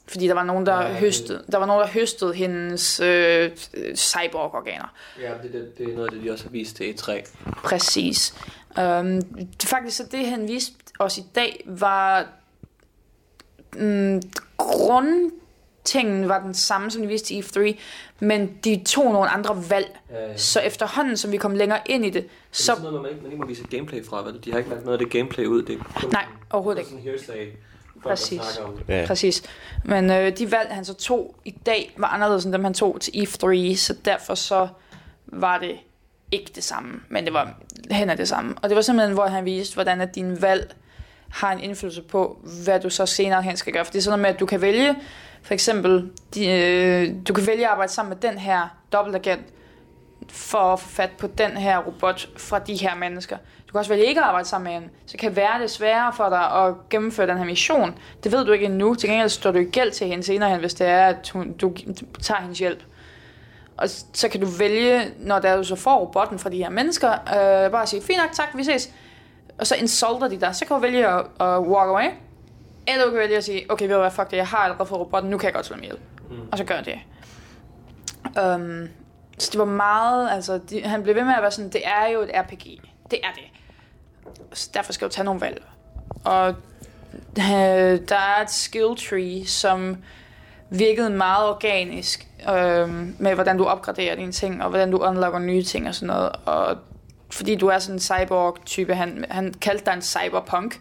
Fordi der var nogen, der, Ja, høstede, der var nogen, der høstede hendes øh, cyborg-organer. Ja, det, det, det er noget af det, de også har vist til E3. Præcis. Um, det, faktisk så det, han viste os i dag, var mm, grundtingen var den samme, som de viste til E3, men de tog nogle andre valg. Ja, ja. Så efterhånden, som vi kom længere ind i det, Så... så... Det er sådan noget, man ikke, man ikke må vise gameplay fra, vel? De har ikke lagt noget af det gameplay ud. Det er kun Nej, overhovedet ikke. Sådan hearsay. Præcis. Ja. Præcis. Men øh, de valg, han så tog i dag, var anderledes end dem, han tog til E3, så derfor så var det ikke det samme, men det var hen af det samme. Og det var simpelthen, hvor han viste, hvordan at din valg har en indflydelse på, hvad du så senere hen skal gøre. For det er sådan noget med, at du kan vælge, for eksempel, de, øh, du kan vælge at arbejde sammen med den her dobbeltagent, for at få fat på den her robot fra de her mennesker. Du kan også vælge ikke at arbejde sammen med hende. Så kan det være det sværere for dig at gennemføre den her mission. Det ved du ikke endnu. Til gengæld står du i gæld til hende senere hen, hvis det er, at hun, du tager hendes hjælp. Og så kan du vælge, når der du så får robotten fra de her mennesker, øh, bare at sige, fint nok, tak, vi ses. Og så insulter de dig. Så kan du vælge at, at walk away. Eller du kan vælge at sige, okay, ved du hvad, fuck det, jeg har allerede fået robotten, nu kan jeg godt slå mig ihjel. Mm. Og så gør jeg det. Um, så det var meget, altså, de, han blev ved med at være sådan, det er jo et RPG. Det er det. Så derfor skal du tage nogle valg. Og øh, der er et skill tree, som virkede meget organisk øh, med, hvordan du opgraderer dine ting, og hvordan du unlocker nye ting og sådan noget. Og fordi du er sådan en cyborg-type, han, han kaldte dig en cyberpunk,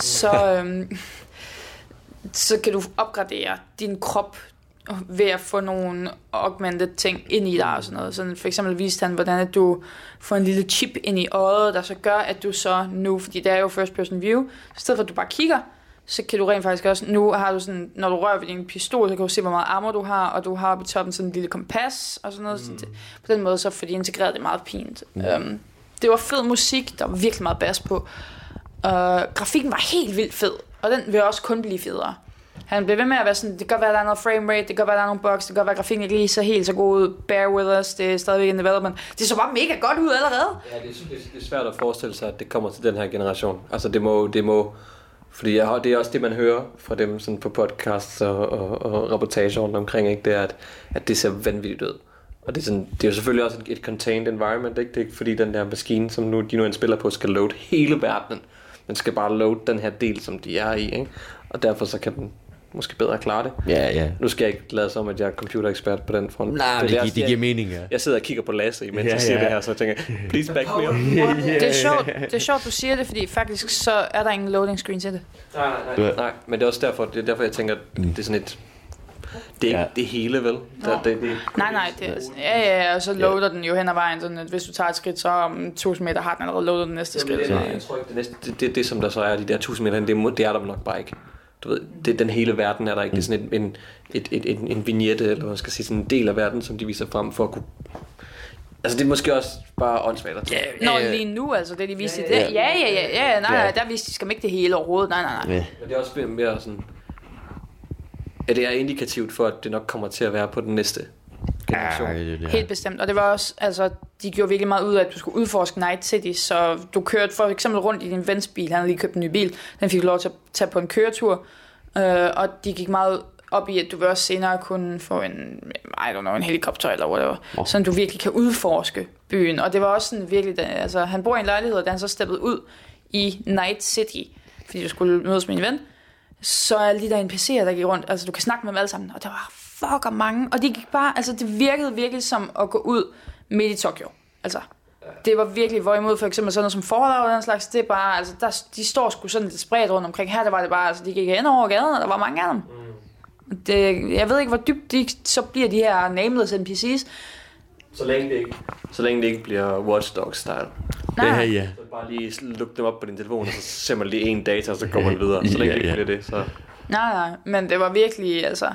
så, øh, så kan du opgradere din krop ved at få nogle augmented ting ind i dig og sådan noget. Så for eksempel viste han, hvordan at du får en lille chip ind i øjet, der så gør, at du så nu, fordi det er jo first person view, så i stedet for at du bare kigger, så kan du rent faktisk også, nu har du sådan, når du rører ved din pistol, så kan du se, hvor meget armor du har, og du har på toppen sådan en lille kompas, og sådan noget. Mm. Så på den måde, så får de integreret det meget fint. Mm. Um, det var fed musik, der var virkelig meget bas på. Og grafikken var helt vildt fed, og den vil også kun blive federe. Han blev ved med at være sådan, det kan godt være, der er noget frame rate, det kan godt være, der er nogle bugs, det kan godt være, at grafikken ikke lige så helt så god ud. Bear with us, det er stadigvæk en development. Det så bare mega godt ud allerede. Ja, det er, det er svært at forestille sig, at det kommer til den her generation. Altså det må, det må fordi jeg har, det er også det, man hører fra dem sådan på podcasts og, og, og reportager rundt omkring, ikke? det er, at, at det ser vanvittigt ud. Og det er, sådan, det er jo selvfølgelig også et, et contained environment, ikke? det er ikke fordi den der maskine, som nu, de nu spiller på, skal load hele verdenen. Den skal bare load den her del, som de er i. Ikke? Og derfor så kan den måske bedre klare det. Ja, ja. Nu skal jeg ikke lade som, at jeg er computerekspert på den front. Nej, det, det, det, det giver mening, ja. Jeg sidder og kigger på Lasse, imens ja, jeg siger ja. det her, så jeg tænker, please back me up. Det er sjovt, det er sjovt, du siger det, fordi faktisk så er der ingen loading screen til det. Nej, nej, nej. nej men det er også derfor, det er derfor jeg tænker, at det er sådan et det er ikke ja. det hele, vel? Der, det, det, nej, nej. Det, ja, ja, og så loader ja. den jo hen ad vejen, sådan at hvis du tager et skridt, så om 1000 meter har den allerede loadet den næste skridt. Det, jeg tror ikke, det, næste, det, det, det, som der så er, de der 1000 meter det, det er der nok bare ikke du ved, det, den hele verden er der ikke. Det er sådan en, en, et, et, en, en vignette, eller hvad man skal sige, sådan en del af verden, som de viser frem for at kunne Altså det er måske også bare åndssvagt. Ja, Nå, lige nu, altså det de viste ja, ja, ja. det. Ja, ja, ja, ja, nej, nej, der viste de skam ikke det hele overhovedet. Nej, nej, nej. Ja. Men det er også mere sådan, at det er indikativt for, at det nok kommer til at være på den næste generation. Ja, det, det, Helt bestemt. Og det var også, altså, de gjorde virkelig meget ud af, at du skulle udforske Night City, så du kørte for eksempel rundt i din vens bil, han havde lige købt en ny bil, den fik lov til at tage på en køretur, øh, og de gik meget op i, at du vil også senere kunne få en, I don't know, en helikopter eller whatever, oh. så du virkelig kan udforske byen. Og det var også sådan virkelig, altså han bor i en lejlighed, og da han så steppede ud i Night City, fordi du skulle mødes med en ven, så er lige der NPC'er, der gik rundt. Altså, du kan snakke med dem alle sammen. Og der var fucker mange. Og de gik bare, altså, det virkede virkelig som at gå ud midt i Tokyo. Altså, det var virkelig, hvorimod for eksempel sådan noget som Fallout og den slags, det er bare, altså, der, de står sgu sådan lidt spredt rundt omkring. Her, der var det bare, altså, de gik hen over gaden, og der var mange af dem. Mm. Det, jeg ved ikke, hvor dybt de, så bliver de her nameless NPC's. Så længe det ikke, så længe det ikke bliver Watch Dogs style. Nej. Ja, ja. Så bare lige lukke dem op på din telefon, og så ser man lige en data, og så går man videre. Så længe ja, ja. det ikke bliver det, så... Nej, nej, men det var virkelig, altså...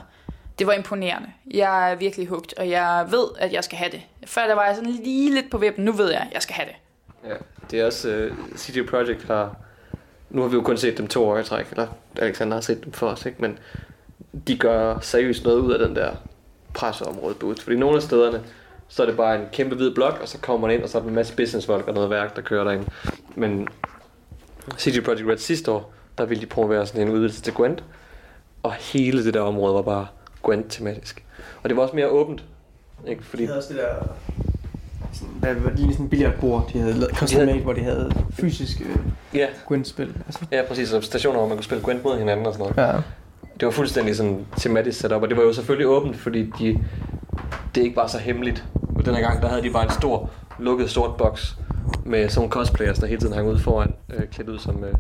Det var imponerende. Jeg er virkelig hugt, og jeg ved, at jeg skal have det. Før der var jeg sådan lige lidt på vippen. Nu ved jeg, at jeg skal have det. Ja, det er også... Uh, øh, CD Projekt har... Nu har vi jo kun set dem to år i træk, eller Alexander har set dem for os, ikke? Men de gør seriøst noget ud af den der presseområde boost. Fordi nogle af stederne, så er det bare en kæmpe hvid blok, og så kommer man ind, og så er der en masse businessfolk og noget værk, der kører derinde. Men CD Projekt Red sidste år, der ville de promovere sådan en udvidelse til Gwent, og hele det der område var bare Gwent-tematisk. Og det var også mere åbent, ikke? Fordi... De havde også det der sådan, hvad var lige sådan en billiardbord, de havde lavet custom made, hvor de havde fysiske ja. Gwent-spil. Altså. Ja, præcis. Så stationer, hvor man kunne spille Gwent mod hinanden og sådan noget. Ja. Det var fuldstændig sådan tematisk setup, og det var jo selvfølgelig åbent, fordi de, det ikke var så hemmeligt. Og den her gang, der havde de bare en stor, lukket sort boks med sådan nogle cosplayers, der hele tiden hang ud foran, øh, klædt ud som... Øh,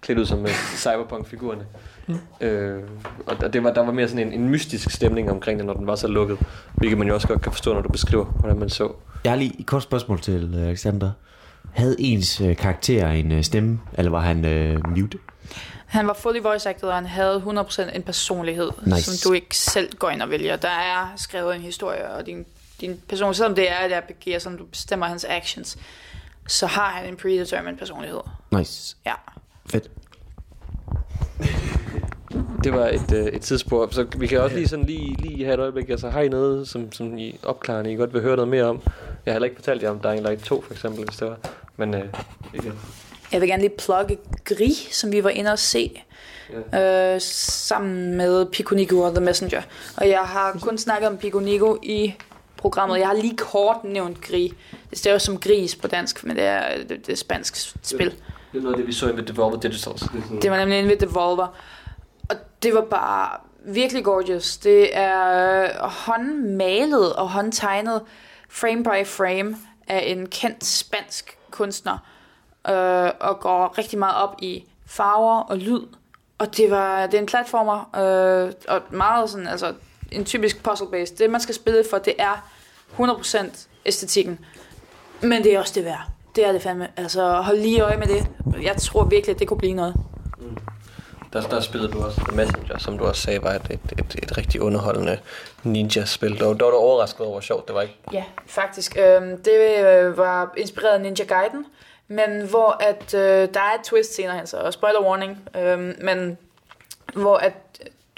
klædt ud som øh, cyberpunk-figurerne. Mm. Øh, og det var, der var mere sådan en, en mystisk stemning omkring det, når den var så lukket. Hvilket man jo også godt kan forstå, når du beskriver, hvordan man så. Jeg har lige et kort spørgsmål til øh, Alexander. Havde ens øh, karakter en øh, stemme, eller var han øh, mute? Han var fully voice acted, og han havde 100% en personlighed, Nice. som du ikke selv går ind og vælger. Der er skrevet en historie, og din, din person, selvom det er et RPG, som du bestemmer hans actions, så har han en predetermined personlighed. Nice. Ja. Fedt. Det var et, øh, et tidsspor, så vi kan også lige sådan lige, lige have et øjeblik. Altså, har I noget, som, som I opklarende, I godt vil høre noget mere om? Jeg har heller ikke fortalt jer om Dying Light 2, for eksempel, hvis det var. Men øh, igen. Jeg vil gerne lige plugge Gri, som vi var inde og se, øh, sammen med Piconico og The Messenger. Og jeg har kun snakket om Piconico i programmet. Jeg har lige kort nævnt Gri. Det staves som gris på dansk, men det er, det, det er spansk spil. Det er noget af det, vi så med Devolver Digitals. Det er var nemlig inde ved Devolver. Det var bare virkelig gorgeous. Det er øh, håndmalet og håndtegnet frame by frame af en kendt spansk kunstner. Øh, og går rigtig meget op i farver og lyd. Og det var det er en platformer, øh, og meget sådan, altså en typisk puzzle base. Det man skal spille for, det er 100% æstetikken. Men det er også det værd. Det er det fandme. Altså hold lige øje med det. Jeg tror virkelig, at det kunne blive noget der, der spillede du også The Messenger, som du også sagde var et, et, et, et rigtig underholdende ninja-spil. Der, var- der var du overrasket over, hvor sjovt det var, ikke? Ja, faktisk. Øhm, det øh, var inspireret af Ninja Gaiden, men hvor at øh, der er et twist senere hen, så spoiler warning, øhm, men hvor at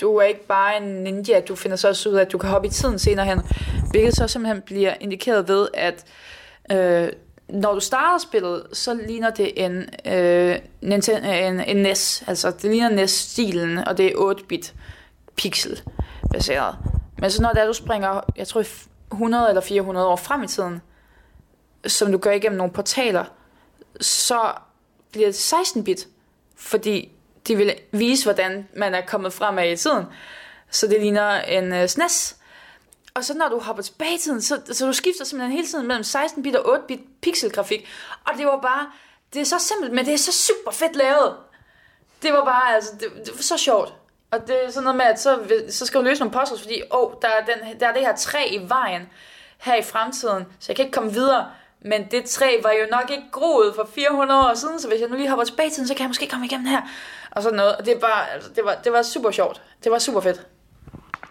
du er ikke bare en ninja, du finder så også ud af, at du kan hoppe i tiden senere hen, hvilket så simpelthen bliver indikeret ved, at øh, når du starter spillet, så ligner det en, øh, Nintendo, en, en NES, altså det ligner NES-stilen, og det er 8-bit pixel baseret. Men så når det er, du springer, jeg tror 100 eller 400 år frem i tiden, som du gør igennem nogle portaler, så bliver det 16-bit, fordi de vil vise, hvordan man er kommet fremad i tiden. Så det ligner en øh, SNES. Og så når du hopper tilbage i tiden, så, så du skifter simpelthen hele tiden mellem 16-bit og 8-bit pixelgrafik. Og det var bare, det er så simpelt, men det er så super fedt lavet. Det var bare, altså, det, det var så sjovt. Og det er sådan noget med, at så, så skal du løse nogle puzzles, fordi åh, der, er den, der er det her træ i vejen her i fremtiden, så jeg kan ikke komme videre. Men det træ var jo nok ikke groet for 400 år siden, så hvis jeg nu lige hopper tilbage i tiden, så kan jeg måske komme igennem her. Og sådan noget. Og det, er bare, altså, det, var, det var super sjovt. Det var super fedt.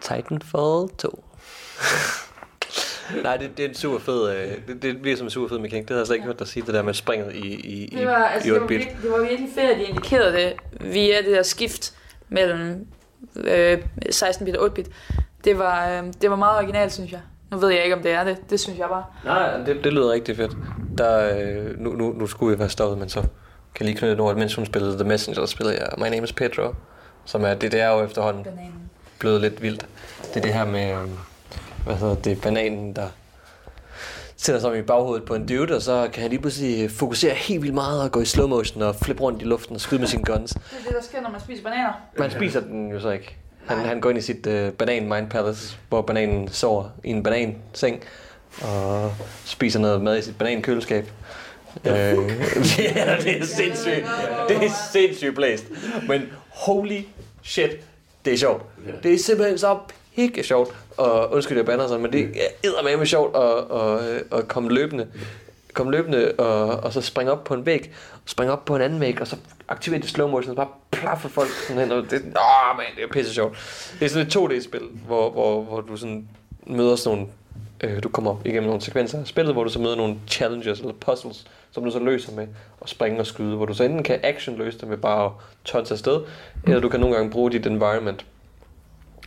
Titanfall 2. Nej, det, det er en super fed, øh, det, det bliver som en super fed mekanik. Det havde jeg slet ikke hørt dig sige, det der med springet i, i, Det var, altså, i det, var 8-bit. virkelig, det var virkelig fedt, at de indikerede det via det der skift mellem øh, 16-bit og 8-bit. Det var, øh, det var meget originalt, synes jeg. Nu ved jeg ikke, om det er det. Det synes jeg bare. Nej, det, det lyder rigtig fedt. Der, øh, nu, nu, nu skulle jeg være stoppet, men så kan jeg lige knytte et ord. Mens hun spillede The Messenger, spillede jeg My Name is Pedro, som er, det, det er jo efterhånden Bananen. blevet lidt vildt. Det er det her med, øh, hvad hedder det, bananen, der sætter sig om i baghovedet på en dude, og så kan han lige pludselig fokusere helt vildt meget og gå i slow motion og flippe rundt i luften og skyde med sine guns. Det er det, der sker, når man spiser bananer. Man spiser den jo så ikke. Han, han går ind i sit uh, banan mind palace, hvor bananen sover i en bananseng og spiser noget mad i sit banankøleskab. Øh, ja, det er sindssygt. Det er sindssygt blæst. Men holy shit, det er sjovt. Det er simpelthen så pikke sjovt. Og undskyld, jeg bander sådan, men det er med sjovt at, at, at komme løbende komme løbende og, og så springe op på en væg, springe op på en anden væg, og så aktivere det slow motion, og så bare plaffer folk sådan hen, og det, åh man, det er pisse sjovt. Det er sådan et 2D-spil, hvor, hvor, hvor du sådan møder sådan nogle, øh, du kommer igennem nogle sekvenser af spillet, hvor du så møder nogle challenges eller puzzles, som du så løser med at springe og skyde, hvor du så enten kan action løse det med bare at tonse afsted, eller du kan nogle gange bruge dit environment.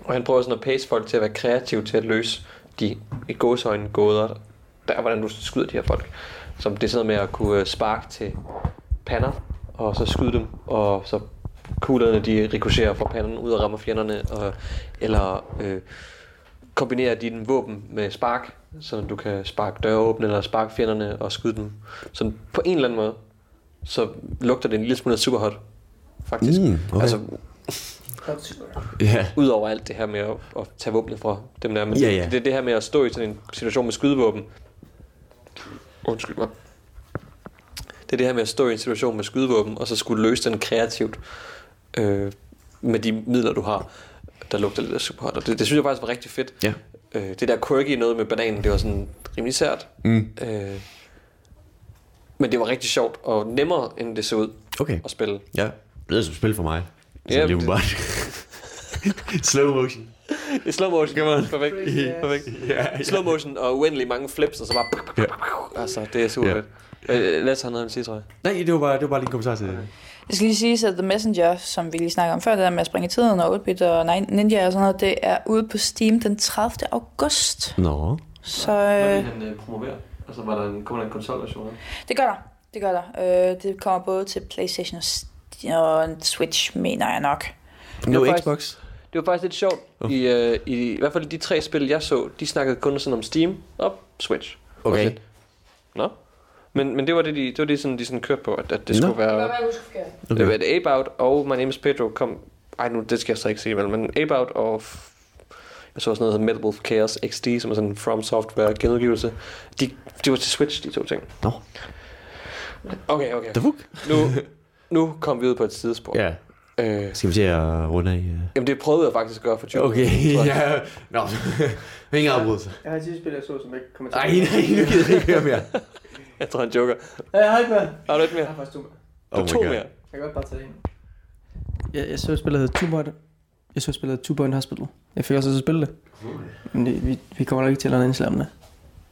Og han prøver sådan at pace folk til at være kreative til at løse de i gåsøjne gåder, der er, hvordan du skyder de her folk. Som det er sådan med at kunne øh, sparke til pander, og så skyde dem, og så kuglerne de rikocherer fra panden ud og rammer fjenderne, og, eller øh, kombinere dine våben med spark, så du kan sparke døre åbne, eller sparke fjenderne og skyde dem. Så på en eller anden måde, så lugter det en lille smule af superhot, faktisk. Mm, okay. Altså, Ja. Udover alt det her med at, at tage våbnet fra dem der. Men Ja, det, ja. det, er det her med at stå i sådan en situation med skydevåben. Undskyld mig. Det er det her med at stå i en situation med skydevåben, og så skulle løse den kreativt øh, med de midler, du har, der lugter lidt af superhot. Og det, det synes jeg faktisk var rigtig fedt. Ja. Øh, det der quirky noget med bananen, det var sådan rimelig sært. Mm. Øh, Men det var rigtig sjovt, og nemmere, end det så ud Okay. at spille. Ja. Det lyder som spil for mig. Ja, det- er bare... Slow motion. Det er slow motion. Come on. Perfekt. Yes. Perfekt. Ja, Slow motion og uendelig mange flips, og så bare... Ja. Altså, det er super Ja. fedt. Øh, Lasse har noget at sige, tror jeg. Nej, det var bare, det var bare lige en kommentar til det. Det skal lige siges, at The Messenger, som vi lige snakkede om før, det der med at springe i tiden og 8-bit og Ninja og sådan noget, det er ude på Steam den 30. august. Nå. Så øh, han øh, promoverer? Altså, var der en, kommer der en konsolversion? det gør der. Det gør der. Øh, det kommer både til Playstation og, Og Switch, mener jeg nok. Nu var faktisk- Xbox. Det var faktisk lidt sjovt. Oh. I, øh, i, I hvert fald de tre spil, jeg så, de snakkede kun sådan om Steam og Switch. Okay. Okay. Nå. Men, men det var det, de, det var det, sådan, de sådan kørte på, at, at det Nå. skulle være... jeg husker forkert. Okay. Det var et Out og My Name is Pedro kom... Ej, nu, det skal jeg så ikke sige, vel, men Ape Out og... Jeg så også noget, der hedder Metal Wolf Chaos XD, som er sådan en From Software genudgivelse. De, de var til Switch, de to ting. Nå. Okay, okay. The? Nu, nu kom vi ud på et sidespor. Ja. Øh, Skal vi til at runde af? øh? jamen, det prøvede jeg faktisk at gøre for 20 Okay, ja. Nå, ingen afbrydelse. Jeg har spil, jeg så, som ikke kommer til Ej, nej, nu gider jeg ikke høre mere. Jeg tror, han joker. Nej, jeg har ikke mere. Har du lidt mere? Jeg har faktisk to mere. Du Oh to God. mere. Jeg kan godt bare tage ind. Jeg, jeg så spillet Two Point. Jeg så spillet Two Point Hospital. Jeg fik også at spille det. Men det, vi, vi kommer nok ikke til at lade en indslag om det.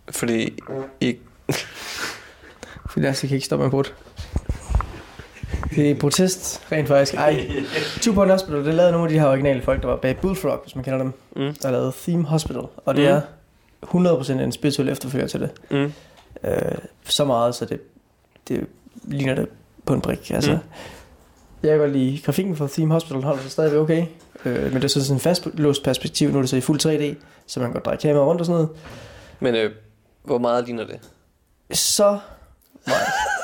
Fordi I, Fordi der kan ikke stoppe mig på det. Det er protest, rent faktisk. Ej, Two Point Hospital, det lavede nogle af de her originale folk, der var bag Bullfrog, hvis man kender dem. Mm. Der lavede Theme Hospital. Og det Mm. er 100% en spirituel efterfølger til det. mm, Øh, så meget, så det, det ligner det på en brik. Altså, Mm. Jeg kan godt lide grafikken for Theme Hospital, holder sig stadigvæk okay. Øh, men det er så sådan en fastlåst perspektiv, nu er det så i fuld 3D, så man kan godt dreje kameraet rundt og sådan noget. men øh, hvor meget ligner det? Så meget.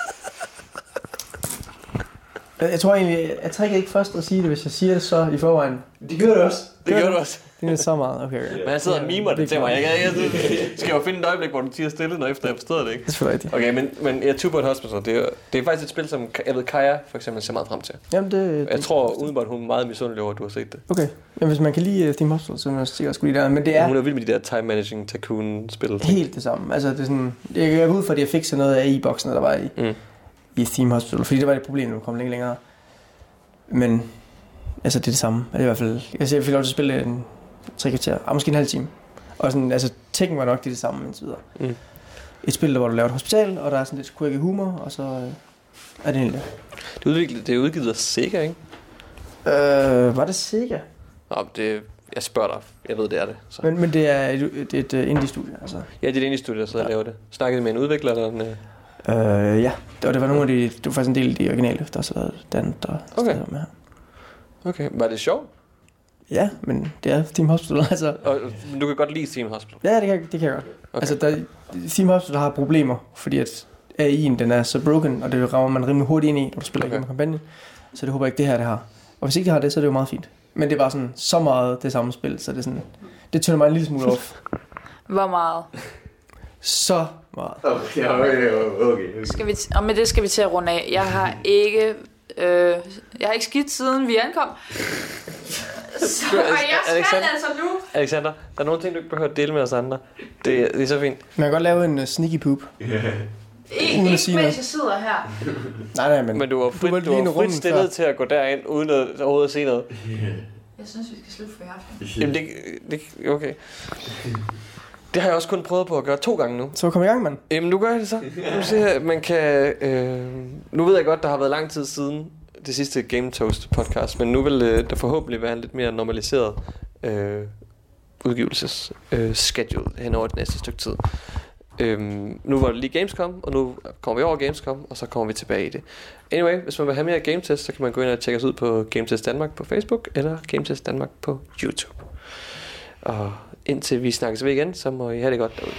Jeg jeg tror egentlig, jeg trækker ikke først at sige det, hvis jeg siger det så i forvejen. Det gør det også. Det Gør gjorde det? du også. Det er så meget, okay. okay. Men han sidder og mimer det det til mig. Jeg, jeg, jeg, jeg skal jo finde et øjeblik, hvor du tiger stille, når efter jeg forstår det, ikke? Det er selvfølgelig rigtigt. Okay, men, men ja, Two Point Hospital, det er, det er faktisk et spil, som jeg ved, Kaja for eksempel ser meget frem til. Jamen, det, Jeg det, tror udenbart, hun er meget misundelig over, at du har set det. Okay, men hvis man kan lide uh, Theme Hospital, så er man sikkert skulle lide der. Men det er Hun er vild med de der time managing tycoon spil. helt det samme. Altså, det er sådan, jeg jeg går ud fra, at de har fikset noget af i-boksen, der var i, Mm. I Theme Hospital, fordi det var det problem, når du kom længere længere. Men, altså, det er det samme. Det er i hvert fald, altså, jeg fik lov til at spille en tre kvarter, ah, måske en halv time. Og sådan, altså, Tekken var nok det, det samme indtil videre. Mm. Et spil, der hvor du laver et hospital, og der er sådan lidt quirky humor, og så øh, er det egentlig det. Det udviklet, det er udgivet af Sega, ikke? Øh, var det Sega? Nå, det, jeg spørger dig. Jeg ved, det er det. Så. Men, men det er et, er et uh, indie-studie, altså. Ja, det er det ene studie, der sidder og laver det. Snakkede med en udvikler, eller en... øh, Øh, ja, det var, det var nogle af de, det var faktisk en del af de originale, der også har været den, der Okay. med her. Okay, var det sjovt? Ja, men det er Team Hospital, altså. Og, men du kan godt lide Team Hospital. Ja, det kan, det kan jeg godt. Okay. Altså, der, Team Hospital har problemer, fordi at AI'en, den er så broken, og det rammer man rimelig hurtigt ind i, når du spiller Okay. igennem kampagnen. Så det håber jeg ikke, det her det har. Og hvis ikke det har det, så er det jo meget fint. Men det er bare sådan, så meget det samme spil, så det er sådan, det tønder mig en lille smule off. Hvor meget? Så meget. Okay, okay, okay. Skal vi t- og med det skal vi til at runde af. Jeg har ikke... Øh, jeg har ikke skidt siden vi ankom. Så, Du, og jeg skal Alexander- altså nu. Alexander, der er nogle ting, du ikke behøver at dele med os andre. Det, det er så fint. Man kan godt lave en uh, sneaky poop. Ikke, Uden at ikke sige mens noget. jeg sidder her. Nej, nej, men, Men du var frit, var du lige en var frit stillet før. til at gå derind, uden at overhovedet at se noget. Jeg synes, vi skal slutte for i aften. Jamen, det, det, okay. Det har jeg også kun prøvet på at gøre to gange nu. så kom i gang, mand. Jamen, nu gør jeg det så. Nu ser jeg, man kan... Øh, nu ved jeg godt, der har været lang tid siden det sidste Game Toast podcast, men nu vil øh, der forhåbentlig være en lidt mere normaliseret øh, udgivelses øh, schedule hen over det næste stykke tid. Øhm, nu var det lige Gamescom, og nu kommer vi over Gamescom, og så kommer vi tilbage i det. Anyway, hvis man vil have mere Game Test, så kan man gå ind og tjekke os ud på Game Test Danmark på Facebook, eller Game Test Danmark på YouTube. Og indtil vi snakkes ved igen, så må I have det godt derude.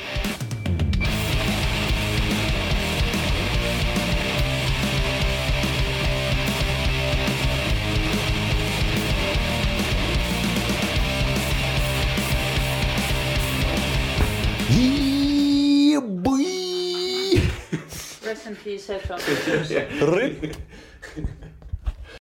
Rest in peace, headphones. Rip.